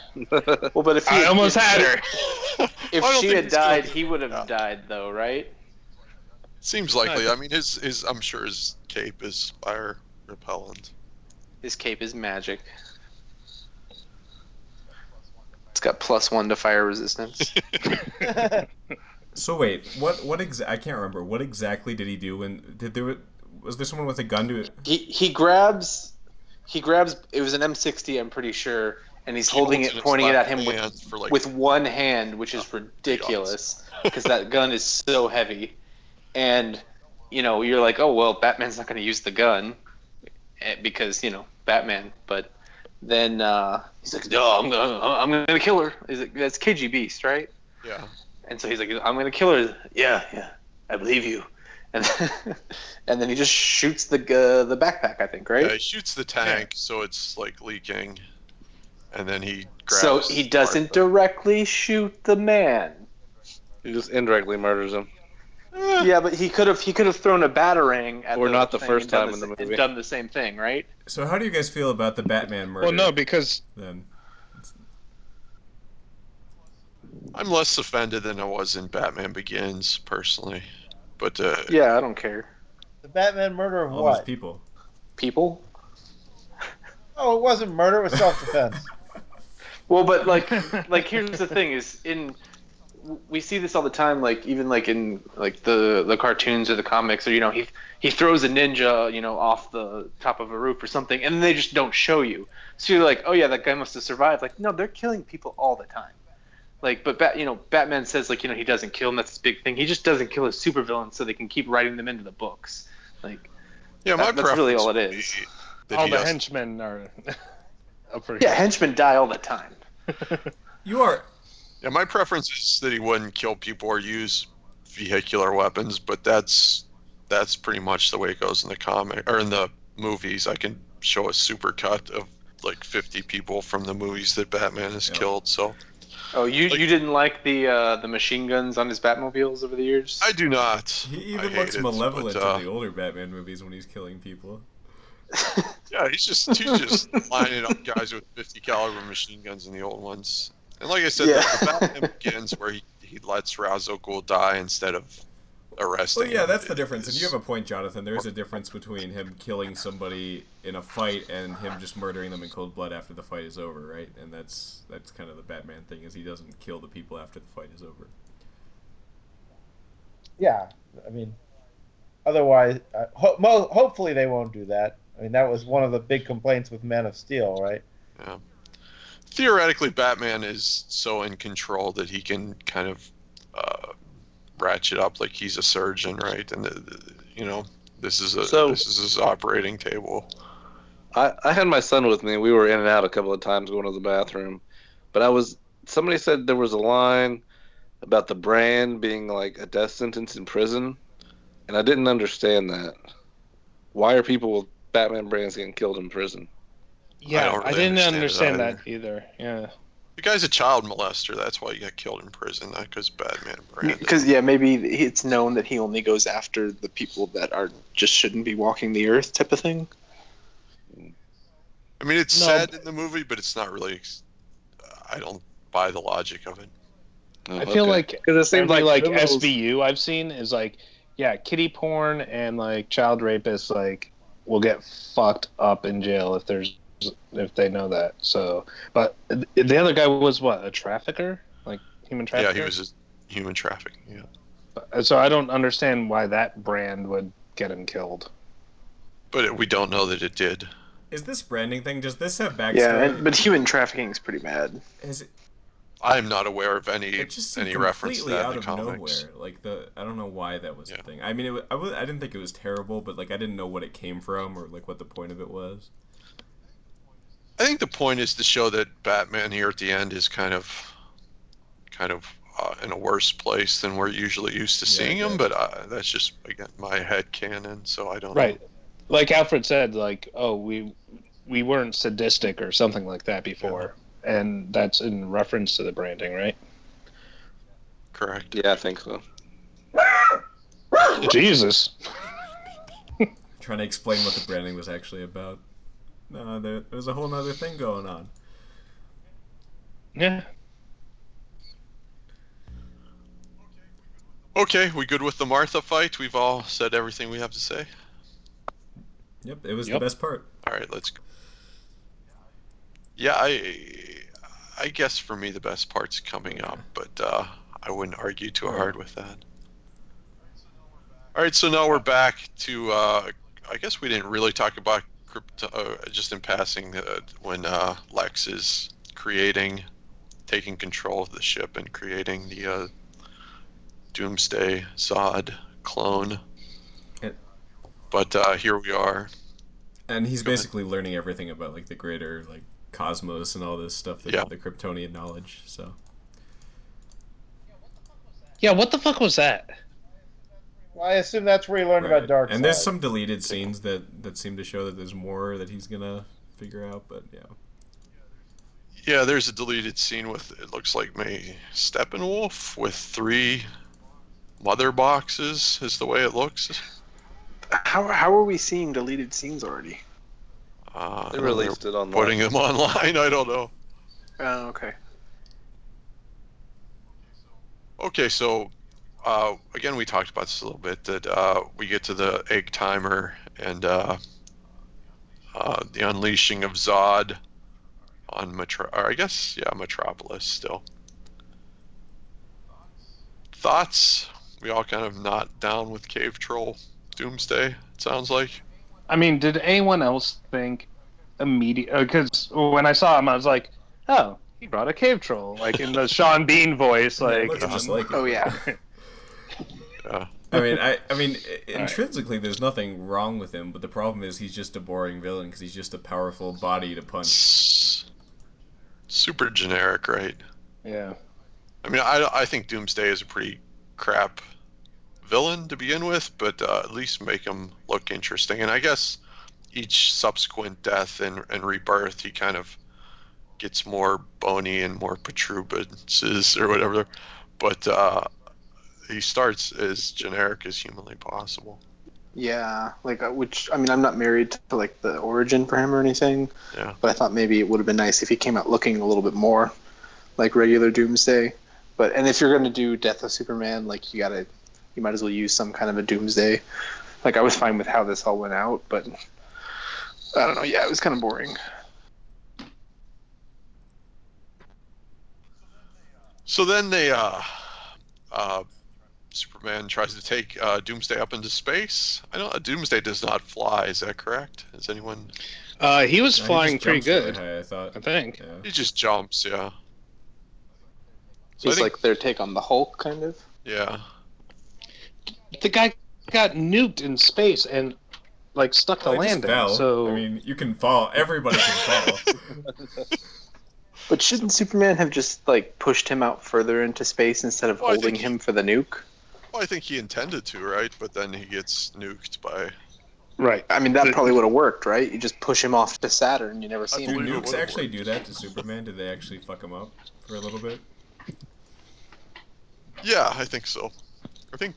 Well, but if he I almost if, had her. If she had died, he would have Yeah. died though, right? Seems likely. I mean, his his I'm sure his cape is fire repellent. His cape is magic. It's got plus one to fire resistance. So wait, what what exa- I can't remember. What exactly did he do when did there was there someone with a gun to he he grabs he grabs it was an M60 I'm pretty sure and he's He holding it pointing it at him with like with one hand which is Oh, ridiculous because that gun is so heavy and you know you're like oh well Batman's not going to use the gun eh, because you know Batman but then uh, he's like no I'm gonna I'm gonna kill her He's like, that's KG Beast right yeah. and so he's like, I'm gonna kill her. Yeah, yeah, I believe you. And and then he just shoots the uh, the backpack, I think, right? Yeah, he shoots the tank, so it's like leaking, and then he grabs. so he doesn't Martha. directly shoot the man. He just indirectly murders him. Yeah, but he could have he could have thrown a batarang at Or not the first time in the sa- movie. and done the same thing, right? So how do you guys feel about the Batman murder? Well, no, because then I'm less offended than I was in Batman Begins, personally. But uh, Yeah, I don't care. the Batman murder of all those what? people. People. Oh, it wasn't murder. It was self-defense. Well, but like like here's the thing: is in we see this all the time. Like even like in like the the cartoons or the comics, or you know he he throws a ninja you know off the top of a roof or something, and then they just don't show you. So you're like, oh yeah, that guy must have survived. Like no, they're killing people all the time. Like, but Bat, you know, Batman says like you know he doesn't kill, and that's his big thing. He just doesn't kill his supervillains so they can keep writing them into the books. Like, yeah, my That- that's really all it would is. be that all he the has- henchmen are up for yeah, henchmen die all the time. You are Yeah, my preference is that he wouldn't kill people or use vehicular weapons, but that's that's pretty much the way it goes in the comic or in the movies. I can show a super cut of like 50 people from the movies that Batman has Yeah. killed. So Oh, you Like- you didn't like the uh, the machine guns on his Batmobiles over the years? I do not. he even hate looks it, malevolent but, uh, in the older Batman movies when he's killing people. Yeah, he's just he's just lining up guys with 50 caliber machine guns in the old ones. And like I said, Yeah. the, the Batman begins where he, he lets Ra's al Ghul die instead of arresting. Well, yeah, him. that's the It difference. And you have a point, Jonathan. There is a difference between him killing somebody in a fight and him just murdering them in cold blood after the fight is over, right? And that's that's kind of the Batman thing is he doesn't kill the people after the fight is over. yeah, I mean, otherwise, uh, ho- mo- hopefully they won't do that. I mean, that was one of the big complaints with Man of Steel, right? Theoretically Batman is so in control that he can kind of uh, ratchet up like he's a surgeon, right? And the, the- you know, this is a So- this is his operating table. I, I had my son with me. We were in and out a couple of times going to the bathroom, but I was somebody said there was a line about the brand being like a death sentence in prison, and I didn't understand that. Why are people with Batman brands getting killed in prison? Yeah, don't I, didn't understand understand, that either. Yeah. The guy's a child molester. That's why he got killed in prison, not because Batman branded. Because yeah, maybe it's known that he only goes after the people that are just shouldn't be walking the earth, type of thing. I mean, it's No, said but- in the movie, but it's not really. I don't buy the logic of it. Oh, I feel okay. like 'Cause it seems every like, criminals- SVU I've seen is like, yeah, kitty porn and like child rapists like will get fucked up in jail if there's if they know that. So, but the other guy was what a trafficker, like human trafficker. Yeah, he was a human trafficking. Yeah, So I don't understand why that brand would get him killed. but it, we don't know that it did. Is this branding thing? Does this have backstory? Yeah, and, but human trafficking is pretty bad. Is it, I'm not aware of any it just any reference to completely that out in the of comics. nowhere. Like the I don't know why that was Yeah. the thing. I mean, it, wa- I was, I didn't think it was terrible, but like I didn't know what it came from or like what the point of it was. I think the point is to show that Batman here at the end is kind of, kind of uh, in a worse place than we're usually used to Yeah, I seeing him. guess. But uh, that's just again my head canon, so I don't Right. know. Like Alfred said, like, oh, we we weren't sadistic or something like that before, and that's in reference to the branding, right? Correct. Yeah, I think so. Jesus. Trying to explain what the branding was actually about. No, there, there's a whole other thing going on. Yeah. Okay, we good with the Martha fight? We've all said everything we have to say. Yep, it was Yep. the best part. All right, let's. go. Yeah, I, I guess for me the best part's coming up, but uh, I wouldn't argue too hard with that. All right, so now we're back to. Uh, I guess we didn't really talk about crypto, uh, just in passing, uh, when uh, Lex is creating, taking control of the ship and creating the uh, Doomsday Zod clone. It- But uh, here we are. And he's Go ahead. basically learning everything about like the greater like cosmos and all this stuff, the, Yeah. the Kryptonian knowledge. So Yeah, what the fuck was that? Well, I assume that's where you learned about Right. Dark And there's some deleted scenes that that seem to show that there's more that he's gonna figure out. But yeah, Yeah, there's a deleted scene with it looks like May Steppenwolf with three mother boxes is the way it looks. How how are we seeing deleted scenes already? Uh, They released it online. putting them online. I don't know. Oh, okay. Okay, so uh, again, we talked about this a little bit. That uh, we get to the egg timer and uh, uh, the unleashing of Zod on Metro. Or I guess yeah, Metropolis still. Thoughts? We all kind of not down with Cave Troll Doomsday. It sounds like. I mean, did anyone else think immediate? Because when I saw him, I was like, oh, he brought a cave troll, like in the Sean Bean voice, like. looks just like. Oh yeah. Yeah. I mean, I, I mean, i- Right. intrinsically, there's nothing wrong with him, but the problem is he's just a boring villain because he's just a powerful body to punch. Super generic, right? yeah. I mean, I, I think Doomsday is a pretty crap villain to begin with, but uh, at least make him look interesting. And I guess each subsequent death and, and rebirth, he kind of gets more bony and more protuberances or whatever. But uh, he starts as generic as humanly possible. Yeah, like uh, which I mean, I'm not married to like the origin for him or anything, Yeah. but I thought maybe it would have been nice if he came out looking a little bit more like regular Doomsday. But and if you're gonna do Death of Superman, like you gotta, you might as well use some kind of a Doomsday. Like I was fine with how this all went out, but I don't know. Yeah, it was kind of boring. So then they, uh, uh, Superman tries to take uh, Doomsday up into space. I know uh, Doomsday does not fly. Is that correct? Is anyone? Uh, he was Yeah, flying just pretty good, high, I thought. I think. Yeah. He just jumps. Yeah. So I He's think, like their take on the Hulk, kind of. yeah. The guy got nuked in space and like stuck Well, the he just landing. fell. So I mean, you can fall. Everybody can fall. But shouldn't Superman have just like pushed him out further into space instead of Well, holding he- him for the nuke? Well, I think he intended to, right? But then he gets nuked by. right. I mean, that The- probably would have worked, right? You just push him off to Saturn, you never see Do him. believe it nukes actually worked. do that to Superman? Did they actually fuck him up for a little bit? Yeah, I think so. I think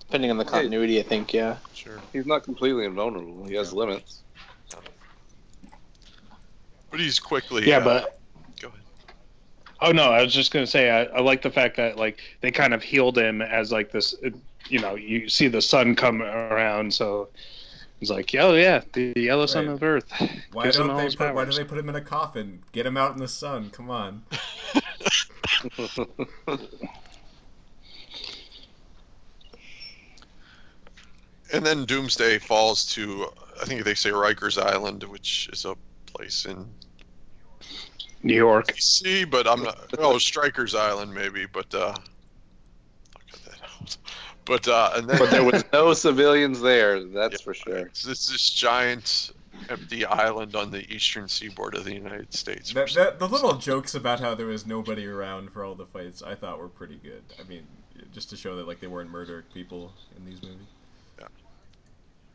Depending on the continuity, I think, yeah. sure, He's not completely invulnerable. He has limits. but he's quickly. Yeah, uh, but go ahead. Oh no, I was just gonna say I, I like the fact that like they kind of healed him as like this. uh, You know, you see the sun come around, so he's like, oh yeah, the yellow sun of Earth. Why Gives don't they put? Why do they put him in a coffin? Get him out in the sun. Come on. And then Doomsday falls to, I think they say Rikers Island, which is a place in New York. DC, but I'm not. Oh, Stryker's Island maybe, but uh, I'll cut that out. But uh, and then But there was no civilians there, that's for sure. it's, it's this giant empty island on the eastern seaboard of the United States. The, the, the little jokes about how there was nobody around for all the fights, I thought were pretty good. I mean, just to show that like they weren't murdering people in these movies.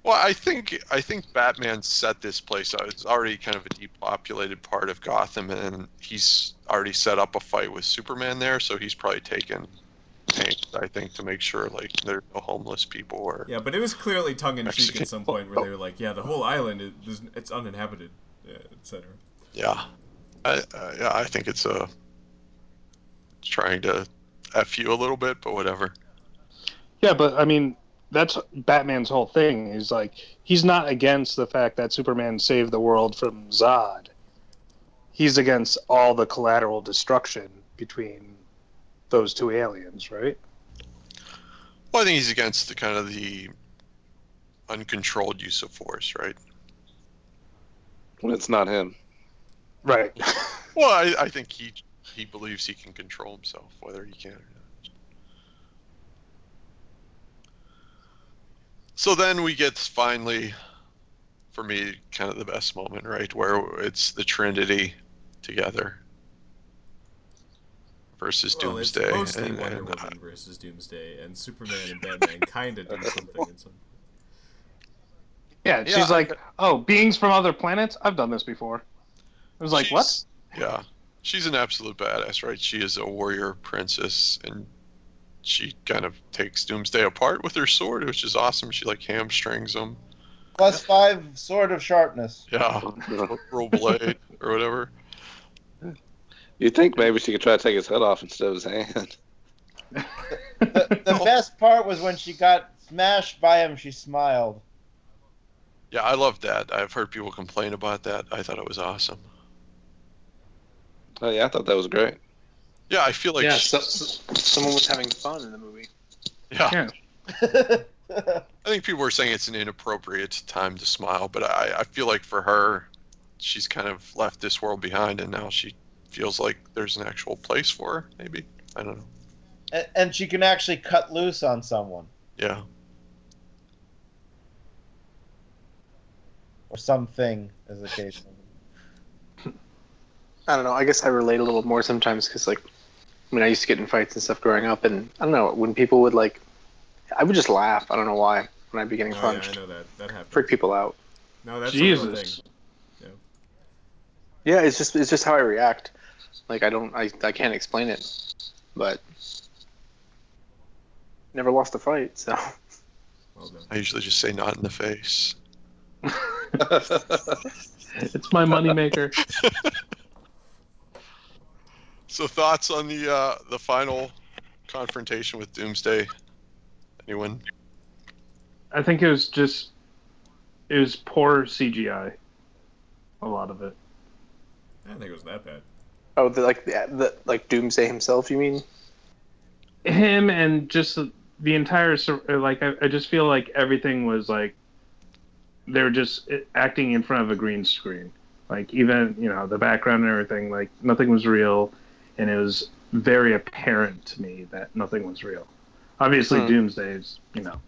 Well, I think I think Batman set this place out. It's already kind of a depopulated part of Gotham, and he's already set up a fight with Superman there. So he's probably taken pains, I think, to make sure like there are no homeless people or Yeah, but it was clearly tongue in cheek at some point where they were like, "Yeah, the whole island is it's uninhabited, yeah, etc." yeah. I, uh, yeah, I think it's a it's trying to f you a little bit, but whatever. Yeah, but I mean, that's Batman's whole thing. Is like he's not against the fact that Superman saved the world from Zod. He's against all the collateral destruction between those two aliens, right? Well, I think he's against the kind of the uncontrolled use of force, right? When it's not him. Right. Well, I, I think he he believes he can control himself, whether he can or So then we get finally, for me, kind of the best moment, right, where it's the Trinity together versus Well, it's Doomsday. mostly and- Wonder and, uh, Woman versus Doomsday, and Superman and Batman kind of do something in some. Yeah, Yeah, she's I- like, "Oh, beings from other planets? I've done this before." I was like, "What?" Yeah, she's an absolute badass, right? She is a warrior princess, and she kind of takes Doomsday apart with her sword, which is awesome. She like hamstrings him. Plus five sword of sharpness. Yeah, roll blade or whatever. You'd think maybe she could try to take his head off instead of his hand. The, the best part was when she got smashed by him, she smiled. Yeah, I love that. I've heard people complain about that. I thought it was awesome. Oh yeah, I thought that was great. Yeah, I feel like yeah, she- so, so- someone was having fun in the movie. yeah. Yeah. I think people were saying it's an inappropriate time to smile, but I, I feel like for her, she's kind of left this world behind, and now she feels like there's an actual place for her. Maybe I don't know. and, and she can actually cut loose on someone Yeah, or something, as the case. may be. I don't know. I guess I relate a little more sometimes because, like, I mean, I used to get in fights and stuff growing up, and I don't know when people would like, I would just laugh. I don't know why when I'd be getting Oh, yeah, punched, I know that that happens. freak people out. No, that's a real Jesus. thing. Yeah, it's just it's just how I react. Like I don't I I can't explain it, but never lost a fight. So Well done. I usually just say not in the face. it's my moneymaker. So thoughts on the uh, the final confrontation with Doomsday? Anyone? I think it was just it was poor CGI. A lot of it. I didn't think it was that bad. oh the like the, the like Doomsday himself. You mean? Him and just the entire like I, I just feel like everything was like they were just acting in front of a green screen. Like even you know the background and everything, like nothing was real, and it was very apparent to me that nothing was real. Obviously, Hmm. Doomsday's you know.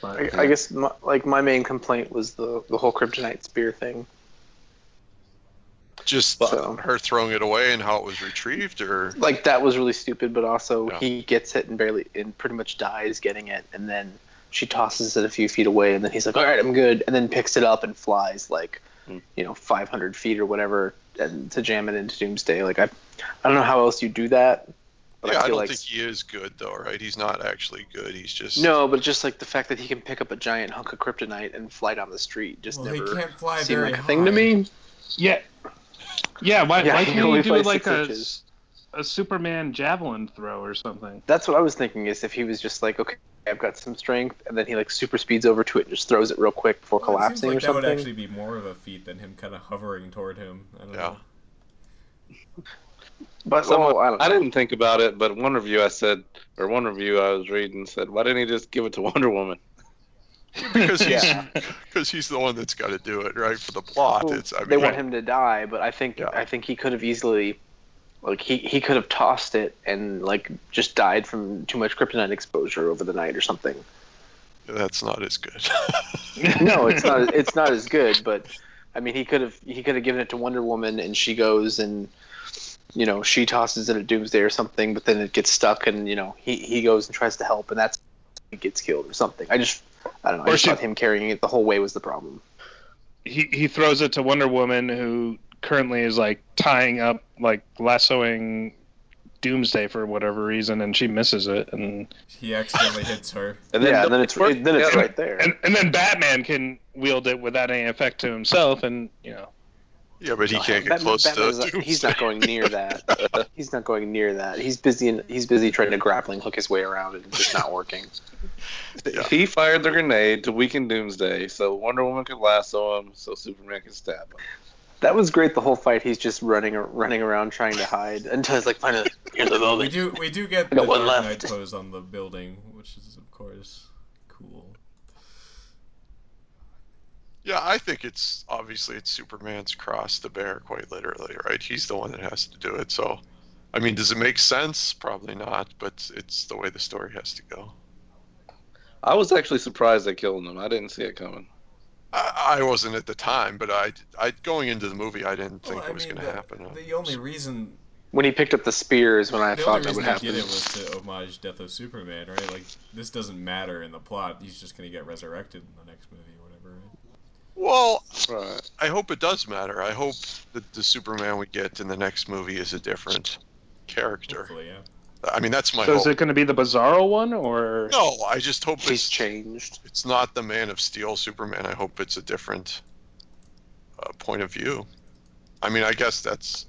But I, I guess my, like my main complaint was the the whole kryptonite spear thing. Just So- her throwing it away and how it was retrieved, or Like that was really stupid, but also Yeah. he gets it and barely and pretty much dies getting it, and then she tosses it a few feet away, and then he's like, "All right, I'm good," and then picks it up and flies like, Hmm. you know, 500 feet or whatever, and to jam it into Doomsday. Like I, I don't know how else you do that. But yeah, I, feel don't like think he is good though, right? He's not actually good. He's just no, but just like the fact that he can pick up a giant hunk of kryptonite and fly down the street just Well, he never can't fly seemed very like a thing to me. yeah, yeah. Why, Yeah, why can't only you do it like a, inches. a Superman javelin throw or something? That's what I was thinking. Is if he was just like, okay, I've got some strength, and then he like super speeds over to it and just throws it real quick before Well, it seems collapsing like or that would actually be more of a feat than him kind of hovering toward him. I don't Yeah. know. But Someone- well, I don't know. I didn't think about it, but one review I said, or one review I was reading said, why didn't he just give it to Wonder Woman? because he's Yeah. because he's the one that's got to do it, right? For the plot, Well, it's I mean, they want him to die, but I think Yeah. I think he could have easily, like he he could have tossed it and like just died from too much kryptonite exposure over the night or something. that's not as good. No, it's not. It's not as good, but I mean, he could have he could have given it to Wonder Woman, and she goes and you know she tosses it at Doomsday or something, but then it gets stuck, and you know he he goes and tries to help, and that's he gets killed or something. I just I don't know. I Or just she- thought him carrying it the whole way was the problem. he he throws it to Wonder Woman, who currently is like tying up, like lassoing Doomsday for whatever reason, and she misses it, and He accidentally hits her. And yeah, and then it's it, then it's yeah, right there. and and then Batman can wield it without any effect to himself, and you know, Yeah, but he No, can't get close Batman's to. not- he's not going near that. he's not going near that. He's busy. In, he's busy trying to grappling hook his way around and it's just not working. Yeah. He fired the grenade to weaken Doomsday, so Wonder Woman could lasso him, so Superman could stab him. That was great. The whole fight, he's just running running around trying to hide until he's like finally in the building. we do we do get the got one Dark left. Knight pose on the building, which is of course cool. Yeah, I think it's obviously it's Superman's cross to bear, quite literally, right? He's the one that has to do it. So, I mean, does it make sense? Probably not, but it's the way the story has to go. I was actually surprised they killed him. I didn't see it coming. I, I wasn't at the time, but I, I going into the movie, I didn't think Well, I it was going to happen. The only reason When he picked up the spear is when I the thought only that reason would they happen. did it was to homage Death of Superman, right? Like this doesn't matter in the plot. He's just gonna get resurrected in the next movie or whatever. Right? well, Right. I hope it does matter. I hope that the Superman we get in the next movie is a different character. Hopefully, yeah. I mean, that's my So hope. is it going to be the Bizarro one, or No, I just hope He's it's changed. it's not the Man of Steel Superman. I hope it's a different uh, point of view. I mean, I guess that's.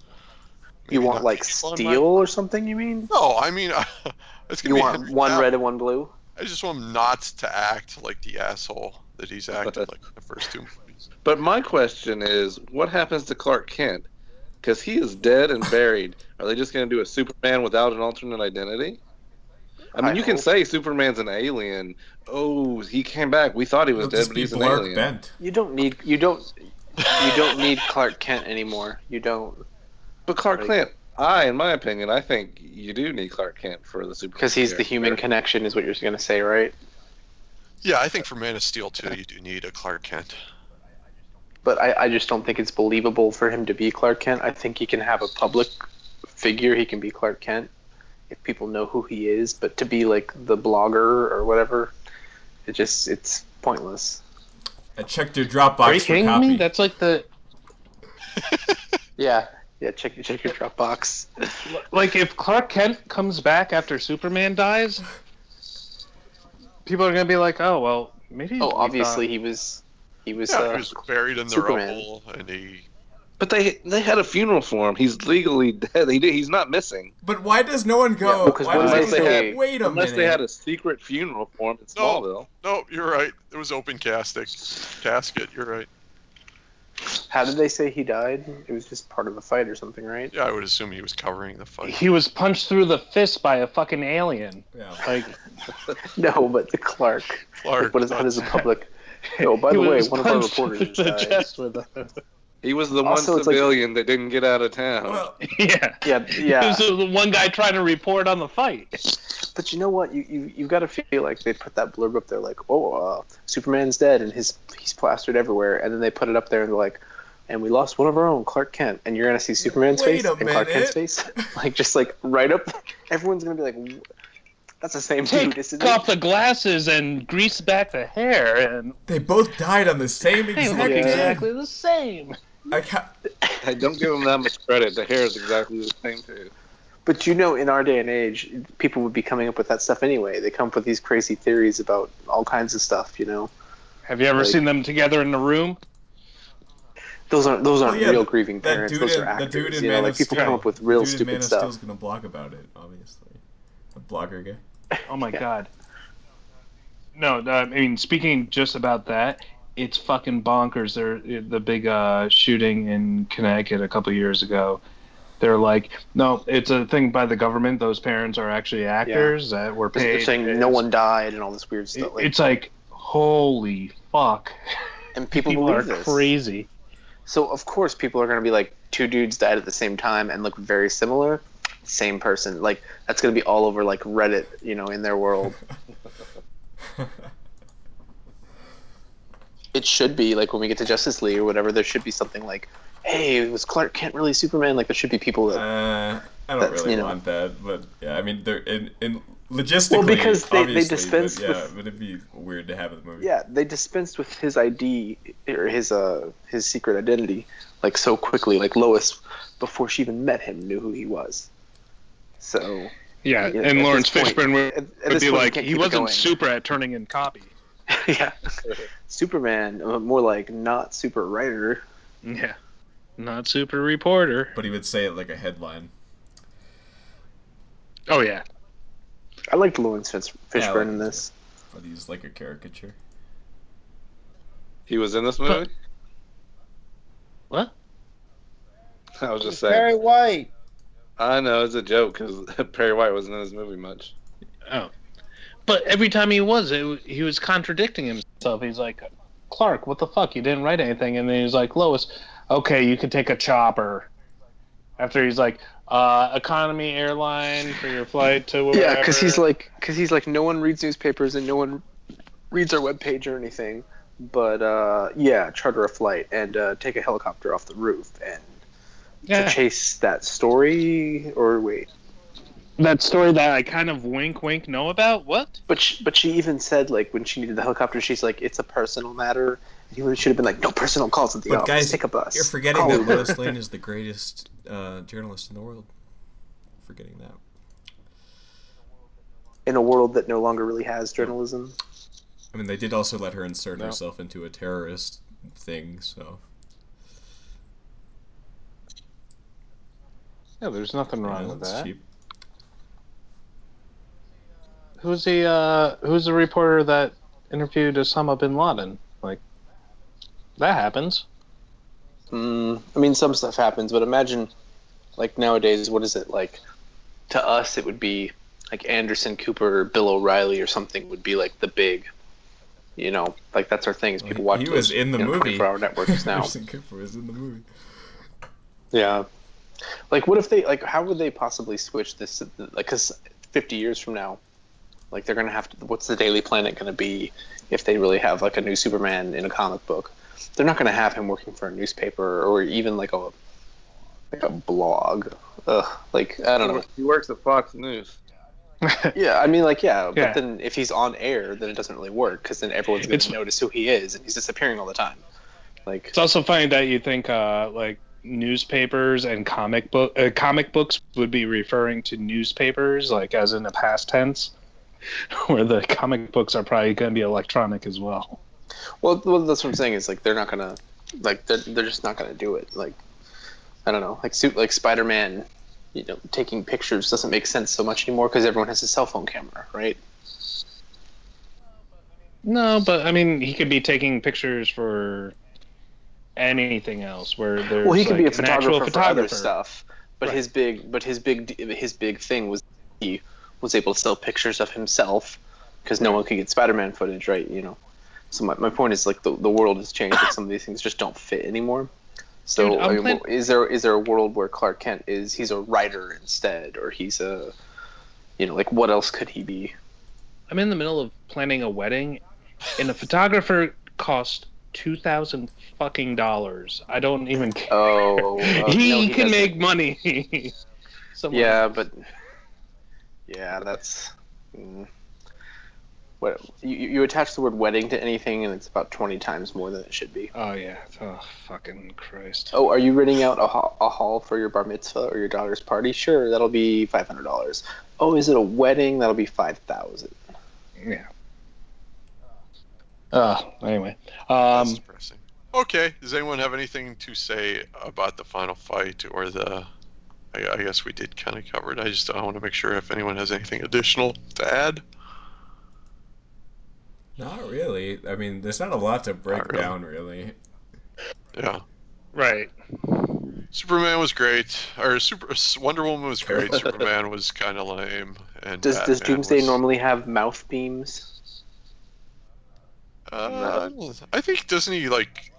You want like steel or something? You mean? No, I mean, it's gonna be want Henry one Cavill. red and one blue? I just want him not to act like the asshole that he's acted like in the first two movies. But my question is, what happens to Clark Kent? Because he is dead and buried. Are they just going to do a Superman without an alternate identity? I mean, I you can say Superman's an alien. Oh, he came back. We thought he was He'll dead, but he's an alien. bent. You don't need. You don't. You don't need Clark Kent anymore. You don't, But Clark Like- Kent, I, in my opinion, I think you do need Clark Kent for the Superman. because he's the character. human connection, is what you're gonna say, right? Yeah, I think for Man of Steel too, you do need a Clark Kent. But I, I just don't think it's believable for him to be Clark Kent. I think he can have a public figure. He can be Clark Kent if people know who he is. But to be like the blogger or whatever, it just it's pointless. I checked your Dropbox are you for kidding copy. me? That's like the Yeah, yeah. Check check your Dropbox. like if Clark Kent comes back after Superman dies, people are going to be like, "Oh well, maybe." Oh, obviously thought- he was he was. Yeah, uh, he was buried in the Superman. rubble, and he. But they they had a funeral for him. He's legally dead. He he's not missing. But why does no one Yeah, go? well, 'cause why what does they one go, say? Wait a Unless minute. they had a secret funeral for him in No. Smallville. No, you're right. It was open casket. Casket. You're right. how did they say he died? It was just part of the fight or something, right? Yeah, I would assume he was covering the fight. he was punched through the fist by a fucking alien. yeah. Like No, but the Clark. Clark. Like, what is how does the public? No, by the way, one of our reporters through the died. chest with a He was the Also, one it's like- civilian that didn't get out of town. Well, yeah. Yeah, yeah. He was the the one guy trying to report on the fight. But you know what? You you you've got to feel like they put that blurb up there, like, oh, uh, Superman's dead and his he's plastered everywhere, and then they put it up there and they're like, and we lost one of our own, Clark Kent, and you're gonna see Superman's Wait face a and Clark Kent's face, like just like right up. Everyone's gonna be like, "Wh- that's the same dude, Take isn't off the glasses and grease back the hair, and they both died on the same they exact look Yeah. day. exactly the same. I ca- Hey, don't give him that much credit. The hair is exactly the same too. But you know, in our day and age, people would be coming up with that stuff anyway. They come up with these crazy theories about all kinds of stuff. You know, Have you ever Like- seen them together in a room? those aren't those aren't Well, yeah, real the- grieving that parents. dude Those in, are the actors. dude in you know, Man like people Steel. come up with the real dude in stupid Man of stuff. Steel's gonna blog about it, obviously. A blogger guy. Oh my Yeah. god. No, I mean speaking just about that, it's fucking bonkers. There, the big uh, shooting in Connecticut a couple years ago. They're like, no, it's a thing by the government. Those parents are actually actors that were They're paid. saying no one died and all this weird stuff. Like, it's like, holy fuck. and people, People are this. crazy. So of course people are going to be like, two dudes died at the same time and look very similar. Same person. Like that's going to be all over like Reddit. You know, in their world. it should be like when we get to Justice League or whatever. There should be something like, hey, was Clark Kent really Superman? Like there should be people that. Uh, I don't really you know. want that, but yeah, I mean, they're in, in logistically. Well, because they- they obviously, dispense but, yeah, with- but it'd be weird to have in the movie. Yeah, they dispensed with his ID or his uh his secret identity like so quickly. Like Lois, before she even met him, knew who he was. So Yeah, Yeah, and Laurence this point- Fishburne would, at, at would be like, he wasn't super at turning in copy. yeah, Superman, uh, more like not super writer. Yeah. not super reporter. but he would say it like a headline. Oh yeah, I liked Laurence Fitz- Yeah, Fishburne like in this. But he's like a caricature. He was in this movie. what? I was just saying. saying. White. I know it's a joke because Perry White wasn't in this movie much. Oh, but every time he was, it, he was contradicting himself. He's like, Clark, what the fuck? You didn't write anything, and then he's like, Lois, okay, you can take a chopper. After he's like, uh, economy airline for your flight to wherever. Yeah, because he's like, because he's like, no one reads newspapers and no one reads our webpage or anything. But uh, yeah, charter a flight and uh, take a helicopter off the roof and yeah, to chase that story. Or wait, that story that I kind of wink, wink know about. What? but she, but she even said like when she needed the helicopter, she's like, it's a personal matter. He should have been like, no personal calls at the But office. guys, take a bus. You're forgetting Call that Uber." Lois Lane is the greatest uh, journalist in the world. Forgetting that. in a world that no longer really has journalism. I mean, they did also let her insert No. herself into a terrorist thing, so Yeah, there's nothing wrong yeah, with that. cheap. Who's the uh, who's the reporter that interviewed Osama bin Laden? Like, that happens. Mm, I mean, some stuff happens, but imagine, like nowadays, what is it like? To us, it would be like Anderson Cooper, or Bill O'Reilly, or something would be like the big, you know, like that's our thing. Is Well, people he, watch he those, was in the you know, movie. 24-hour networks now. Anderson Cooper was in the movie. yeah. Like, what if they like? How would they possibly switch this? Like, because 50 years from now, like they're gonna have to. What's the Daily Planet gonna be if they really have like a new Superman in a comic book? They're not gonna have him working for a newspaper or even like a like a blog. Ugh, like I don't know. He works at Fox News. Yeah, I mean, like, yeah, Yeah. but then if he's on air, then it doesn't really work because then everyone's going It's- to notice who he is, and he's disappearing all the time. Like, It's also funny that you think uh, like newspapers and comic book uh, comic books would be referring to newspapers like as in the past tense, where the comic books are probably going to be electronic as well. well, well, that's what I'm saying is like they're not gonna, like, they're they're just not gonna do it. Like, I don't know, like suit like Spider-Man, you know, taking pictures doesn't make sense so much anymore because everyone has a cell phone camera, right? No, but I mean he could be taking pictures for anything else. Where there's well, he could be a like, an actual photographer, other photographer. stuff, but Right. his big, but his big, his big thing was he was able to sell pictures of himself because no one could get Spider-Man footage, right? You know. So my, my point is like the, the world has changed, and some of these things just don't fit anymore. So Dude, I'm mean, plan- is there is there a world where Clark Kent is he's a writer instead, or he's a, you know, like what else could he be? I'm in the middle of planning a wedding, and a photographer cost two thousand fucking dollars. I don't even care. Oh, uh, he, no, he can doesn't. make money. Yeah, else. but yeah, that's. Mm, what you, you attach the word wedding to anything, and it's about twenty times more than it should be. Oh yeah. Oh fucking Christ. Oh, are you renting out a, ha- a hall for your bar mitzvah or your daughter's party? Sure, that'll be five hundred dollars. Oh, is it a wedding? That'll be five thousand. Yeah. Uh, anyway. That's Um, depressing. Okay. Does anyone have anything to say about the final fight or the? I, I guess we did kind of cover it. I just I want to make sure if anyone has anything additional to add. Not really. I mean, there's not a lot to break really. down, really. Yeah. right. Superman was great, or Super Wonder Woman was great. Superman was kind of lame, and Does does Batman Doomsday was- normally have mouth beams? Uh, I think doesn't he like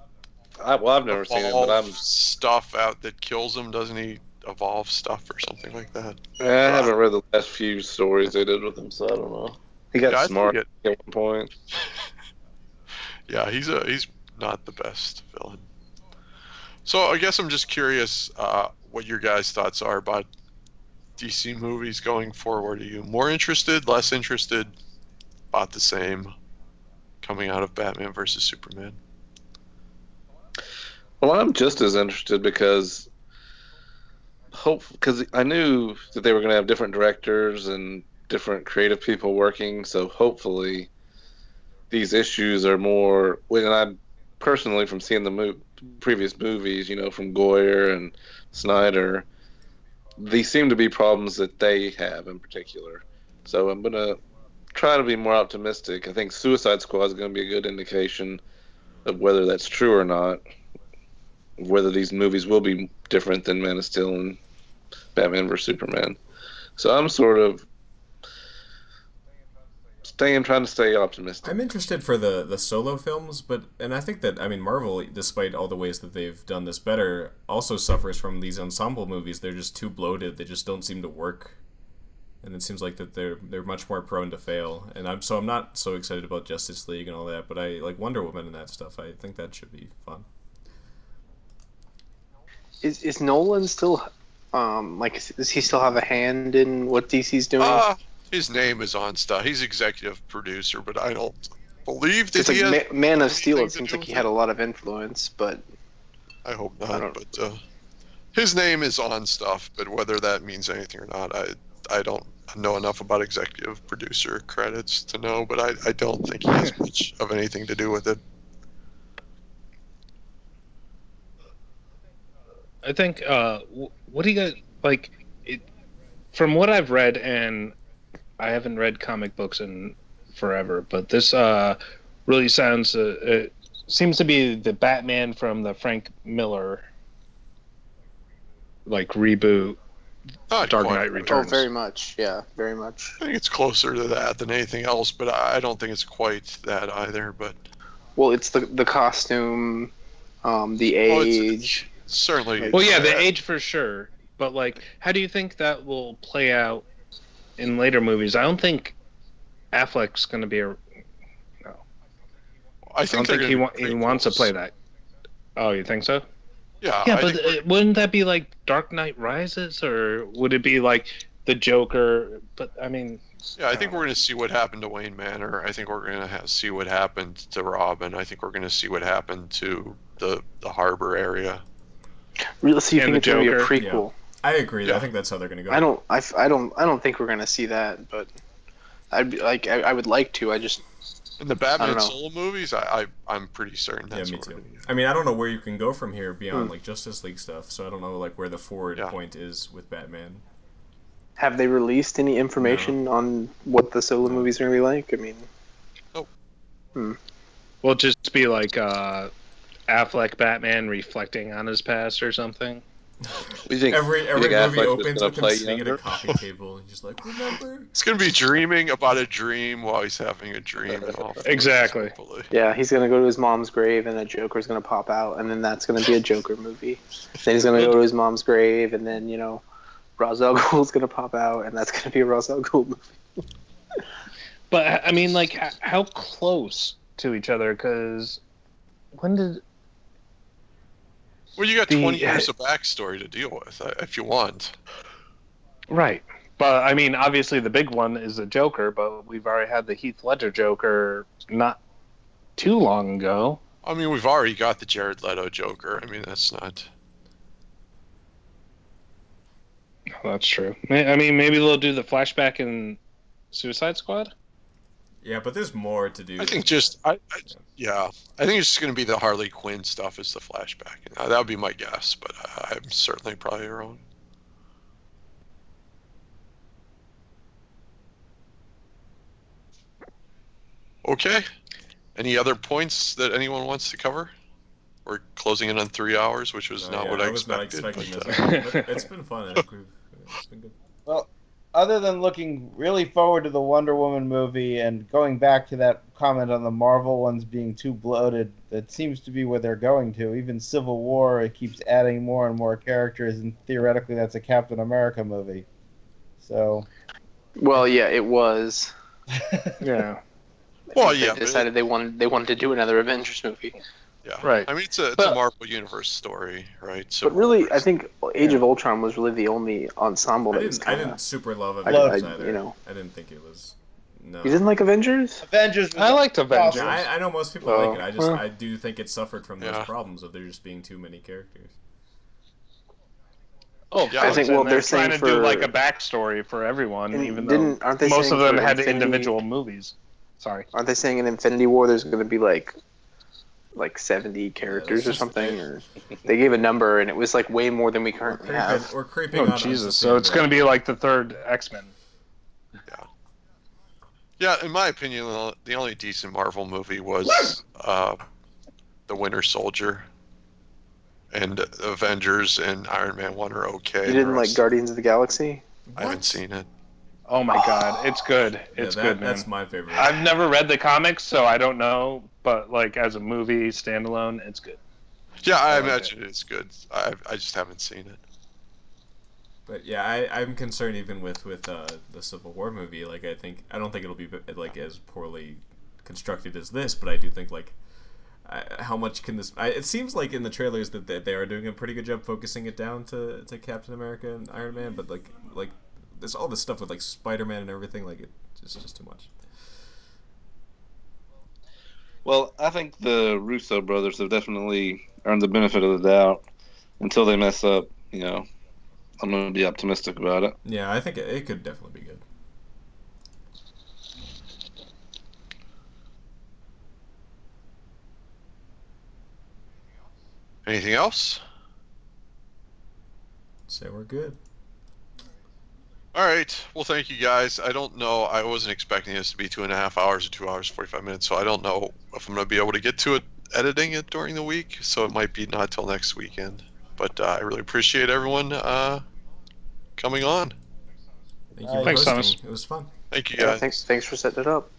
I, well, I've never seen it, but I'm. stuff out that kills him? Doesn't he evolve stuff or something like that? I haven't read the last few stories they did with him, so I don't know. He got Yeah, smart at one point. Yeah, he's a he's not the best villain. So I guess I'm just curious uh, what your guys' thoughts are about DC movies going forward. Are you more interested, less interested, about the same coming out of Batman versus Superman? Well, I'm just as interested because hope because I knew that they were going to have different directors and different creative people working. So hopefully, these issues are more. When I personally from seeing the mo- previous movies, you know, from Goyer and Snyder, these seem to be problems that they have in particular. So I'm gonna try to be more optimistic. I think Suicide Squad is going to be a good indication of whether that's true or not. Whether these movies will be different than Man of Steel and Batman vs Superman. So I'm sort of staying, trying to stay optimistic. I'm interested for the the solo films, but and I think that I mean Marvel, despite all the ways that they've done this better, also suffers from these ensemble movies. They're just too bloated. They just don't seem to work, and it seems like that they're they're much more prone to fail. And I'm so I'm not so excited about Justice League and all that, but I like Wonder Woman and that stuff. I think that should be fun. Is is Nolan still um like does he still have a hand in what DC's doing? Uh, his name is on stuff. He's executive producer, but I don't believe that It's he like has. Ma- Man of Steel. It seems like he had a lot of influence, but I hope not. don't- But uh, his name is on stuff. But whether that means anything or not, I I don't know enough about executive producer credits to know. But I, I don't think he has much of anything to do with it. I think. Uh, what do you guys like? It, from what I've read, and I haven't read comic books in forever, but this uh, really sounds. Uh, it seems to be the Batman from the Frank Miller like reboot. Not Dark quite. Knight oh, Returns. very much. Yeah, very much. I think it's closer to that than anything else. But I I don't think it's quite that either. But Well, it's the the costume, um, the Oh, it's- age. certainly. Well, yeah, the uh, age for sure. But like, how do you think that will play out in later movies? I don't think Affleck's going to be a. I I think don't think he, wa- he wants to play that. Oh, you think so? Yeah, yeah, I but think uh, wouldn't that be like Dark Knight Rises, or would it be like the Joker? But I mean, Yeah, I I think don't we're going to see what happened to Wayne Manor. I think we're going to ha- see what happened to Robin. I think we're going to see what happened to the the harbor area. Really, so you And think it's gonna be a Joker, prequel? I agree. Yeah. I think that's how they're gonna go. I don't. I, I don't. I don't think we're gonna see that. But I'd be like. I, I would like to. I just. In the Batman know. solo movies, I, I I'm pretty certain Yeah, that's me what we're too. I mean, I don't know where you can go from here beyond Hmm. like Justice League stuff. So I don't know like where the forward Yeah. point is with Batman. Have they released any information on what the solo No. movies are gonna be like? I mean, oh, will it just be like uh, Affleck Batman reflecting on his past or something? You think every you every think movie Affleck's opens with him sitting younger? at a coffee table and just like remember. It's going to be dreaming about a dream while he's having a dream. Uh, oh, exactly. yeah, he's gonna go to his mom's grave, and a Joker's gonna pop out, and then that's gonna be a Joker movie. then he's gonna go to his mom's grave, and then you know, Ra's al Ghul's gonna pop out, and that's gonna be a Ra's al Ghul movie. But I mean, like, how close to each other? Because when did Well, you got The- 20 years of backstory to deal with uh, if you want. right? But I mean, obviously, the big one is the Joker. But we've already had the Heath Ledger Joker not too long ago. I mean, we've already got the Jared Leto Joker. I mean, that's not. That's true. I mean, maybe they'll do the flashback in Suicide Squad. Yeah, but there's more to do. I think just I, I yeah, I think it's just going to be the Harley Quinn stuff as the flashback. Uh, that would be my guess, but I, I'm certainly probably wrong. Okay. Any other points that anyone wants to cover? We're closing in on three hours, which was Uh, not yeah, what I, was not expected. expecting but, this. uh, it's been fun. I think it's been good. Well, other than looking really forward to the Wonder Woman movie and going back to that comment on the Marvel ones being too bloated, that seems to be where they're going to. Even Civil War, it keeps adding more and more characters, and theoretically, that's a Captain America movie. So, Well, yeah, it was. Yeah. Well, yeah, but it- decided they wanted they wanted to do another Avengers movie. Yeah, Right. I mean, it's a it's a Marvel Universe story, right? So But really, I think Age of Ultron was really the only ensemble I that was didn't. I kind didn't super love I- Avengers I- either. you know. I didn't think it was. No. You didn't like Avengers? Avengers. I liked Avengers. Yeah, I, I know most people like it. I just well. I do think it suffered from those Yeah. problems of there just being too many characters. Oh, Yeah, I think. Well, they're, they're trying saying to do like a backstory for everyone, And even didn't- though aren't they most of them had Infinity- individual movies. Sorry. Aren't they saying in Infinity War there's going to be like like 70 characters or something, or they gave a number and it was like way more than we We're currently creeping. have. We're creeping Oh on. Jesus! So it's going to be like the third X Men. Yeah, Yeah, in my opinion, the- the only decent Marvel movie was uh, the Winter Soldier, and Avengers and Iron Man one are okay. You didn't like Guardians of the Galaxy? I haven't seen it. Oh my God! It's good. Yeah, It's that, good, man. That's my favorite. I've never read the comics, so I don't know. But like as a movie standalone, it's good. Yeah, I, I liked imagine it's good. I I just haven't seen it. But yeah, I, I'm concerned even with with uh, the Civil War movie. Like, I think I don't think it'll be like as poorly constructed as this, but I do think like I, how much can this? I, it seems like in the trailers that they, they are doing a pretty good job focusing it down to, to Captain America and Iron Man, but like like there's all this stuff with like Spider Man and everything. Like, it, it's just too much. Well, I think the Russo brothers have definitely earned the benefit of the doubt. Until they mess up, you know, I'm going to be optimistic about it. Yeah, I think it, it could definitely be good. Anything else? Say we're good. All right. Well, thank you guys. I don't know. I wasn't expecting this to be two and a half hours or two hours forty five minutes, so I don't know if I'm going to be able to get to it editing it during the week. So it might be not till next weekend. But uh, I really appreciate everyone uh, coming on. Thank you for Thanks, hosting. Thomas. It was fun. Thank you Yeah, guys. thanks, thanks for setting it up.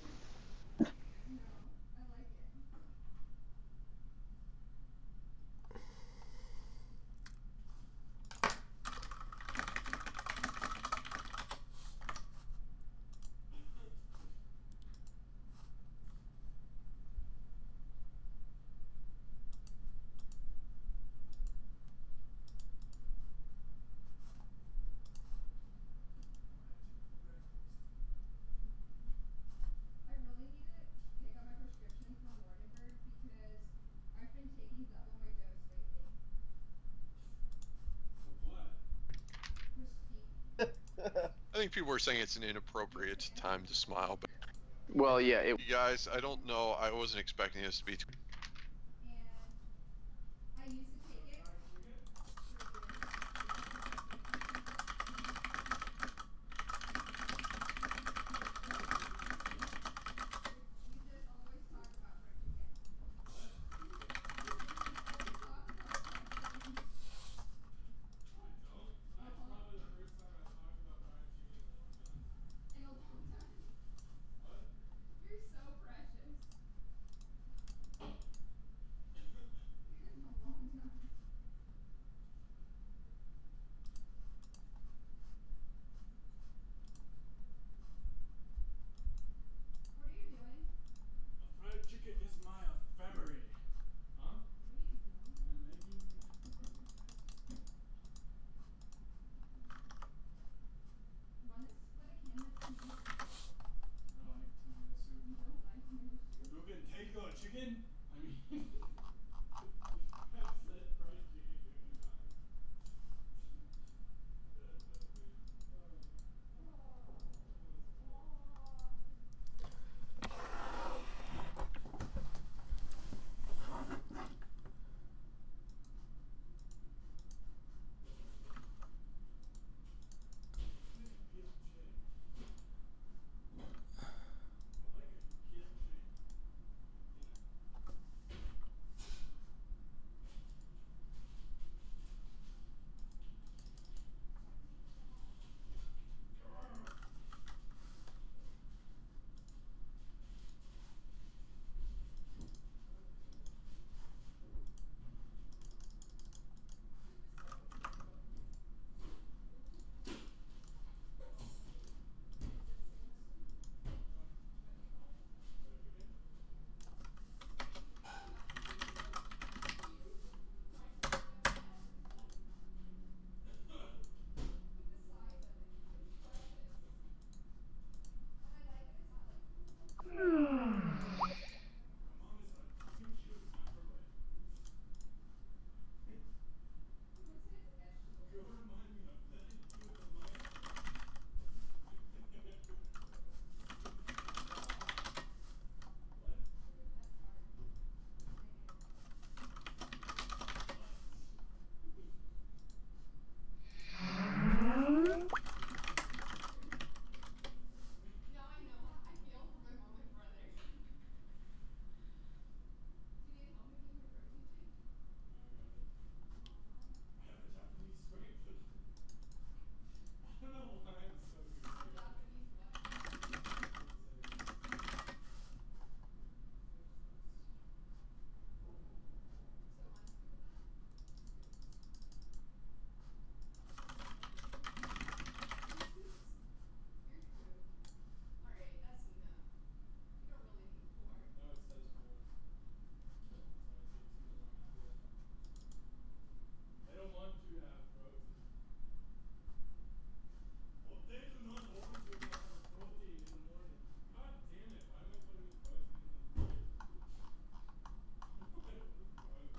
I really need to pick up my prescription from Wardenburg because I've been taking double my dose lately. Prestige. I think people were saying it's an inappropriate time to smile, but Well, yeah, it you guys, I don't know. I wasn't expecting this to be. Michigan